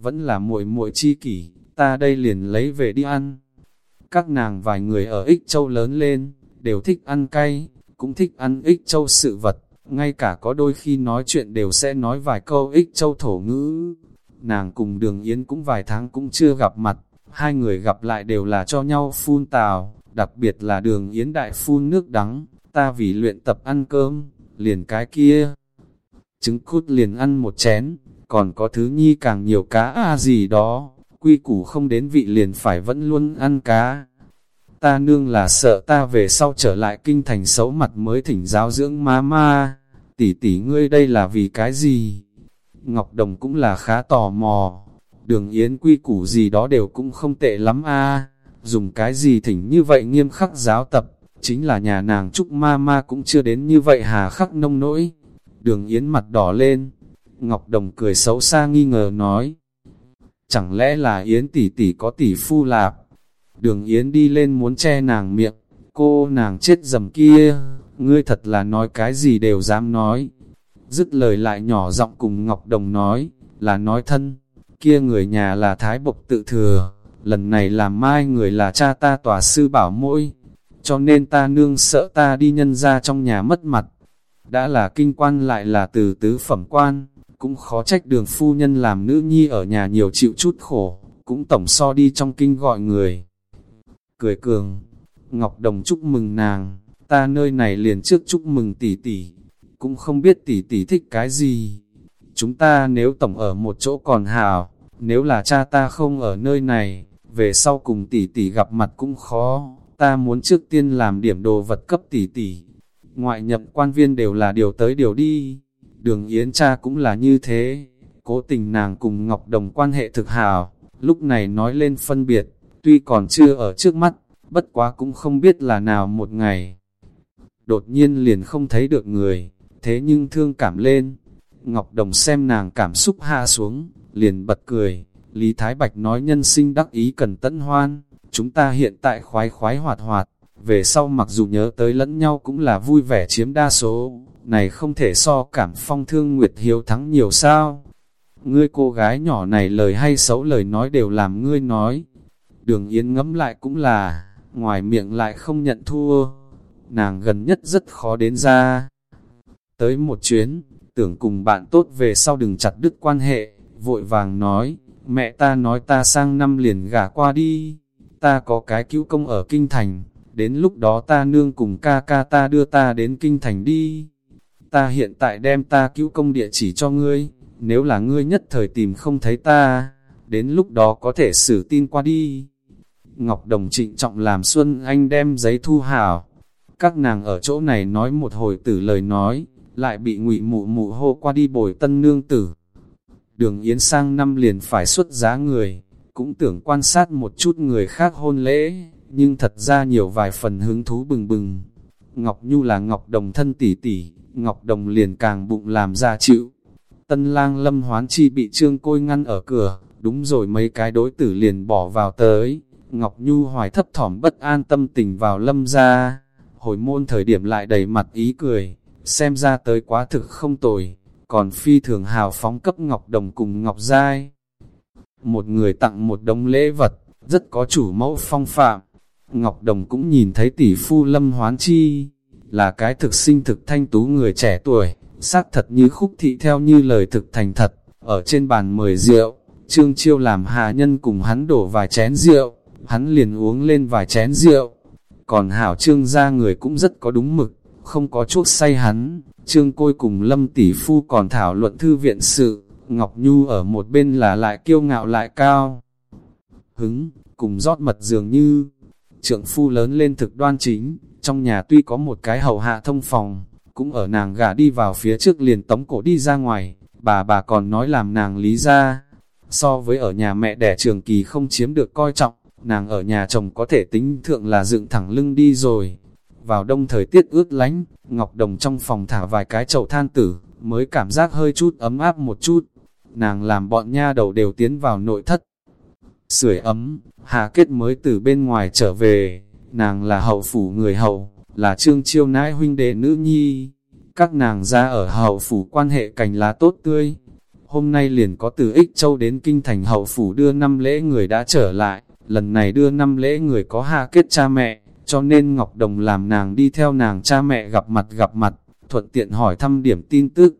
Vẫn là muội muội chi kỷ, ta đây liền lấy về đi ăn. Các nàng vài người ở Ích Châu lớn lên, đều thích ăn cay, cũng thích ăn Ích Châu sự vật, ngay cả có đôi khi nói chuyện đều sẽ nói vài câu Ích Châu thổ ngữ. Nàng cùng đường Yến cũng vài tháng cũng chưa gặp mặt, hai người gặp lại đều là cho nhau phun tào, đặc biệt là đường Yến đại phun nước đắng, ta vì luyện tập ăn cơm, liền cái kia. Trứng cút liền ăn một chén, còn có thứ nhi càng nhiều cá à gì đó, quy củ không đến vị liền phải vẫn luôn ăn cá. Ta nương là sợ ta về sau trở lại kinh thành xấu mặt mới thỉnh giáo dưỡng má ma, tỷ tỷ ngươi đây là vì cái gì? Ngọc Đồng cũng là khá tò mò, đường yến quy củ gì đó đều cũng không tệ lắm a dùng cái gì thỉnh như vậy nghiêm khắc giáo tập, chính là nhà nàng Trúc Ma Ma cũng chưa đến như vậy hà khắc nông nỗi. Đường Yến mặt đỏ lên, Ngọc Đồng cười xấu xa nghi ngờ nói, chẳng lẽ là Yến tỷ tỷ có tỷ phu lạp? Đường Yến đi lên muốn che nàng miệng, cô nàng chết dầm kia, ngươi thật là nói cái gì đều dám nói. Dứt lời lại nhỏ giọng cùng Ngọc Đồng nói, là nói thân, kia người nhà là Thái Bộc tự thừa, lần này làm mai người là cha ta tòa sư bảo mỗi, cho nên ta nương sợ ta đi nhân ra trong nhà mất mặt. Đã là kinh quan lại là từ tứ phẩm quan, cũng khó trách đường phu nhân làm nữ nhi ở nhà nhiều chịu chút khổ, cũng tổng so đi trong kinh gọi người. Cười cường, Ngọc Đồng chúc mừng nàng, ta nơi này liền trước chúc mừng tỷ tỷ, cũng không biết tỷ tỷ thích cái gì. Chúng ta nếu tổng ở một chỗ còn hào, nếu là cha ta không ở nơi này, về sau cùng tỷ tỷ gặp mặt cũng khó, ta muốn trước tiên làm điểm đồ vật cấp tỷ tỷ. Ngoại nhập quan viên đều là điều tới điều đi, đường Yến cha cũng là như thế, cố tình nàng cùng Ngọc Đồng quan hệ thực hào, lúc này nói lên phân biệt, tuy còn chưa ở trước mắt, bất quá cũng không biết là nào một ngày. Đột nhiên liền không thấy được người, thế nhưng thương cảm lên, Ngọc Đồng xem nàng cảm xúc hạ xuống, liền bật cười, Lý Thái Bạch nói nhân sinh đắc ý cần tận hoan, chúng ta hiện tại khoái khoái hoạt hoạt, về sau mặc dù nhớ tới lẫn nhau cũng là vui vẻ chiếm đa số, này không thể so cảm phong thương Nguyệt Hiếu thắng nhiều sao. Ngươi cô gái nhỏ này lời hay xấu lời nói đều làm ngươi nói. Đường Yến ngẫm lại cũng là, ngoài miệng lại không nhận thua. Nàng gần nhất rất khó đến ra. Tới một chuyến, tưởng cùng bạn tốt về sau đừng chặt đứt quan hệ, vội vàng nói, mẹ ta nói ta sang năm liền gả qua đi, ta có cái cứu công ở Kinh Thành, đến lúc đó ta nương cùng ca ca ta đưa ta đến Kinh Thành đi. Ta hiện tại đem ta cứu công địa chỉ cho ngươi, nếu là ngươi nhất thời tìm không thấy ta, đến lúc đó có thể xử tin qua đi. Ngọc Đồng trịnh trọng làm Xuân Anh đem giấy thu hảo. Các nàng ở chỗ này nói một hồi tử lời nói, lại bị ngụy mụ mụ hô qua đi bồi tân nương tử. Đường Yến sang năm liền phải xuất giá người, cũng tưởng quan sát một chút người khác hôn lễ, nhưng thật ra nhiều vài phần hứng thú bừng bừng. Ngọc Nhu là Ngọc Đồng thân tỷ tỷ, Ngọc Đồng liền càng bụng làm ra chịu. Tân lang lâm hoán chi bị trương côi ngăn ở cửa, đúng rồi mấy cái đối tử liền bỏ vào tới. Ngọc Nhu hoài thấp thỏm bất an tâm tình vào lâm ra, hồi môn thời điểm lại đầy mặt ý cười, xem ra tới quá thực không tồi, còn phi thường hào phóng cấp Ngọc Đồng cùng Ngọc Giai. Một người tặng một đống lễ vật, rất có chủ mẫu phong phạm. Ngọc Đồng cũng nhìn thấy tỷ phu lâm hoán chi, là cái thực sinh thực thanh tú người trẻ tuổi, xác thật như khúc thị theo như lời thực thành thật, ở trên bàn mời rượu, Trương Chiêu làm hạ nhân cùng hắn đổ vài chén rượu, hắn liền uống lên vài chén rượu. Còn hảo trương gia người cũng rất có đúng mực, không có chút say hắn, trương côi cùng lâm tỷ phu còn thảo luận thư viện sự, Ngọc Nhu ở một bên là lại kiêu ngạo lại cao. Hứng, cùng rót mật dường như, trượng phu lớn lên thực đoan chính, trong nhà tuy có một cái hầu hạ thông phòng, cũng ở nàng gả đi vào phía trước liền tống cổ đi ra ngoài, bà bà còn nói làm nàng lý ra. So với ở nhà mẹ đẻ trường kỳ không chiếm được coi trọng, nàng ở nhà chồng có thể tính thượng là dựng thẳng lưng đi rồi. Vào đông thời tiết ướt lánh, Ngọc Đồng trong phòng thả vài cái chậu than tử, mới cảm giác hơi chút ấm áp một chút. Nàng làm bọn nha đầu đều tiến vào nội thất. Sưởi ấm, Hà Kết mới từ bên ngoài trở về, nàng là hậu phủ người hậu, là trương chiêu nãi huynh đệ nữ nhi. Các nàng ra ở hậu phủ quan hệ cành lá tốt tươi. Hôm nay liền có từ Ích Châu đến Kinh Thành hậu phủ đưa năm lễ người đã trở lại, lần này đưa năm lễ người có hạ kết cha mẹ, cho nên Ngọc Đồng làm nàng đi theo nàng cha mẹ gặp mặt gặp mặt, thuận tiện hỏi thăm điểm tin tức.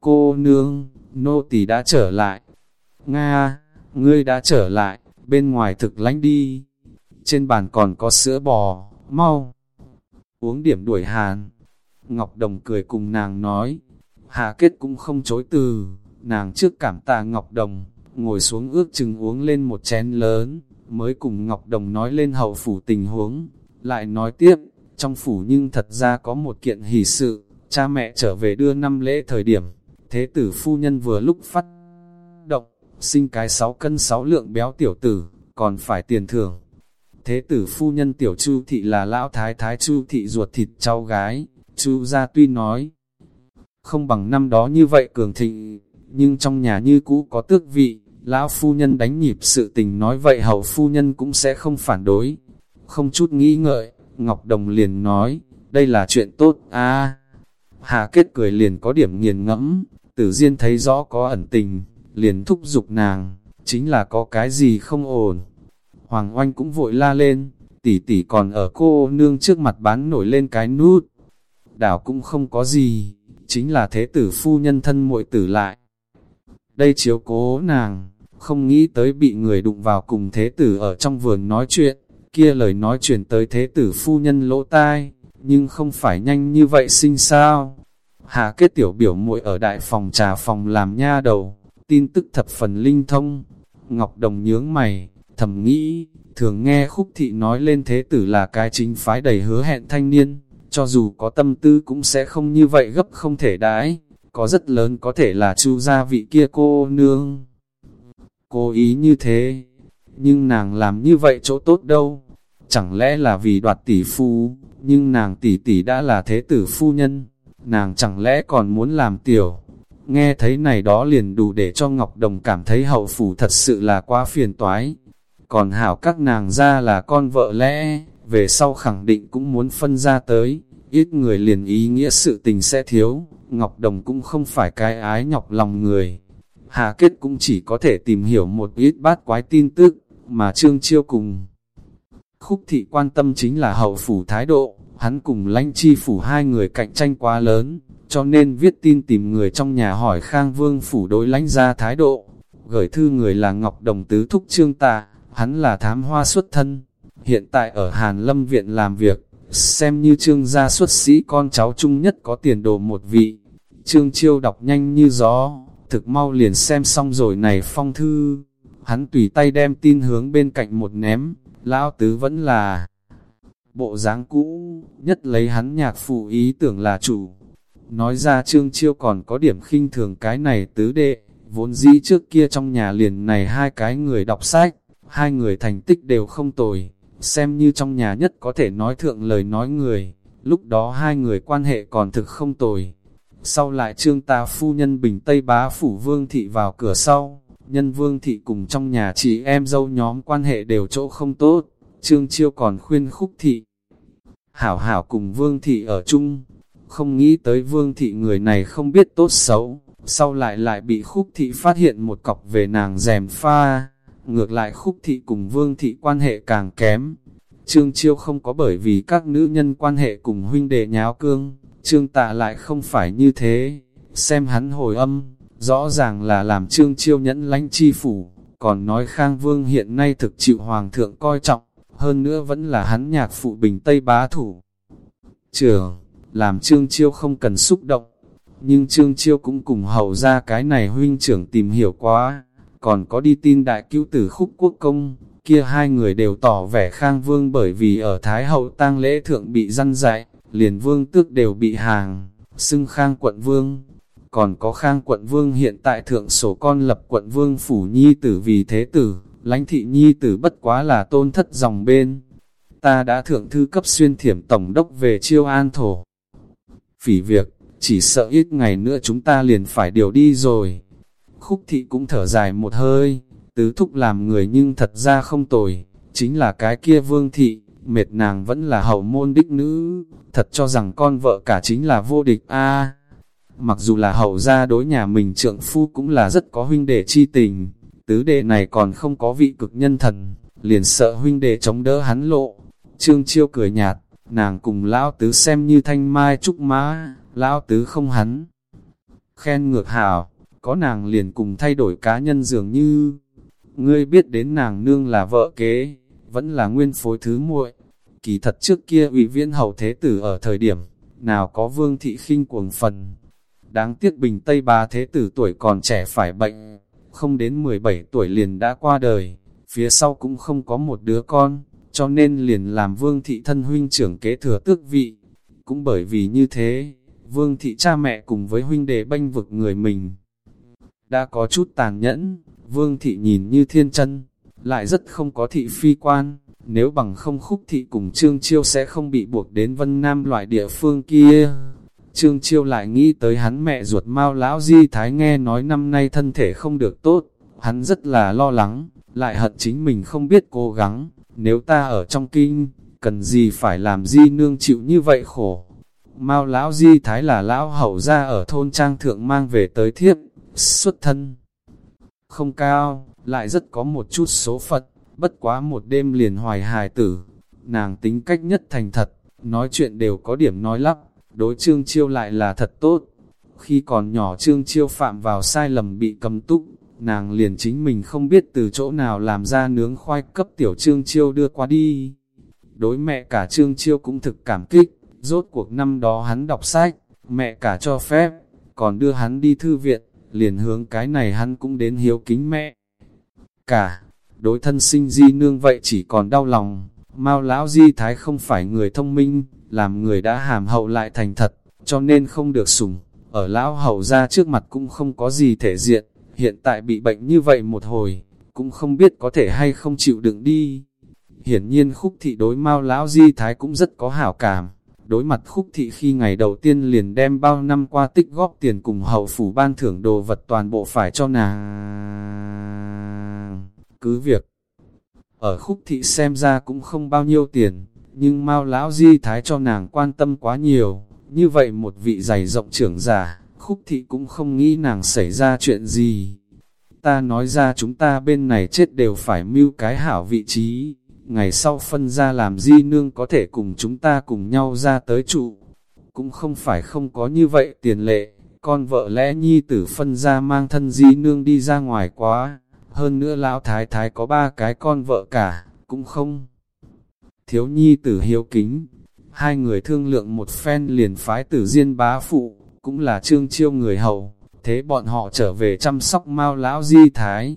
Cô nương, nô tỳ đã trở lại. Nga, ngươi đã trở lại, bên ngoài thực lánh đi. Trên bàn còn có sữa bò, mau. Uống điểm đuổi hàn. Ngọc Đồng cười cùng nàng nói. Hà kết cũng không chối từ, nàng trước cảm tạ Ngọc Đồng, ngồi xuống ước chừng uống lên một chén lớn, mới cùng Ngọc Đồng nói lên hậu phủ tình huống, lại nói tiếp, trong phủ nhưng thật ra có một kiện hỷ sự, cha mẹ trở về đưa năm lễ thời điểm, thế tử phu nhân vừa lúc phát sinh cái 6 cân 6 lượng béo tiểu tử, còn phải tiền thưởng. Thế tử phu nhân tiểu chu thị là lão thái thái chu thị ruột thịt cháu gái, chu gia tuy nói, không bằng năm đó như vậy cường thịnh, nhưng trong nhà như cũ có tước vị, lão phu nhân đánh nhịp sự tình nói vậy hậu phu nhân cũng sẽ không phản đối. Không chút nghĩ ngợi, Ngọc Đồng liền nói, đây là chuyện tốt, a Hà kết cười liền có điểm nghiền ngẫm, tử diên thấy rõ có ẩn tình, liền thúc giục nàng, chính là có cái gì không ổn. Hoàng oanh cũng vội la lên, tỷ tỷ còn ở cô nương trước mặt bán nổi lên cái nút. Đảo cũng không có gì, chính là thế tử phu nhân thân muội tử lại. Đây chiếu cố nàng, không nghĩ tới bị người đụng vào cùng thế tử ở trong vườn nói chuyện, kia lời nói chuyển tới thế tử phu nhân lỗ tai, nhưng không phải nhanh như vậy sinh sao. Hà kết tiểu biểu muội ở đại phòng trà phòng làm nha đầu, tin tức thập phần linh thông. Ngọc Đồng nhướng mày, thầm nghĩ, thường nghe khúc thị nói lên thế tử là cái chính phái đầy hứa hẹn thanh niên, cho dù có tâm tư cũng sẽ không như vậy gấp không thể đãi, có rất lớn có thể là chu gia vị kia cô nương cố ý như thế. Nhưng nàng làm như vậy chỗ tốt đâu? Chẳng lẽ là vì đoạt tỷ phu, nhưng nàng tỷ tỷ đã là thế tử phu nhân, nàng chẳng lẽ còn muốn làm tiểu? Nghe thấy này đó liền đủ để cho Ngọc Đồng cảm thấy hậu phủ thật sự là quá phiền toái. Còn hảo các nàng ra là con vợ lẽ, về sau khẳng định cũng muốn phân ra tới, ít người liền ý nghĩa sự tình sẽ thiếu, Ngọc Đồng cũng không phải cái ái nhọc lòng người. Hà Kết cũng chỉ có thể tìm hiểu một ít bát quái tin tức, mà Trương Chiêu cùng. Khúc thị quan tâm chính là hậu phủ thái độ, hắn cùng lãnh chi phủ hai người cạnh tranh quá lớn, cho nên viết tin tìm người trong nhà hỏi Khang Vương phủ đối lãnh ra thái độ. Gửi thư người là Ngọc Đồng Tứ Thúc Trương Tạ, hắn là thám hoa xuất thân, hiện tại ở Hàn Lâm Viện làm việc, xem như trương gia xuất sĩ con cháu chung nhất có tiền đồ một vị. Trương Chiêu đọc nhanh như gió, thực mau liền xem xong rồi này phong thư. Hắn tùy tay đem tin hướng bên cạnh một ném, lão tứ vẫn là bộ dáng cũ, nhất lấy hắn nhạc phụ ý tưởng là chủ. Nói ra trương chiêu còn có điểm khinh thường cái này tứ đệ, Vốn dĩ trước kia trong nhà liền này hai cái người đọc sách, hai người thành tích đều không tồi, xem như trong nhà nhất có thể nói thượng lời nói người, lúc đó hai người quan hệ còn thực không tồi. Sau lại trương ta phu nhân bình Tây bá phủ vương thị vào cửa sau, nhân vương thị cùng trong nhà chị em dâu nhóm quan hệ đều chỗ không tốt, trương chiêu còn khuyên khúc thị. Hảo hảo cùng vương thị ở chung, không nghĩ tới vương thị người này không biết tốt xấu, sau lại lại bị khúc thị phát hiện một cọc về nàng rèm pha, ngược lại khúc thị cùng vương thị quan hệ càng kém. Trương Chiêu không có bởi vì các nữ nhân quan hệ cùng huynh đệ nháo cương, Trương Tạ lại không phải như thế, xem hắn hồi âm, rõ ràng là làm Trương Chiêu nhẫn lánh chi phủ, còn nói Khang Vương hiện nay thực chịu Hoàng thượng coi trọng, hơn nữa vẫn là hắn nhạc phụ bình Tây bá thủ. Trường, làm Trương Chiêu không cần xúc động, nhưng Trương Chiêu cũng cùng hầu ra cái này huynh trưởng tìm hiểu quá, còn có đi tin đại cứu tử khúc quốc công, kia hai người đều tỏ vẻ khang vương bởi vì ở Thái Hậu tang lễ thượng bị răn dạy, liền vương tước đều bị hàng, xưng khang quận vương. Còn có khang quận vương hiện tại thượng sổ con lập quận vương phủ nhi tử vì thế tử, lãnh thị nhi tử bất quá là tôn thất dòng bên. Ta đã thượng thư cấp xuyên thiểm tổng đốc về chiêu an thổ. Phỉ việc, chỉ sợ ít ngày nữa chúng ta liền phải điều đi rồi. Khúc thị cũng thở dài một hơi, tứ thúc làm người nhưng thật ra không tồi, chính là cái kia vương thị, mệt nàng vẫn là hậu môn đích nữ, thật cho rằng con vợ cả chính là vô địch a Mặc dù là hậu gia đối nhà mình trượng phu cũng là rất có huynh đệ chi tình, tứ đệ này còn không có vị cực nhân thần, liền sợ huynh đệ chống đỡ hắn lộ. Trương Chiêu cười nhạt, nàng cùng lão tứ xem như thanh mai trúc mã, lão tứ không hắn. Khen ngược hảo, có nàng liền cùng thay đổi cá nhân dường như, ngươi biết đến nàng nương là vợ kế, vẫn là nguyên phối thứ muội. Kỳ thật trước kia ủy viên hậu thế tử ở thời điểm, nào có vương thị khinh cuồng phần. Đáng tiếc bình Tây ba thế tử tuổi còn trẻ phải bệnh, không đến 17 tuổi liền đã qua đời, phía sau cũng không có một đứa con, cho nên liền làm vương thị thân huynh trưởng kế thừa tước vị. Cũng bởi vì như thế, vương thị cha mẹ cùng với huynh đệ banh vực người mình, đã có chút tàn nhẫn, vương thị nhìn như thiên chân, lại rất không có thị phi quan, nếu bằng không khúc thị cùng Trương Chiêu sẽ không bị buộc đến Vân Nam loại địa phương kia. Trương Chiêu lại nghĩ tới hắn mẹ ruột mau lão di thái nghe nói năm nay thân thể không được tốt, hắn rất là lo lắng, lại hận chính mình không biết cố gắng, nếu ta ở trong kinh, cần gì phải làm di nương chịu như vậy khổ. Mao lão di thái là lão hậu ra ở thôn trang thượng mang về tới thiếp, xuất thân. Không cao, lại rất có một chút số phận, bất quá một đêm liền hoài hài tử. Nàng tính cách nhất thành thật, nói chuyện đều có điểm nói lắp, đối trương chiêu lại là thật tốt. Khi còn nhỏ trương chiêu phạm vào sai lầm bị cầm túc, nàng liền chính mình không biết từ chỗ nào làm ra nướng khoai cấp tiểu trương chiêu đưa qua đi. Đối mẹ cả trương chiêu cũng thực cảm kích, rốt cuộc năm đó hắn đọc sách, mẹ cả cho phép, còn đưa hắn đi thư viện, liền hướng cái này hắn cũng đến hiếu kính mẹ. Cả, đối thân sinh di nương vậy chỉ còn đau lòng, mau lão di thái không phải người thông minh, làm người đã hàm hậu lại thành thật, cho nên không được sủng, ở lão hậu ra trước mặt cũng không có gì thể diện, hiện tại bị bệnh như vậy một hồi, cũng không biết có thể hay không chịu đựng đi. Hiển nhiên khúc thị đối mau lão di thái cũng rất có hảo cảm, Đối mặt khúc thị khi ngày đầu tiên liền đem bao năm qua tích góp tiền cùng hậu phủ ban thưởng đồ vật toàn bộ phải cho nàng. Cứ việc, ở khúc thị xem ra cũng không bao nhiêu tiền, nhưng mau lão di thái cho nàng quan tâm quá nhiều, như vậy một vị dày rộng trưởng giả, khúc thị cũng không nghĩ nàng xảy ra chuyện gì. Ta nói ra chúng ta bên này chết đều phải mưu cái hảo vị trí, ngày sau phân ra làm di nương có thể cùng chúng ta cùng nhau ra tới trụ. Cũng không phải không có như vậy tiền lệ, con vợ lẽ nhi tử phân ra mang thân di nương đi ra ngoài quá, hơn nữa lão thái thái có ba cái con vợ cả, cũng không. Thiếu nhi tử hiếu kính, hai người thương lượng một phen liền phái tử diên bá phụ, cũng là trương chiêu người hậu, thế bọn họ trở về chăm sóc mao lão di thái.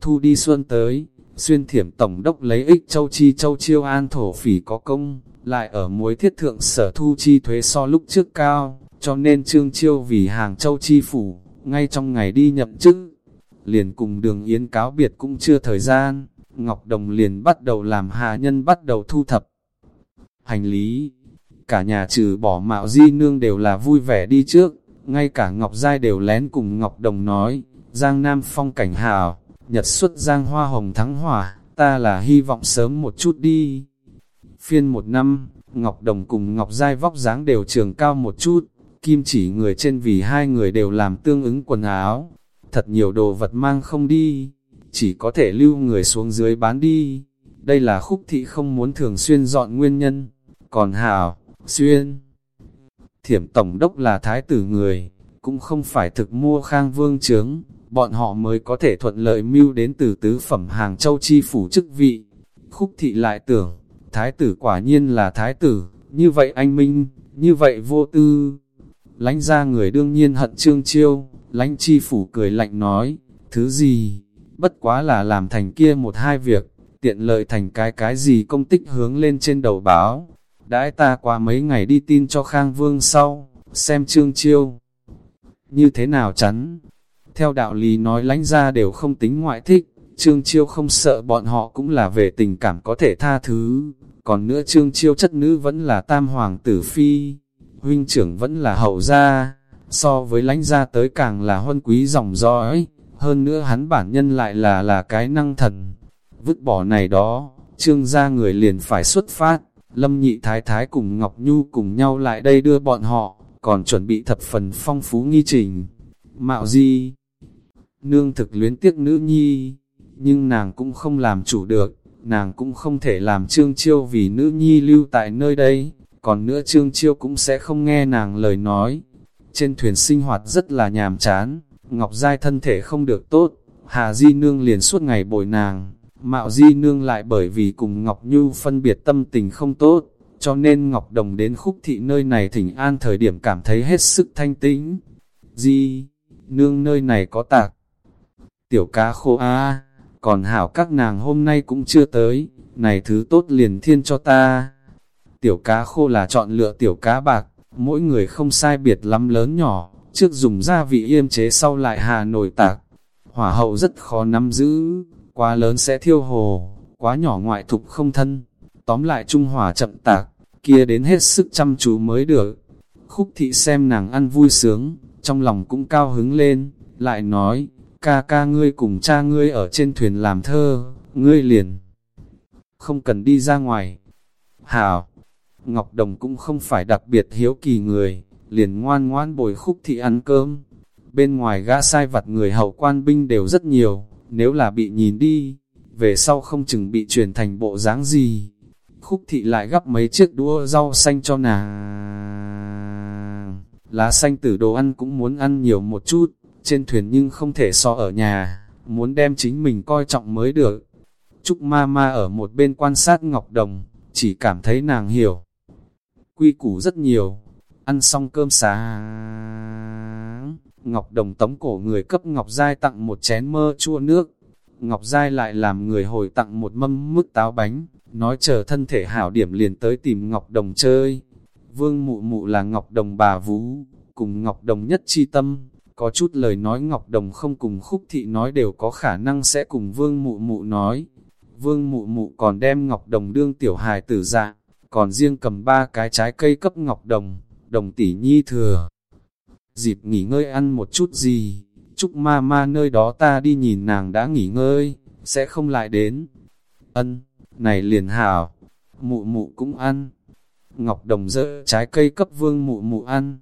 Thu đi xuân tới, Xuyên thiểm tổng đốc lấy ích châu chi châu chiêu an thổ phỉ có công, lại ở muối thiết thượng sở thu chi thuế so lúc trước cao, cho nên trương chiêu vì hàng châu chi phủ, ngay trong ngày đi nhậm chức, liền cùng đường yến cáo biệt cũng chưa thời gian, Ngọc Đồng liền bắt đầu làm hạ nhân bắt đầu thu thập. Hành lý, cả nhà trừ bỏ mạo di nương đều là vui vẻ đi trước, ngay cả Ngọc Giai đều lén cùng Ngọc Đồng nói, Giang Nam phong cảnh hào, nhật xuất Giang Hoa Hồng thắng hỏa, ta là hy vọng sớm một chút đi. Phiên một năm, Ngọc Đồng cùng Ngọc Giai vóc dáng đều trường cao một chút, kim chỉ người trên vì hai người đều làm tương ứng quần áo, thật nhiều đồ vật mang không đi, chỉ có thể lưu người xuống dưới bán đi. Đây là khúc thị không muốn thường xuyên dọn nguyên nhân, còn Hảo, Xuyên. Thiểm Tổng đốc là thái tử người, cũng không phải thực mua khang vương trướng, bọn họ mới có thể thuận lợi mưu đến từ tứ phẩm hàng châu chi phủ chức vị. Khúc thị lại tưởng, thái tử quả nhiên là thái tử, như vậy anh Minh, như vậy vô tư. Lánh ra người đương nhiên hận trương chiêu, lánh chi phủ cười lạnh nói, thứ gì, bất quá là làm thành kia một hai việc, tiện lợi thành cái cái gì công tích hướng lên trên đầu báo. Đãi ta qua mấy ngày đi tin cho Khang Vương sau, xem trương chiêu. Như thế nào chắn? Theo đạo lý nói lánh ra đều không tính ngoại thích, trương chiêu không sợ bọn họ cũng là về tình cảm có thể tha thứ. Còn nữa trương chiêu chất nữ vẫn là tam hoàng tử phi, huynh trưởng vẫn là hậu gia, so với lánh gia tới càng là huân quý dòng dõi, hơn nữa hắn bản nhân lại là là cái năng thần. Vứt bỏ này đó, trương gia người liền phải xuất phát, lâm nhị thái thái cùng Ngọc Nhu cùng nhau lại đây đưa bọn họ, còn chuẩn bị thập phần phong phú nghi trình. Mạo di, nương thực luyến tiếc nữ nhi, nhưng nàng cũng không làm chủ được, nàng cũng không thể làm trương chiêu vì nữ nhi lưu tại nơi đây, còn nữa Trương Chiêu cũng sẽ không nghe nàng lời nói. Trên thuyền sinh hoạt rất là nhàm chán, Ngọc Giai thân thể không được tốt, Hà Di Nương liền suốt ngày bồi nàng, Mạo Di Nương lại bởi vì cùng Ngọc Nhu phân biệt tâm tình không tốt, cho nên Ngọc Đồng đến khúc thị nơi này thỉnh an thời điểm cảm thấy hết sức thanh tĩnh. Di, Nương nơi này có tạc. Tiểu cá khô a còn hảo các nàng hôm nay cũng chưa tới, này thứ tốt liền thiên cho ta. Tiểu cá khô là chọn lựa tiểu cá bạc, mỗi người không sai biệt lắm lớn nhỏ, trước dùng gia vị yêm chế sau lại hà nổi tạc. Hỏa hậu rất khó nắm giữ, quá lớn sẽ thiêu hồ, quá nhỏ ngoại thục không thân. Tóm lại trung hòa chậm tạc, kia đến hết sức chăm chú mới được. Khúc thị xem nàng ăn vui sướng, trong lòng cũng cao hứng lên, lại nói, ca ca ngươi cùng cha ngươi ở trên thuyền làm thơ, ngươi liền. Không cần đi ra ngoài. Hảo, Ngọc Đồng cũng không phải đặc biệt hiếu kỳ người, liền ngoan ngoan bồi khúc thị ăn cơm. Bên ngoài gã sai vặt người hậu quan binh đều rất nhiều, nếu là bị nhìn đi, về sau không chừng bị truyền thành bộ dáng gì. Khúc thị lại gắp mấy chiếc đũa rau xanh cho nàng. Lá xanh tử đồ ăn cũng muốn ăn nhiều một chút, trên thuyền nhưng không thể so ở nhà, muốn đem chính mình coi trọng mới được. Trúc ma ma ở một bên quan sát Ngọc Đồng, chỉ cảm thấy nàng hiểu quy củ rất nhiều. Ăn xong cơm sáng, Ngọc Đồng tống cổ người cấp Ngọc Giai tặng một chén mơ chua nước. Ngọc Giai lại làm người hồi tặng một mâm mứt táo bánh, nói chờ thân thể hảo điểm liền tới tìm Ngọc Đồng chơi. Vương Mụ Mụ là Ngọc Đồng bà Vú, cùng Ngọc Đồng nhất chi tâm, có chút lời nói Ngọc Đồng không cùng khúc thị nói đều có khả năng sẽ cùng Vương Mụ Mụ nói. Vương Mụ Mụ còn đem Ngọc Đồng đương tiểu hài tử dạ, còn riêng cầm ba cái trái cây cấp ngọc đồng, đồng tỷ nhi thừa. Dịp nghỉ ngơi ăn một chút gì, chúc ma ma nơi đó ta đi nhìn nàng đã nghỉ ngơi, sẽ không lại đến. Ân, này liền hảo, mụ mụ cũng ăn. Ngọc đồng dỡ trái cây cấp vương mụ mụ ăn.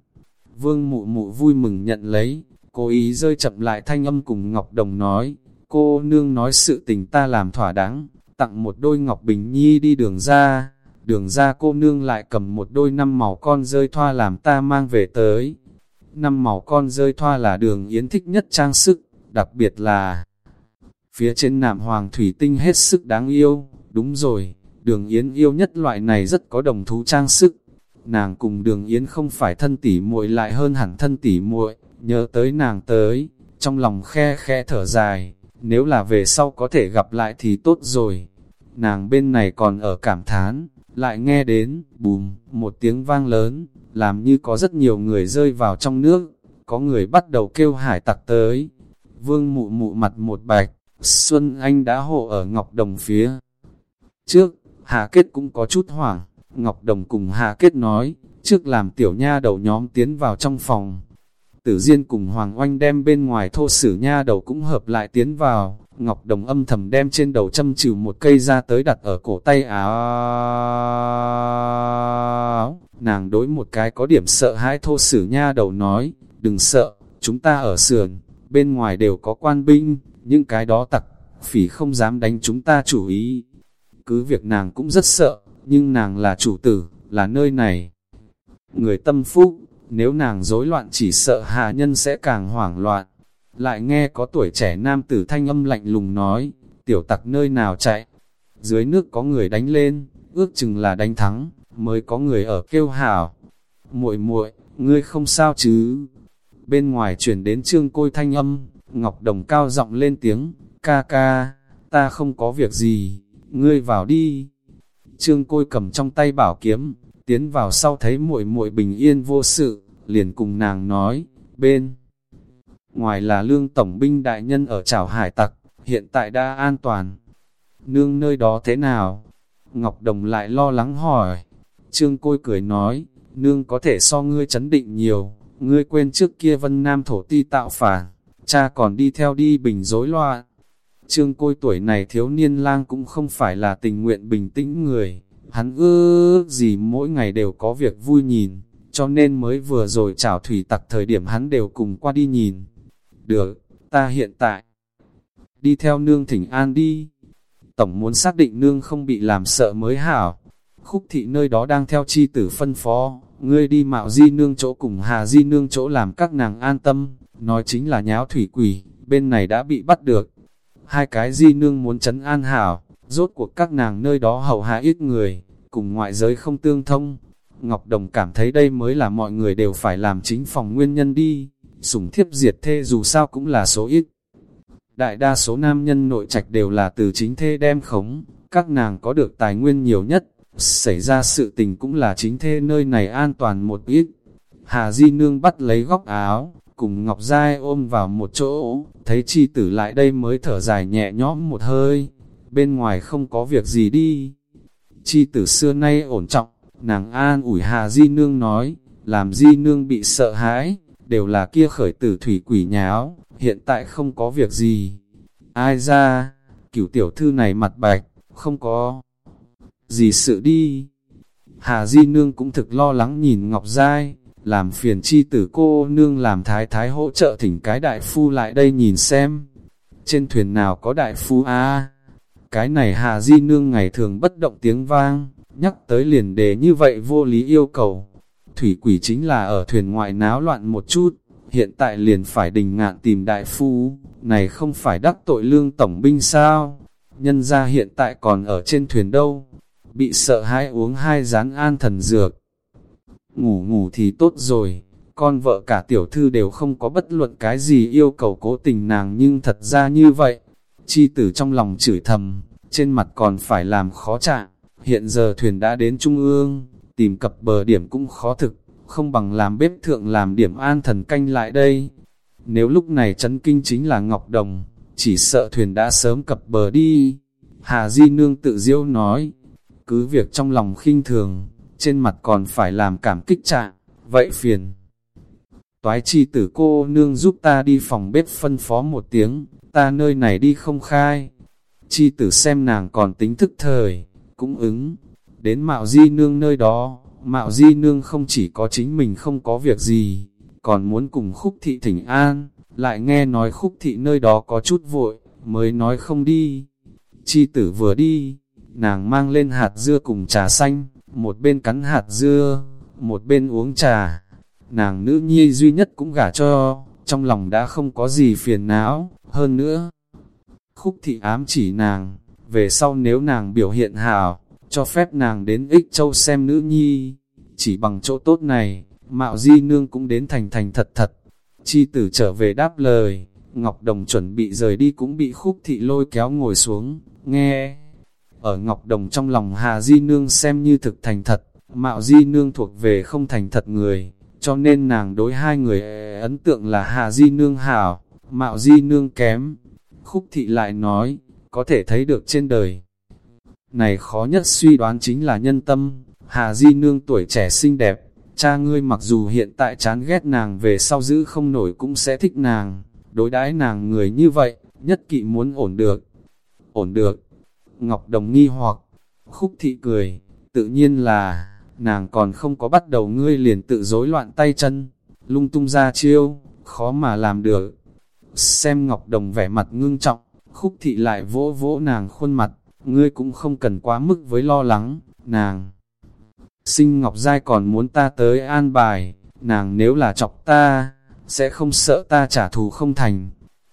Vương mụ mụ vui mừng nhận lấy, cố ý rơi chậm lại thanh âm cùng Ngọc đồng nói, cô nương nói sự tình ta làm thỏa đáng, tặng một đôi Ngọc Bình Nhi đi đường ra đường ra cô nương lại cầm một đôi năm màu con rơi thoa làm ta mang về tới. Năm màu con rơi thoa là đường yến thích nhất trang sức, đặc biệt là phía trên nạm hoàng thủy tinh hết sức đáng yêu, đúng rồi, đường yến yêu nhất loại này rất có đồng thú trang sức. Nàng cùng đường yến không phải thân tỉ muội lại hơn hẳn thân tỉ muội, nhớ tới nàng tới, trong lòng khe khe thở dài, nếu là về sau có thể gặp lại thì tốt rồi. Nàng bên này còn ở cảm thán, lại nghe đến, bùm, một tiếng vang lớn, làm như có rất nhiều người rơi vào trong nước, có người bắt đầu kêu hải tặc tới. vương mụ mụ mặt một bạch, Xuân Anh đã hộ ở Ngọc Đồng phía. Trước, Hà Kết cũng có chút hoảng, Ngọc Đồng cùng Hà Kết nói, trước làm tiểu nha đầu nhóm tiến vào trong phòng. Tử Diên cùng Hoàng Oanh đem bên ngoài thô sử nha đầu cũng hợp lại tiến vào, Ngọc Đồng âm thầm đem trên đầu châm trừ một cây ra tới đặt ở cổ tay áo. Nàng đối một cái có điểm sợ hãi thô sử nha đầu nói, đừng sợ, chúng ta ở sườn, bên ngoài đều có quan binh, những cái đó tặc, phỉ không dám đánh chúng ta chủ ý. Cứ việc nàng cũng rất sợ, nhưng nàng là chủ tử, là nơi này. Người tâm phúc, nếu nàng rối loạn chỉ sợ hạ nhân sẽ càng hoảng loạn. Lại nghe có tuổi trẻ nam tử thanh âm lạnh lùng nói, tiểu tặc nơi nào chạy. Dưới nước có người đánh lên, ước chừng là đánh thắng, mới có người ở kêu hảo. muội muội ngươi không sao chứ? Bên ngoài chuyển đến trương côi thanh âm, Ngọc Đồng cao giọng lên tiếng, ca ca, ta không có việc gì, ngươi vào đi. Trương côi cầm trong tay bảo kiếm, tiến vào sau thấy muội muội bình yên vô sự, liền cùng nàng nói, bên. Ngoài là lương tổng binh đại nhân ở trảo hải tặc, hiện tại đã an toàn. Nương nơi đó thế nào? Ngọc Đồng lại lo lắng hỏi. Trương Côi cười nói, nương có thể so ngươi chấn định nhiều, ngươi quên trước kia vân nam thổ ti tạo phản, cha còn đi theo đi bình rối loạn. Trương Côi tuổi này thiếu niên lang cũng không phải là tình nguyện bình tĩnh người, hắn ước gì mỗi ngày đều có việc vui nhìn, cho nên mới vừa rồi chào thủy tặc thời điểm hắn đều cùng qua đi nhìn. Được, ta hiện tại đi theo nương thỉnh an đi. Tổng muốn xác định nương không bị làm sợ mới hảo. Khúc thị nơi đó đang theo chi tử phân phó, ngươi đi mạo di nương chỗ cùng hà di nương chỗ làm các nàng an tâm, nói chính là nháo thủy quỷ, bên này đã bị bắt được. Hai cái di nương muốn chấn an hảo, rốt cuộc các nàng nơi đó hầu hạ ít người, cùng ngoại giới không tương thông. Ngọc Đồng cảm thấy đây mới là mọi người đều phải làm chính phòng nguyên nhân đi, sùng thiếp diệt thê dù sao cũng là số ít. Đại đa số nam nhân nội trạch đều là từ chính thê đem khống, các nàng có được tài nguyên nhiều nhất, xảy ra sự tình cũng là chính thê nơi này an toàn một ít. Hà Di Nương bắt lấy góc áo, cùng Ngọc Giai ôm vào một chỗ, thấy chi tử lại đây mới thở dài nhẹ nhõm một hơi, bên ngoài không có việc gì đi. Chi tử xưa nay ổn trọng, nàng an ủi Hà Di Nương nói, làm Di Nương bị sợ hãi, đều là kia khởi tử thủy quỷ nháo, hiện tại không có việc gì. Ai ra, cửu tiểu thư này mặt bạch, không có gì sự đi. Hà Di Nương cũng thực lo lắng nhìn Ngọc Giai, làm phiền chi tử cô nương làm thái thái hỗ trợ thỉnh cái đại phu lại đây nhìn xem. Trên thuyền nào có đại phu a Cái này Hà Di Nương ngày thường bất động tiếng vang, nhắc tới liền đề như vậy vô lý yêu cầu. Thủy quỷ chính là ở thuyền ngoại náo loạn một chút, hiện tại liền phải đình ngạn tìm đại phu, này không phải đắc tội lương tổng binh sao? Nhân ra hiện tại còn ở trên thuyền đâu, bị sợ hãi uống hai rán an thần dược. Ngủ ngủ thì tốt rồi, con vợ cả tiểu thư đều không có bất luận cái gì yêu cầu cố tình nàng nhưng thật ra như vậy. Chi tử trong lòng chửi thầm, trên mặt còn phải làm khó trạng, hiện giờ thuyền đã đến trung ương, tìm cập bờ điểm cũng khó thực, không bằng làm bếp thượng làm điểm an thần canh lại đây. Nếu lúc này chấn kinh chính là Ngọc Đồng, chỉ sợ thuyền đã sớm cập bờ đi. Hà Di Nương tự diêu nói, cứ việc trong lòng khinh thường, trên mặt còn phải làm cảm kích trạng, vậy phiền. Toái chi tử cô nương giúp ta đi phòng bếp phân phó một tiếng, ta nơi này đi không khai. Chi tử xem nàng còn tính thức thời, cũng ứng, đến mạo di nương nơi đó, mạo di nương không chỉ có chính mình không có việc gì, còn muốn cùng khúc thị thỉnh an, lại nghe nói khúc thị nơi đó có chút vội, mới nói không đi. Chi tử vừa đi, nàng mang lên hạt dưa cùng trà xanh, một bên cắn hạt dưa, một bên uống trà. Nàng nữ nhi duy nhất cũng gả cho, trong lòng đã không có gì phiền não, hơn nữa. Khúc thị ám chỉ nàng, về sau nếu nàng biểu hiện hào, cho phép nàng đến ích châu xem nữ nhi. Chỉ bằng chỗ tốt này, mạo di nương cũng đến thành thành thật thật. Chi tử trở về đáp lời, Ngọc Đồng chuẩn bị rời đi cũng bị khúc thị lôi kéo ngồi xuống, nghe. Ở Ngọc Đồng trong lòng Hà Di Nương xem như thực thành thật, Mạo Di Nương thuộc về không thành thật người, cho nên nàng đối hai người ấn tượng là Hà Di Nương hảo, mạo di nương kém. Khúc thị lại nói, có thể thấy được trên đời. Này khó nhất suy đoán chính là nhân tâm, Hà Di Nương tuổi trẻ xinh đẹp, cha ngươi mặc dù hiện tại chán ghét nàng về sau giữ không nổi cũng sẽ thích nàng, đối đãi nàng người như vậy, nhất kỵ muốn ổn được. Ổn được. Ngọc Đồng nghi hoặc, khúc thị cười, tự nhiên là, nàng còn không có bắt đầu ngươi liền tự rối loạn tay chân, lung tung ra chiêu, khó mà làm được. Xem Ngọc Đồng vẻ mặt ngưng trọng, khúc thị lại vỗ vỗ nàng khuôn mặt, ngươi cũng không cần quá mức với lo lắng, nàng. Sinh Ngọc Giai còn muốn ta tới an bài, nàng nếu là chọc ta, sẽ không sợ ta trả thù không thành.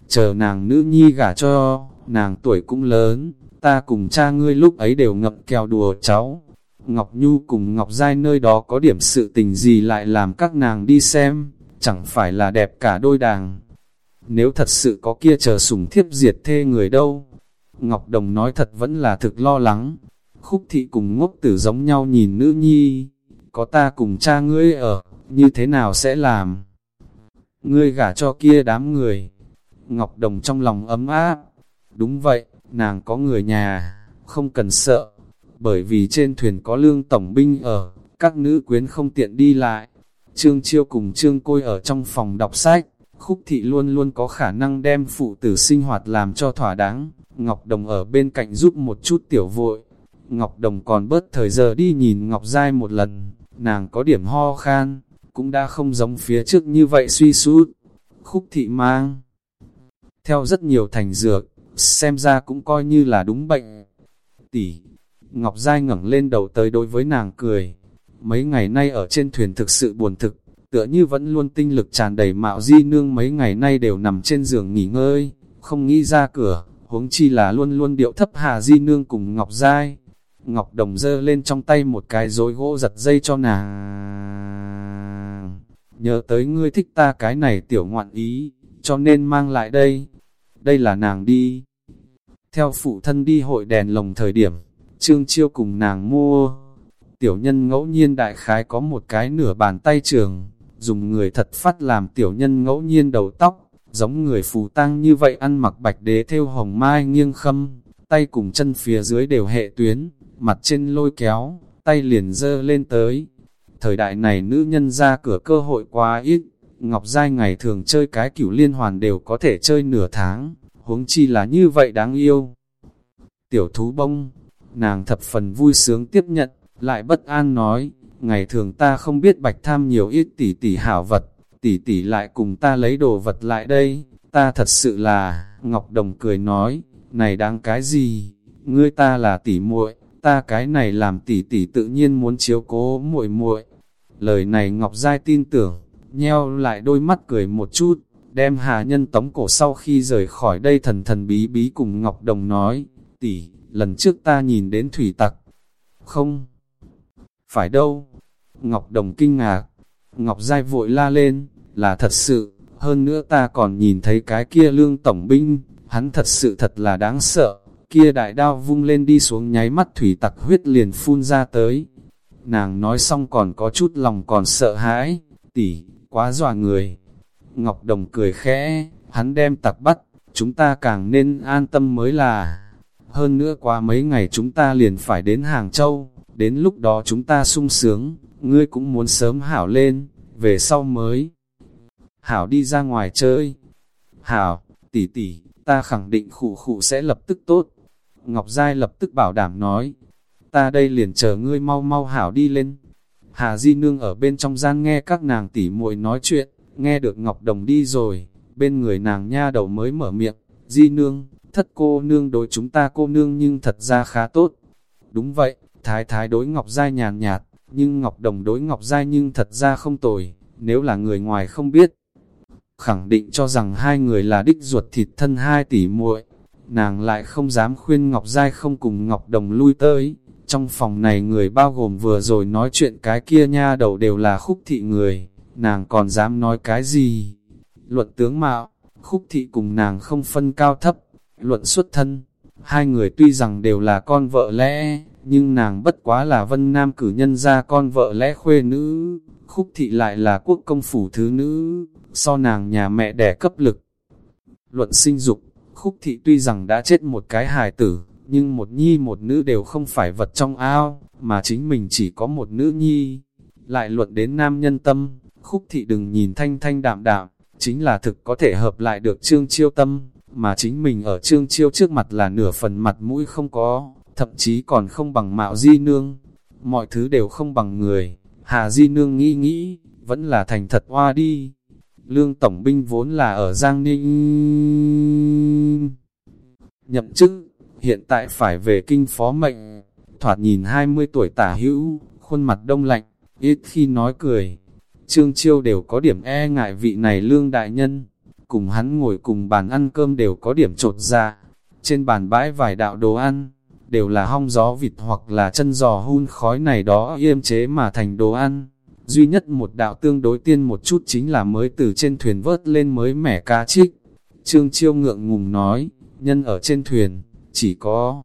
Chờ nàng nữ nhi gả cho, nàng tuổi cũng lớn, ta cùng cha ngươi lúc ấy đều ngậm kèo đùa cháu. Ngọc Nhu cùng Ngọc Giai nơi đó có điểm sự tình gì lại làm các nàng đi xem, chẳng phải là đẹp cả đôi đàng. Nếu thật sự có kia chờ sủng thiếp diệt thê người đâu, Ngọc Đồng nói thật vẫn là thực lo lắng. Khúc thị cùng ngốc tử giống nhau nhìn nữ nhi, có ta cùng cha ngươi ở, như thế nào sẽ làm? Ngươi gả cho kia đám người. Ngọc Đồng trong lòng ấm áp. Đúng vậy, nàng có người nhà, không cần sợ. Bởi vì trên thuyền có lương tổng binh ở, các nữ quyến không tiện đi lại. Trương Chiêu cùng Trương Côi ở trong phòng đọc sách, Khúc Thị luôn luôn có khả năng đem phụ tử sinh hoạt làm cho thỏa đáng. Ngọc Đồng ở bên cạnh giúp một chút tiểu vội. Ngọc Đồng còn bớt thời giờ đi nhìn Ngọc Giai một lần, nàng có điểm ho khan, cũng đã không giống phía trước như vậy suy sút. Khúc thị mang, theo rất nhiều thành dược, xem ra cũng coi như là đúng bệnh. Tỷ, Ngọc Giai ngẩng lên đầu tới đối với nàng cười. Mấy ngày nay ở trên thuyền thực sự buồn thực, tựa như vẫn luôn tinh lực tràn đầy mạo di nương mấy ngày nay đều nằm trên giường nghỉ ngơi, không nghĩ ra cửa, huống chi là luôn luôn điệu thấp Hà Di Nương cùng Ngọc Giai. Ngọc Đồng dơ lên trong tay một cái rối gỗ giật dây cho nàng. Nhớ tới ngươi thích ta cái này tiểu ngoạn ý, cho nên mang lại đây. Đây là nàng đi. Theo phụ thân đi hội đèn lồng thời điểm, Trương Chiêu cùng nàng mua. Tiểu nhân ngẫu nhiên đại khái có một cái nửa bàn tay trường, dùng người thật phát làm tiểu nhân ngẫu nhiên đầu tóc, giống người phù tang như vậy ăn mặc bạch đế theo hồng mai nghiêng khâm, tay cùng chân phía dưới đều hệ tuyến, mặt trên lôi kéo, tay liền dơ lên tới. Thời đại này nữ nhân ra cửa cơ hội quá ít, Ngọc Giai ngày thường chơi cái cửu liên hoàn đều có thể chơi nửa tháng, huống chi là như vậy đáng yêu. Tiểu thú bông, nàng thập phần vui sướng tiếp nhận, lại bất an nói, ngày thường ta không biết bạch tham nhiều ít tỷ tỷ hảo vật, tỷ tỷ lại cùng ta lấy đồ vật lại đây, ta thật sự là, Ngọc Đồng cười nói, này đáng cái gì, ngươi ta là tỷ muội, ta cái này làm tỷ tỷ tự nhiên muốn chiếu cố muội muội. Lời này Ngọc Giai tin tưởng, nheo lại đôi mắt cười một chút, đem Hà Nhân tống cổ sau khi rời khỏi đây thần thần bí bí cùng Ngọc Đồng nói, tỷ, lần trước ta nhìn đến thủy tặc. Không, phải đâu. Ngọc Đồng kinh ngạc, Ngọc Giai vội la lên, là thật sự, hơn nữa ta còn nhìn thấy cái kia lương tổng binh, hắn thật sự thật là đáng sợ, kia đại đao vung lên đi xuống nháy mắt thủy tặc huyết liền phun ra tới. Nàng nói xong còn có chút lòng còn sợ hãi, tỷ, quá dọa người. Ngọc Đồng cười khẽ, hắn đem tặc bắt, chúng ta càng nên an tâm mới là. Hơn nữa qua mấy ngày chúng ta liền phải đến Hàng Châu, đến lúc đó chúng ta sung sướng, ngươi cũng muốn sớm hảo lên, về sau mới. Hảo đi ra ngoài chơi. Hảo, tỷ tỷ, ta khẳng định khụ khụ sẽ lập tức tốt. Ngọc Giai lập tức bảo đảm nói, ta đây liền chờ ngươi mau mau hảo đi lên. Hà Di Nương ở bên trong gian nghe các nàng tỉ muội nói chuyện, nghe được Ngọc Đồng đi rồi, bên người nàng nha đầu mới mở miệng, Di Nương, thất cô nương đối chúng ta cô nương nhưng thật ra khá tốt. Đúng vậy, thái thái đối Ngọc Giai nhàn nhạt, nhưng Ngọc Đồng đối Ngọc Giai nhưng thật ra không tồi, nếu là người ngoài không biết. Khẳng định cho rằng hai người là đích ruột thịt thân hai tỷ muội nàng lại không dám khuyên Ngọc Giai không cùng Ngọc Đồng lui tới. Trong phòng này người bao gồm vừa rồi nói chuyện cái kia nha đầu đều là khúc thị người, nàng còn dám nói cái gì? Luận tướng mạo, khúc thị cùng nàng không phân cao thấp, luận xuất thân, hai người tuy rằng đều là con vợ lẽ, nhưng nàng bất quá là vân nam cử nhân ra con vợ lẽ khuê nữ, khúc thị lại là quốc công phủ thứ nữ, so nàng nhà mẹ đẻ cấp lực. Luận sinh dục, khúc thị tuy rằng đã chết một cái hài tử, nhưng một nhi một nữ đều không phải vật trong ao, mà chính mình chỉ có một nữ nhi. Lại luận đến nam nhân tâm, khúc thị đừng nhìn thanh thanh đạm đạm, chính là thực có thể hợp lại được trương chiêu tâm, mà chính mình ở trương chiêu trước mặt là nửa phần mặt mũi không có, thậm chí còn không bằng mạo di nương. Mọi thứ đều không bằng người, Hà Di Nương nghĩ nghĩ, vẫn là thành thật hoa đi. Lương Tổng binh vốn là ở Giang Ninh. Nhậm chức, hiện tại phải về kinh phó mệnh, thoạt nhìn 20 tuổi tả hữu, khuôn mặt đông lạnh, ít khi nói cười. Trương Chiêu đều có điểm e ngại vị này lương đại nhân, cùng hắn ngồi cùng bàn ăn cơm đều có điểm trột ra. Trên bàn bãi vài đạo đồ ăn, đều là hong gió vịt hoặc là chân giò hun khói này đó yêm chế mà thành đồ ăn. Duy nhất một đạo tương đối tiên một chút chính là mới từ trên thuyền vớt lên mới mẻ cá trích. Trương Chiêu ngượng ngùng nói, nhân ở trên thuyền, chỉ có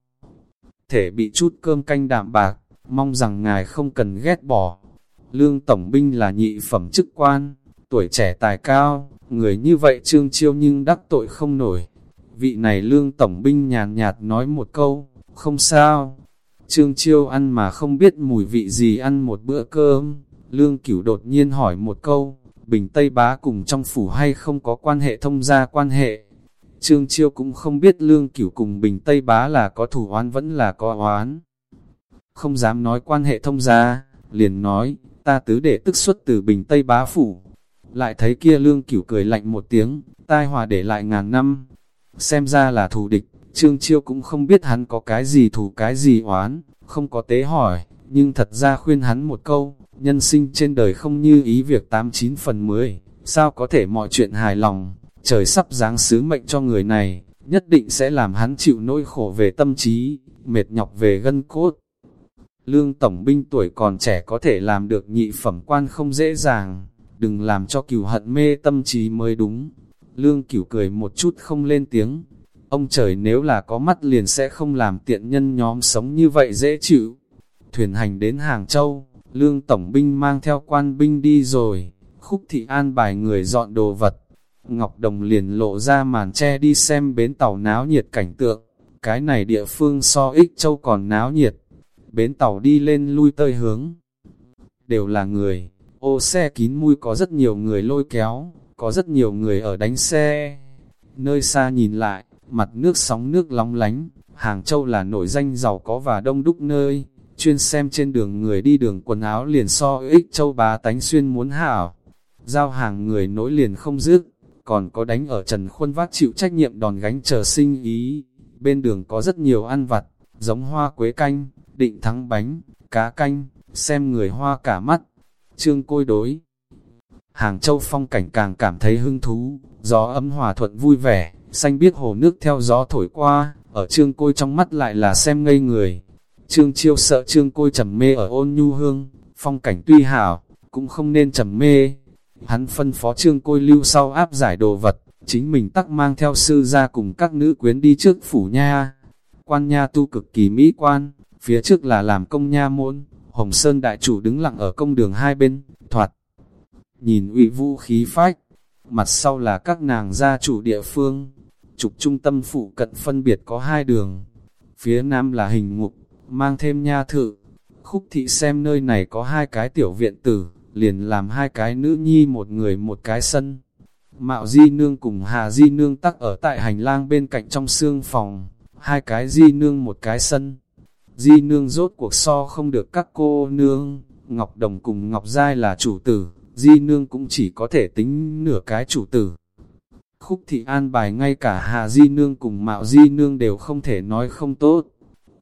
thể bị chút cơm canh đạm bạc, mong rằng ngài không cần ghét bỏ. Lương Tổng binh là nhị phẩm chức quan, tuổi trẻ tài cao, người như vậy Trương Chiêu nhưng đắc tội không nổi. Vị này Lương Tổng binh nhàn nhạt nói một câu, không sao. Trương Chiêu ăn mà không biết mùi vị gì ăn một bữa cơm. Lương Cửu đột nhiên hỏi một câu, Bình Tây Bá cùng trong phủ hay không có quan hệ thông gia quan hệ. Trương Chiêu cũng không biết Lương Cửu cùng Bình Tây Bá là có thủ oán vẫn là có oán. Không dám nói quan hệ thông gia, liền nói, ta tứ đệ tức xuất từ Bình Tây Bá phủ. Lại thấy kia Lương Cửu cười lạnh một tiếng, tai hòa để lại ngàn năm. Xem ra là thù địch, Trương Chiêu cũng không biết hắn có cái gì thù cái gì oán, không có tế hỏi, nhưng thật ra khuyên hắn một câu, nhân sinh trên đời không như ý việc 89 phần 10, sao có thể mọi chuyện hài lòng, trời sắp giáng sứ mệnh cho người này, nhất định sẽ làm hắn chịu nỗi khổ về tâm trí, mệt nhọc về gân cốt. Lương Tổng binh tuổi còn trẻ có thể làm được nhị phẩm quan không dễ dàng, đừng làm cho cửu hận mê tâm trí mới đúng. Lương cửu cười một chút không lên tiếng, Ông trời nếu là có mắt liền sẽ không làm tiện nhân nhóm sống như vậy dễ chịu. Thuyền hành đến Hàng Châu, lương tổng binh mang theo quan binh đi rồi, khúc thị an bài người dọn đồ vật. Ngọc Đồng liền lộ ra màn che đi xem bến tàu náo nhiệt cảnh tượng, cái này địa phương so ích châu còn náo nhiệt. Bến tàu đi lên lui tơi hướng, đều là người, ô xe kín mui có rất nhiều người lôi kéo, có rất nhiều người ở đánh xe. Nơi xa nhìn lại, mặt nước sóng nước long lánh, Hàng Châu là nổi danh giàu có và đông đúc nơi, chuyên xem trên đường người đi đường quần áo liền so ích châu bá tánh xuyên muốn hảo. Giao hàng người nối liền không dứt, còn có đánh ở Trần Khuôn vác chịu trách nhiệm đòn gánh chờ sinh ý. Bên đường có rất nhiều ăn vặt, giống hoa quế canh, định thắng bánh, cá canh, xem người hoa cả mắt. Trương côi đối. Hàng Châu phong cảnh càng cảm thấy hứng thú, gió ấm hòa thuận vui vẻ, xanh biết hồ nước theo gió thổi qua, ở trương côi trong mắt lại là xem ngây người. Trương chiêu sợ trương côi trầm mê ở ôn nhu hương, phong cảnh tuy hảo, cũng không nên trầm mê. Hắn phân phó trương côi lưu sau áp giải đồ vật, chính mình tắc mang theo sư ra cùng các nữ quyến đi trước phủ nha. Quan nha tu cực kỳ mỹ quan, phía trước là làm công nha môn, Hồng Sơn đại chủ đứng lặng ở công đường hai bên, thoạt. Nhìn uy vũ khí phách, mặt sau là các nàng gia chủ địa phương, trục trung tâm phụ cận phân biệt có hai đường. Phía nam là hình ngục, mang thêm nha thự. Khúc thị xem nơi này có hai cái tiểu viện tử, liền làm hai cái nữ nhi một người một cái sân. Mạo di nương cùng hà di nương tắc ở tại hành lang bên cạnh trong xương phòng, hai cái di nương một cái sân. Di nương rốt cuộc so không được các cô nương, Ngọc Đồng cùng Ngọc Giai là chủ tử, di nương cũng chỉ có thể tính nửa cái chủ tử. Khúc thị an bài ngay cả Hà Di Nương cùng Mạo Di Nương đều không thể nói không tốt.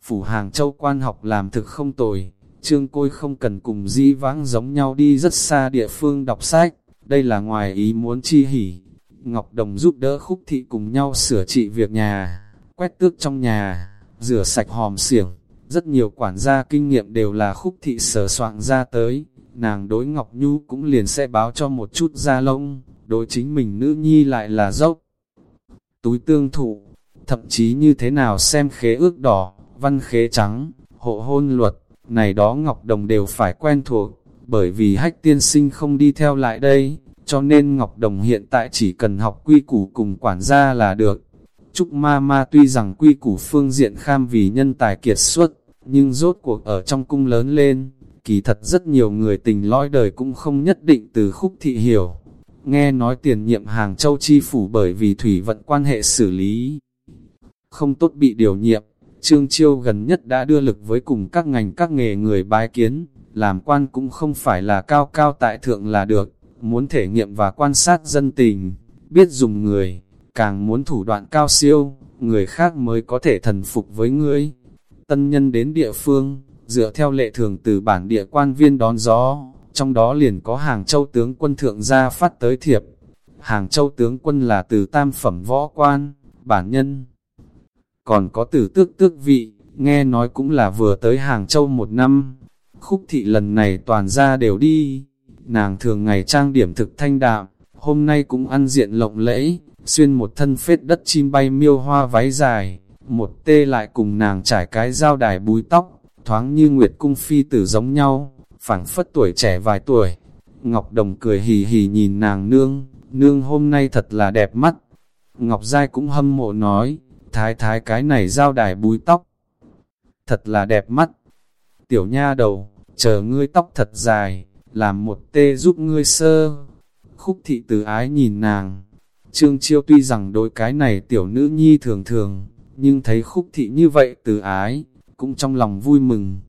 Phủ Hàng Châu quan học làm thực không tồi, Trương Côi không cần cùng Di vãng giống nhau đi rất xa địa phương đọc sách, đây là ngoài ý muốn chi hỉ. Ngọc Đồng giúp đỡ Khúc thị cùng nhau sửa trị việc nhà, quét tước trong nhà, rửa sạch hòm xiềng. Rất nhiều quản gia kinh nghiệm đều là Khúc thị sở soạn ra tới, nàng đối Ngọc Nhu cũng liền sẽ báo cho một chút ra lông, đối chính mình nữ nhi lại là dốc. Túi tương thụ, thậm chí như thế nào xem khế ước đỏ, văn khế trắng, hộ hôn luật, này đó Ngọc Đồng đều phải quen thuộc, bởi vì hách tiên sinh không đi theo lại đây, cho nên Ngọc Đồng hiện tại chỉ cần học quy củ cùng quản gia là được. Trúc Ma Ma tuy rằng quy củ phương diện kham vì nhân tài kiệt xuất, nhưng rốt cuộc ở trong cung lớn lên, kỳ thật rất nhiều người tình lõi đời cũng không nhất định từ khúc thị hiểu. Nghe nói tiền nhiệm Hàng Châu Chi Phủ bởi vì thủy vận quan hệ xử lý, không tốt bị điều nhiệm, Trương Chiêu gần nhất đã đưa lực với cùng các ngành các nghề người bái kiến, làm quan cũng không phải là cao cao tại thượng là được, muốn thể nghiệm và quan sát dân tình, biết dùng người, càng muốn thủ đoạn cao siêu, người khác mới có thể thần phục với ngươi. Tân nhân đến địa phương, dựa theo lệ thường từ bản địa quan viên đón gió, trong đó liền có Hàng Châu tướng quân thượng gia phát tới thiệp. Hàng Châu tướng quân là từ tam phẩm võ quan, bản nhân. Còn có từ tước tước vị, nghe nói cũng là vừa tới Hàng Châu một năm. Khúc thị lần này toàn ra đều đi, nàng thường ngày trang điểm thực thanh đạm, hôm nay cũng ăn diện lộng lẫy, xuyên một thân phết đất chim bay miêu hoa váy dài, một tê lại cùng nàng trải cái dao đài búi tóc, thoáng như nguyệt cung phi tử giống nhau, phảng phất tuổi trẻ vài tuổi. Ngọc Đồng cười hì hì nhìn nàng nương, nương hôm nay thật là đẹp mắt. Ngọc Giai cũng hâm mộ nói, thái thái cái này dao đài búi tóc. Thật là đẹp mắt. Tiểu nha đầu, chờ ngươi tóc thật dài, làm một tê giúp ngươi sơ. Khúc thị từ ái nhìn nàng. Trương Chiêu tuy rằng đối cái này tiểu nữ nhi thường thường, nhưng thấy khúc thị như vậy từ ái, cũng trong lòng vui mừng.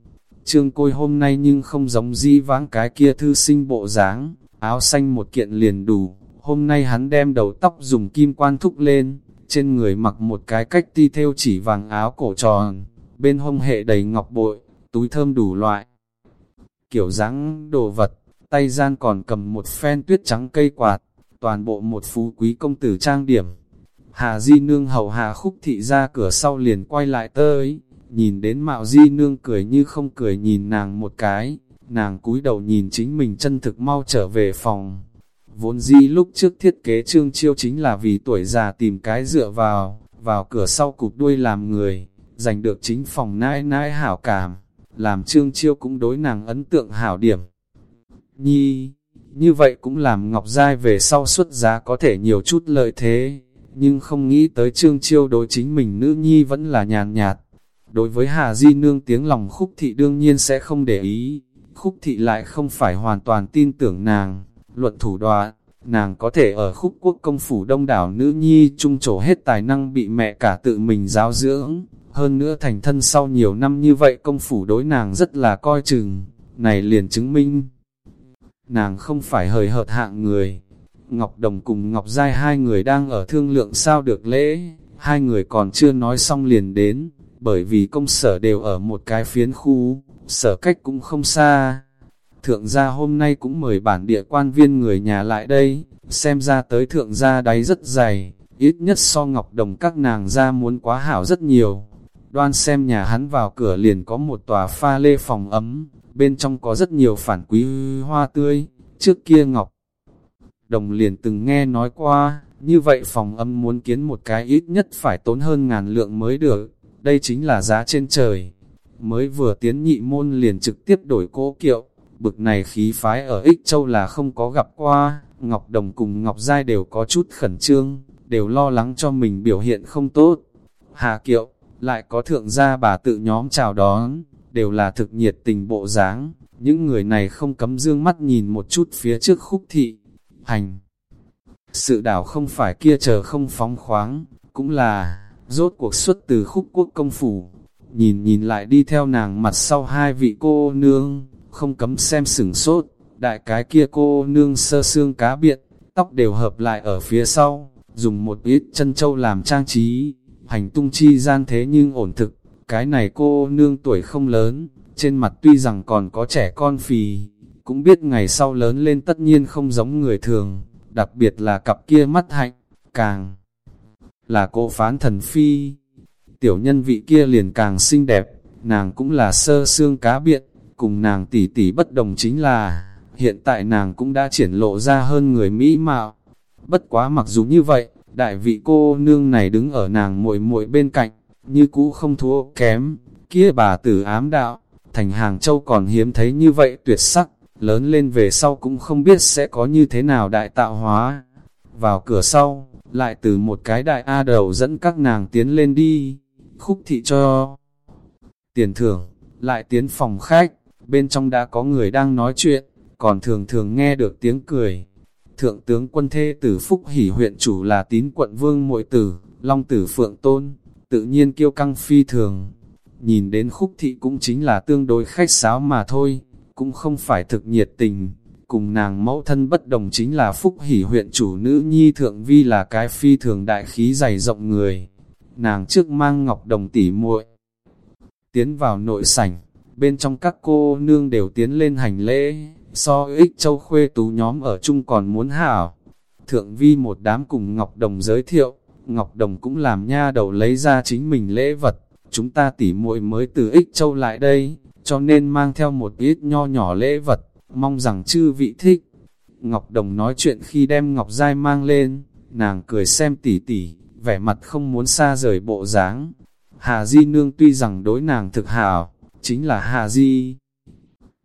Trương Côi hôm nay nhưng không giống di vãng cái kia thư sinh bộ dáng, áo xanh một kiện liền đủ. Hôm nay hắn đem đầu tóc dùng kim quan thúc lên, trên người mặc một cái cách ti theo chỉ vàng áo cổ tròn, bên hông hệ đầy ngọc bội, túi thơm đủ loại. Kiểu dáng đồ vật, tay gian còn cầm một phen tuyết trắng cây quạt, toàn bộ một phú quý công tử trang điểm. Hà Di Nương hầu hà khúc thị ra cửa sau liền quay lại tới, nhìn đến Mạo Di Nương cười như không cười nhìn nàng một cái, nàng cúi đầu nhìn chính mình chân thực mau trở về phòng. Vốn di lúc trước thiết kế trương chiêu chính là vì tuổi già tìm cái dựa vào, vào cửa sau cục đuôi làm người, giành được chính phòng nãi nãi hảo cảm, làm trương chiêu cũng đối nàng ấn tượng hảo điểm. Nhi, như vậy cũng làm Ngọc Giai về sau xuất giá có thể nhiều chút lợi thế, nhưng không nghĩ tới trương chiêu đối chính mình nữ nhi vẫn là nhàn nhạt. Đối với Hà Di Nương tiếng lòng khúc thị đương nhiên sẽ không để ý, khúc thị lại không phải hoàn toàn tin tưởng nàng, luận thủ đoạn, nàng có thể ở khúc quốc công phủ đông đảo nữ nhi trung trổ hết tài năng bị mẹ cả tự mình giáo dưỡng, hơn nữa thành thân sau nhiều năm như vậy công phủ đối nàng rất là coi chừng, này liền chứng minh. Nàng không phải hời hợt hạng người, Ngọc Đồng cùng Ngọc Giai hai người đang ở thương lượng sao được lễ, hai người còn chưa nói xong liền đến, bởi vì công sở đều ở một cái phiến khu, sở cách cũng không xa. Thượng gia hôm nay cũng mời bản địa quan viên người nhà lại đây, xem ra tới thượng gia đáy rất dày, ít nhất so ngọc đồng các nàng gia muốn quá hảo rất nhiều. Đoan xem nhà hắn vào cửa liền có một tòa pha lê phòng ấm, bên trong có rất nhiều phản quý hoa tươi, trước kia ngọc. Đồng liền từng nghe nói qua, như vậy phòng âm muốn kiến một cái ít nhất phải tốn hơn ngàn lượng mới được đây chính là giá trên trời. Mới vừa tiến nhị môn liền trực tiếp đổi cố kiệu, bực này khí phái ở Ích Châu là không có gặp qua, Ngọc Đồng cùng Ngọc Giai đều có chút khẩn trương, đều lo lắng cho mình biểu hiện không tốt. Hà kiệu, lại có thượng gia bà tự nhóm chào đón, đều là thực nhiệt tình bộ dáng, những người này không cấm dương mắt nhìn một chút phía trước khúc thị, hành. Sự đảo không phải kia chờ không phóng khoáng, cũng là rốt cuộc xuất từ khúc quốc công phủ. Nhìn nhìn lại đi theo nàng mặt sau hai vị cô nương, không cấm xem sửng sốt, đại cái kia cô nương sơ xương cá biện, tóc đều hợp lại ở phía sau, dùng một ít chân châu làm trang trí, hành tung chi gian thế nhưng ổn thực, cái này cô nương tuổi không lớn, trên mặt tuy rằng còn có trẻ con phì, cũng biết ngày sau lớn lên tất nhiên không giống người thường, đặc biệt là cặp kia mắt hạnh, càng là cô phán thần phi. Tiểu nhân vị kia liền càng xinh đẹp, nàng cũng là sơ xương cá biện, cùng nàng tỷ tỷ bất đồng chính là, hiện tại nàng cũng đã triển lộ ra hơn người Mỹ mạo. Bất quá mặc dù như vậy, đại vị cô nương này đứng ở nàng muội muội bên cạnh, như cũ không thua kém, kia bà tử ám đạo, thành hàng châu còn hiếm thấy như vậy tuyệt sắc, lớn lên về sau cũng không biết sẽ có như thế nào đại tạo hóa. Vào cửa sau, lại từ một cái đại A đầu dẫn các nàng tiến lên đi, khúc thị cho tiền thưởng, lại tiến phòng khách, bên trong đã có người đang nói chuyện, còn thường thường nghe được tiếng cười. Thượng tướng quân thê tử Phúc Hỷ huyện chủ là tín quận vương muội tử, long tử phượng tôn, tự nhiên kiêu căng phi thường. Nhìn đến khúc thị cũng chính là tương đối khách sáo mà thôi, cũng không phải thực nhiệt tình. Cùng nàng mẫu thân bất đồng chính là Phúc Hỷ huyện chủ nữ nhi thượng vi là cái phi thường đại khí dày rộng người. Nàng trước mang ngọc đồng tỉ muội Tiến vào nội sảnh, bên trong các cô nương đều tiến lên hành lễ, so ích châu khuê tú nhóm ở chung còn muốn hảo. Thượng vi một đám cùng Ngọc Đồng giới thiệu, Ngọc Đồng cũng làm nha đầu lấy ra chính mình lễ vật, chúng ta tỉ muội mới từ ích châu lại đây, cho nên mang theo một ít nho nhỏ lễ vật, mong rằng chư vị thích. Ngọc Đồng nói chuyện khi đem Ngọc Giai mang lên, nàng cười xem tỉ tỉ, vẻ mặt không muốn xa rời bộ dáng. Hà Di Nương tuy rằng đối nàng thực hảo, chính là Hà Di.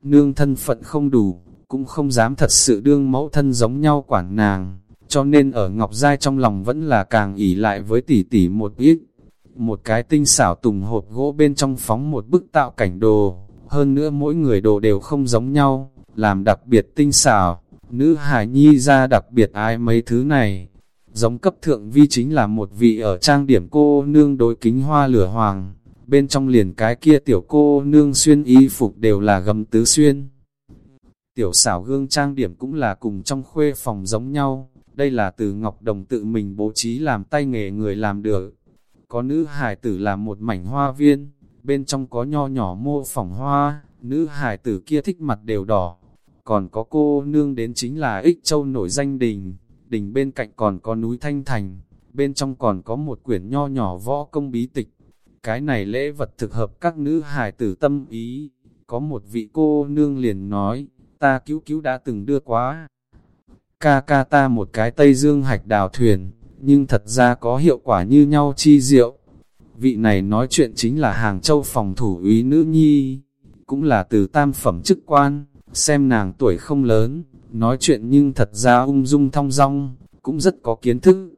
Nương thân phận không đủ, cũng không dám thật sự đương mẫu thân giống nhau quản nàng, cho nên ở Ngọc Giai trong lòng vẫn là càng ỉ lại với tỷ tỷ một ít. Một cái tinh xảo tùng hộp gỗ bên trong phóng một bức tạo cảnh đồ, hơn nữa mỗi người đồ đều không giống nhau, làm đặc biệt tinh xảo, nữ hải nhi ra đặc biệt ai mấy thứ này. Giống cấp thượng vi chính là một vị ở trang điểm cô nương đối kính hoa lửa hoàng, bên trong liền cái kia tiểu cô nương xuyên y phục đều là gấm tứ xuyên. Tiểu xảo gương trang điểm cũng là cùng trong khuê phòng giống nhau, đây là từ Ngọc Đồng tự mình bố trí làm tay nghề người làm được. Có nữ hải tử làm một mảnh hoa viên, bên trong có nho nhỏ mô phỏng hoa, nữ hải tử kia thích mặt đều đỏ. Còn có cô nương đến chính là ích châu nổi danh đình, đình bên cạnh còn có núi Thanh Thành, bên trong còn có một quyển nho nhỏ võ công bí tịch. Cái này lễ vật thực hợp các nữ hài tử tâm ý. Có một vị cô nương liền nói, ta cứu cứu đã từng đưa quá. Ca ca ta một cái Tây Dương hạch đào thuyền, nhưng thật ra có hiệu quả như nhau chi diệu. Vị này nói chuyện chính là Hàng Châu phòng thủ úy nữ nhi, cũng là từ tam phẩm chức quan, xem nàng tuổi không lớn, nói chuyện nhưng thật ra ung dung thong dong, cũng rất có kiến thức.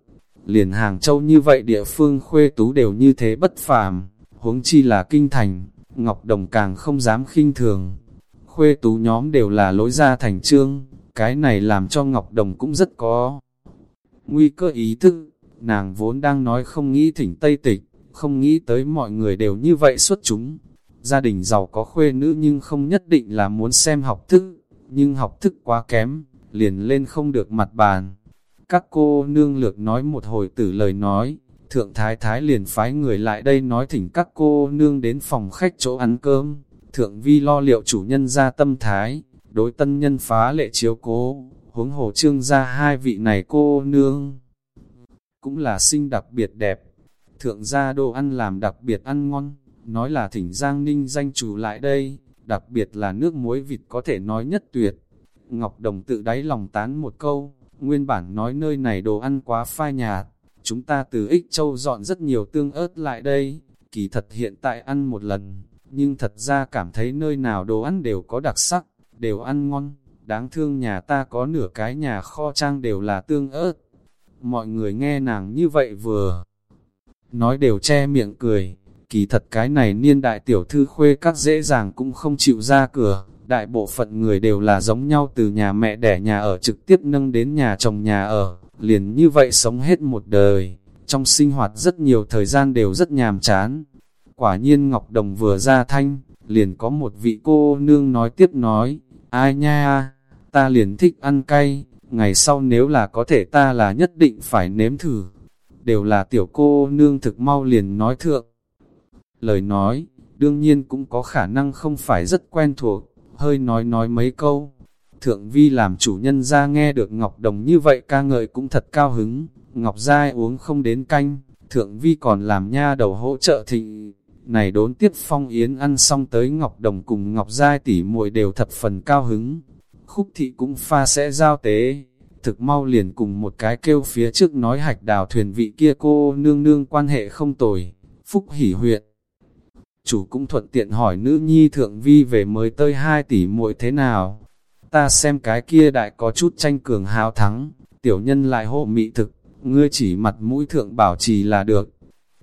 Liền Hàng Châu như vậy địa phương khuê tú đều như thế bất phàm, huống chi là kinh thành, Ngọc Đồng càng không dám khinh thường. Khuê tú nhóm đều là lối ra thành trương, cái này làm cho Ngọc Đồng cũng rất có nguy cơ ý thức. Nàng vốn đang nói không nghĩ thỉnh Tây Tịch, không nghĩ tới mọi người đều như vậy xuất chúng. Gia đình giàu có khuê nữ nhưng không nhất định là muốn xem học thức, nhưng học thức quá kém, liền lên không được mặt bàn. Các cô nương lược nói một hồi tử lời nói, thượng thái thái liền phái người lại đây nói thỉnh các cô nương đến phòng khách chỗ ăn cơm. Thượng vi lo liệu chủ nhân ra tâm thái, đối tân nhân phá lệ chiếu cố, huống hồ trương ra hai vị này cô nương. Cũng là xinh đặc biệt đẹp, thượng gia đồ ăn làm đặc biệt ăn ngon, nói là thỉnh Giang Ninh danh chủ lại đây, đặc biệt là nước muối vịt có thể nói nhất tuyệt. Ngọc Đồng tự đáy lòng tán một câu, nguyên bản nói nơi này đồ ăn quá phai nhạt, chúng ta từ ích châu dọn rất nhiều tương ớt lại đây, kỳ thật hiện tại ăn một lần, nhưng thật ra cảm thấy nơi nào đồ ăn đều có đặc sắc, đều ăn ngon, đáng thương nhà ta có nửa cái nhà kho trang đều là tương ớt. Mọi người nghe nàng như vậy vừa, nói đều che miệng cười, kỳ thật cái này niên đại tiểu thư khuê các dễ dàng cũng không chịu ra cửa, đại bộ phận người đều là giống nhau từ nhà mẹ đẻ nhà ở trực tiếp nâng đến nhà chồng nhà ở, liền như vậy sống hết một đời, trong sinh hoạt rất nhiều thời gian đều rất nhàm chán. Quả nhiên Ngọc Đồng vừa ra thanh, liền có một vị cô nương nói tiếp nói, ai nha, ta liền thích ăn cay, ngày sau nếu là có thể ta là nhất định phải nếm thử. Đều là tiểu cô nương thực mau liền nói thượng. Lời nói, đương nhiên cũng có khả năng không phải rất quen thuộc, hơi nói nói mấy câu. Thượng vi làm chủ nhân ra nghe được Ngọc Đồng như vậy ca ngợi cũng thật cao hứng, Ngọc Giai uống không đến canh, Thượng vi còn làm nha đầu hỗ trợ thịnh. Này đốn tiếp phong yến ăn xong tới Ngọc Đồng cùng Ngọc Giai tỉ muội đều thập phần cao hứng. Khúc thị cũng pha sẽ giao tế, thực mau liền cùng một cái kêu phía trước nói hạch đào thuyền vị kia cô nương nương quan hệ không tồi, phúc hỉ huyện. Chủ cũng thuận tiện hỏi nữ nhi thượng vi về mới tơi hai tỷ muội thế nào. ta xem cái kia đại có chút tranh cường hào thắng, tiểu nhân lại hộ mị thực, ngươi chỉ mặt mũi thượng bảo trì là được.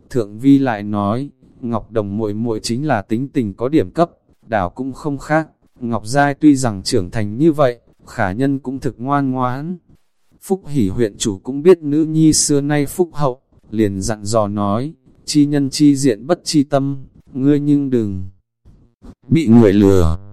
Thượng vi lại nói, Ngọc Đồng muội muội chính là tính tình có điểm cấp, đảo cũng không khác, Ngọc Giai tuy rằng trưởng thành như vậy, khả nhân cũng thực ngoan ngoãn. Phúc hỷ huyện chủ cũng biết nữ nhi xưa nay phúc hậu, liền dặn dò nói, chi nhân chi diện bất chi tâm, ngươi nhưng đừng bị người lừa.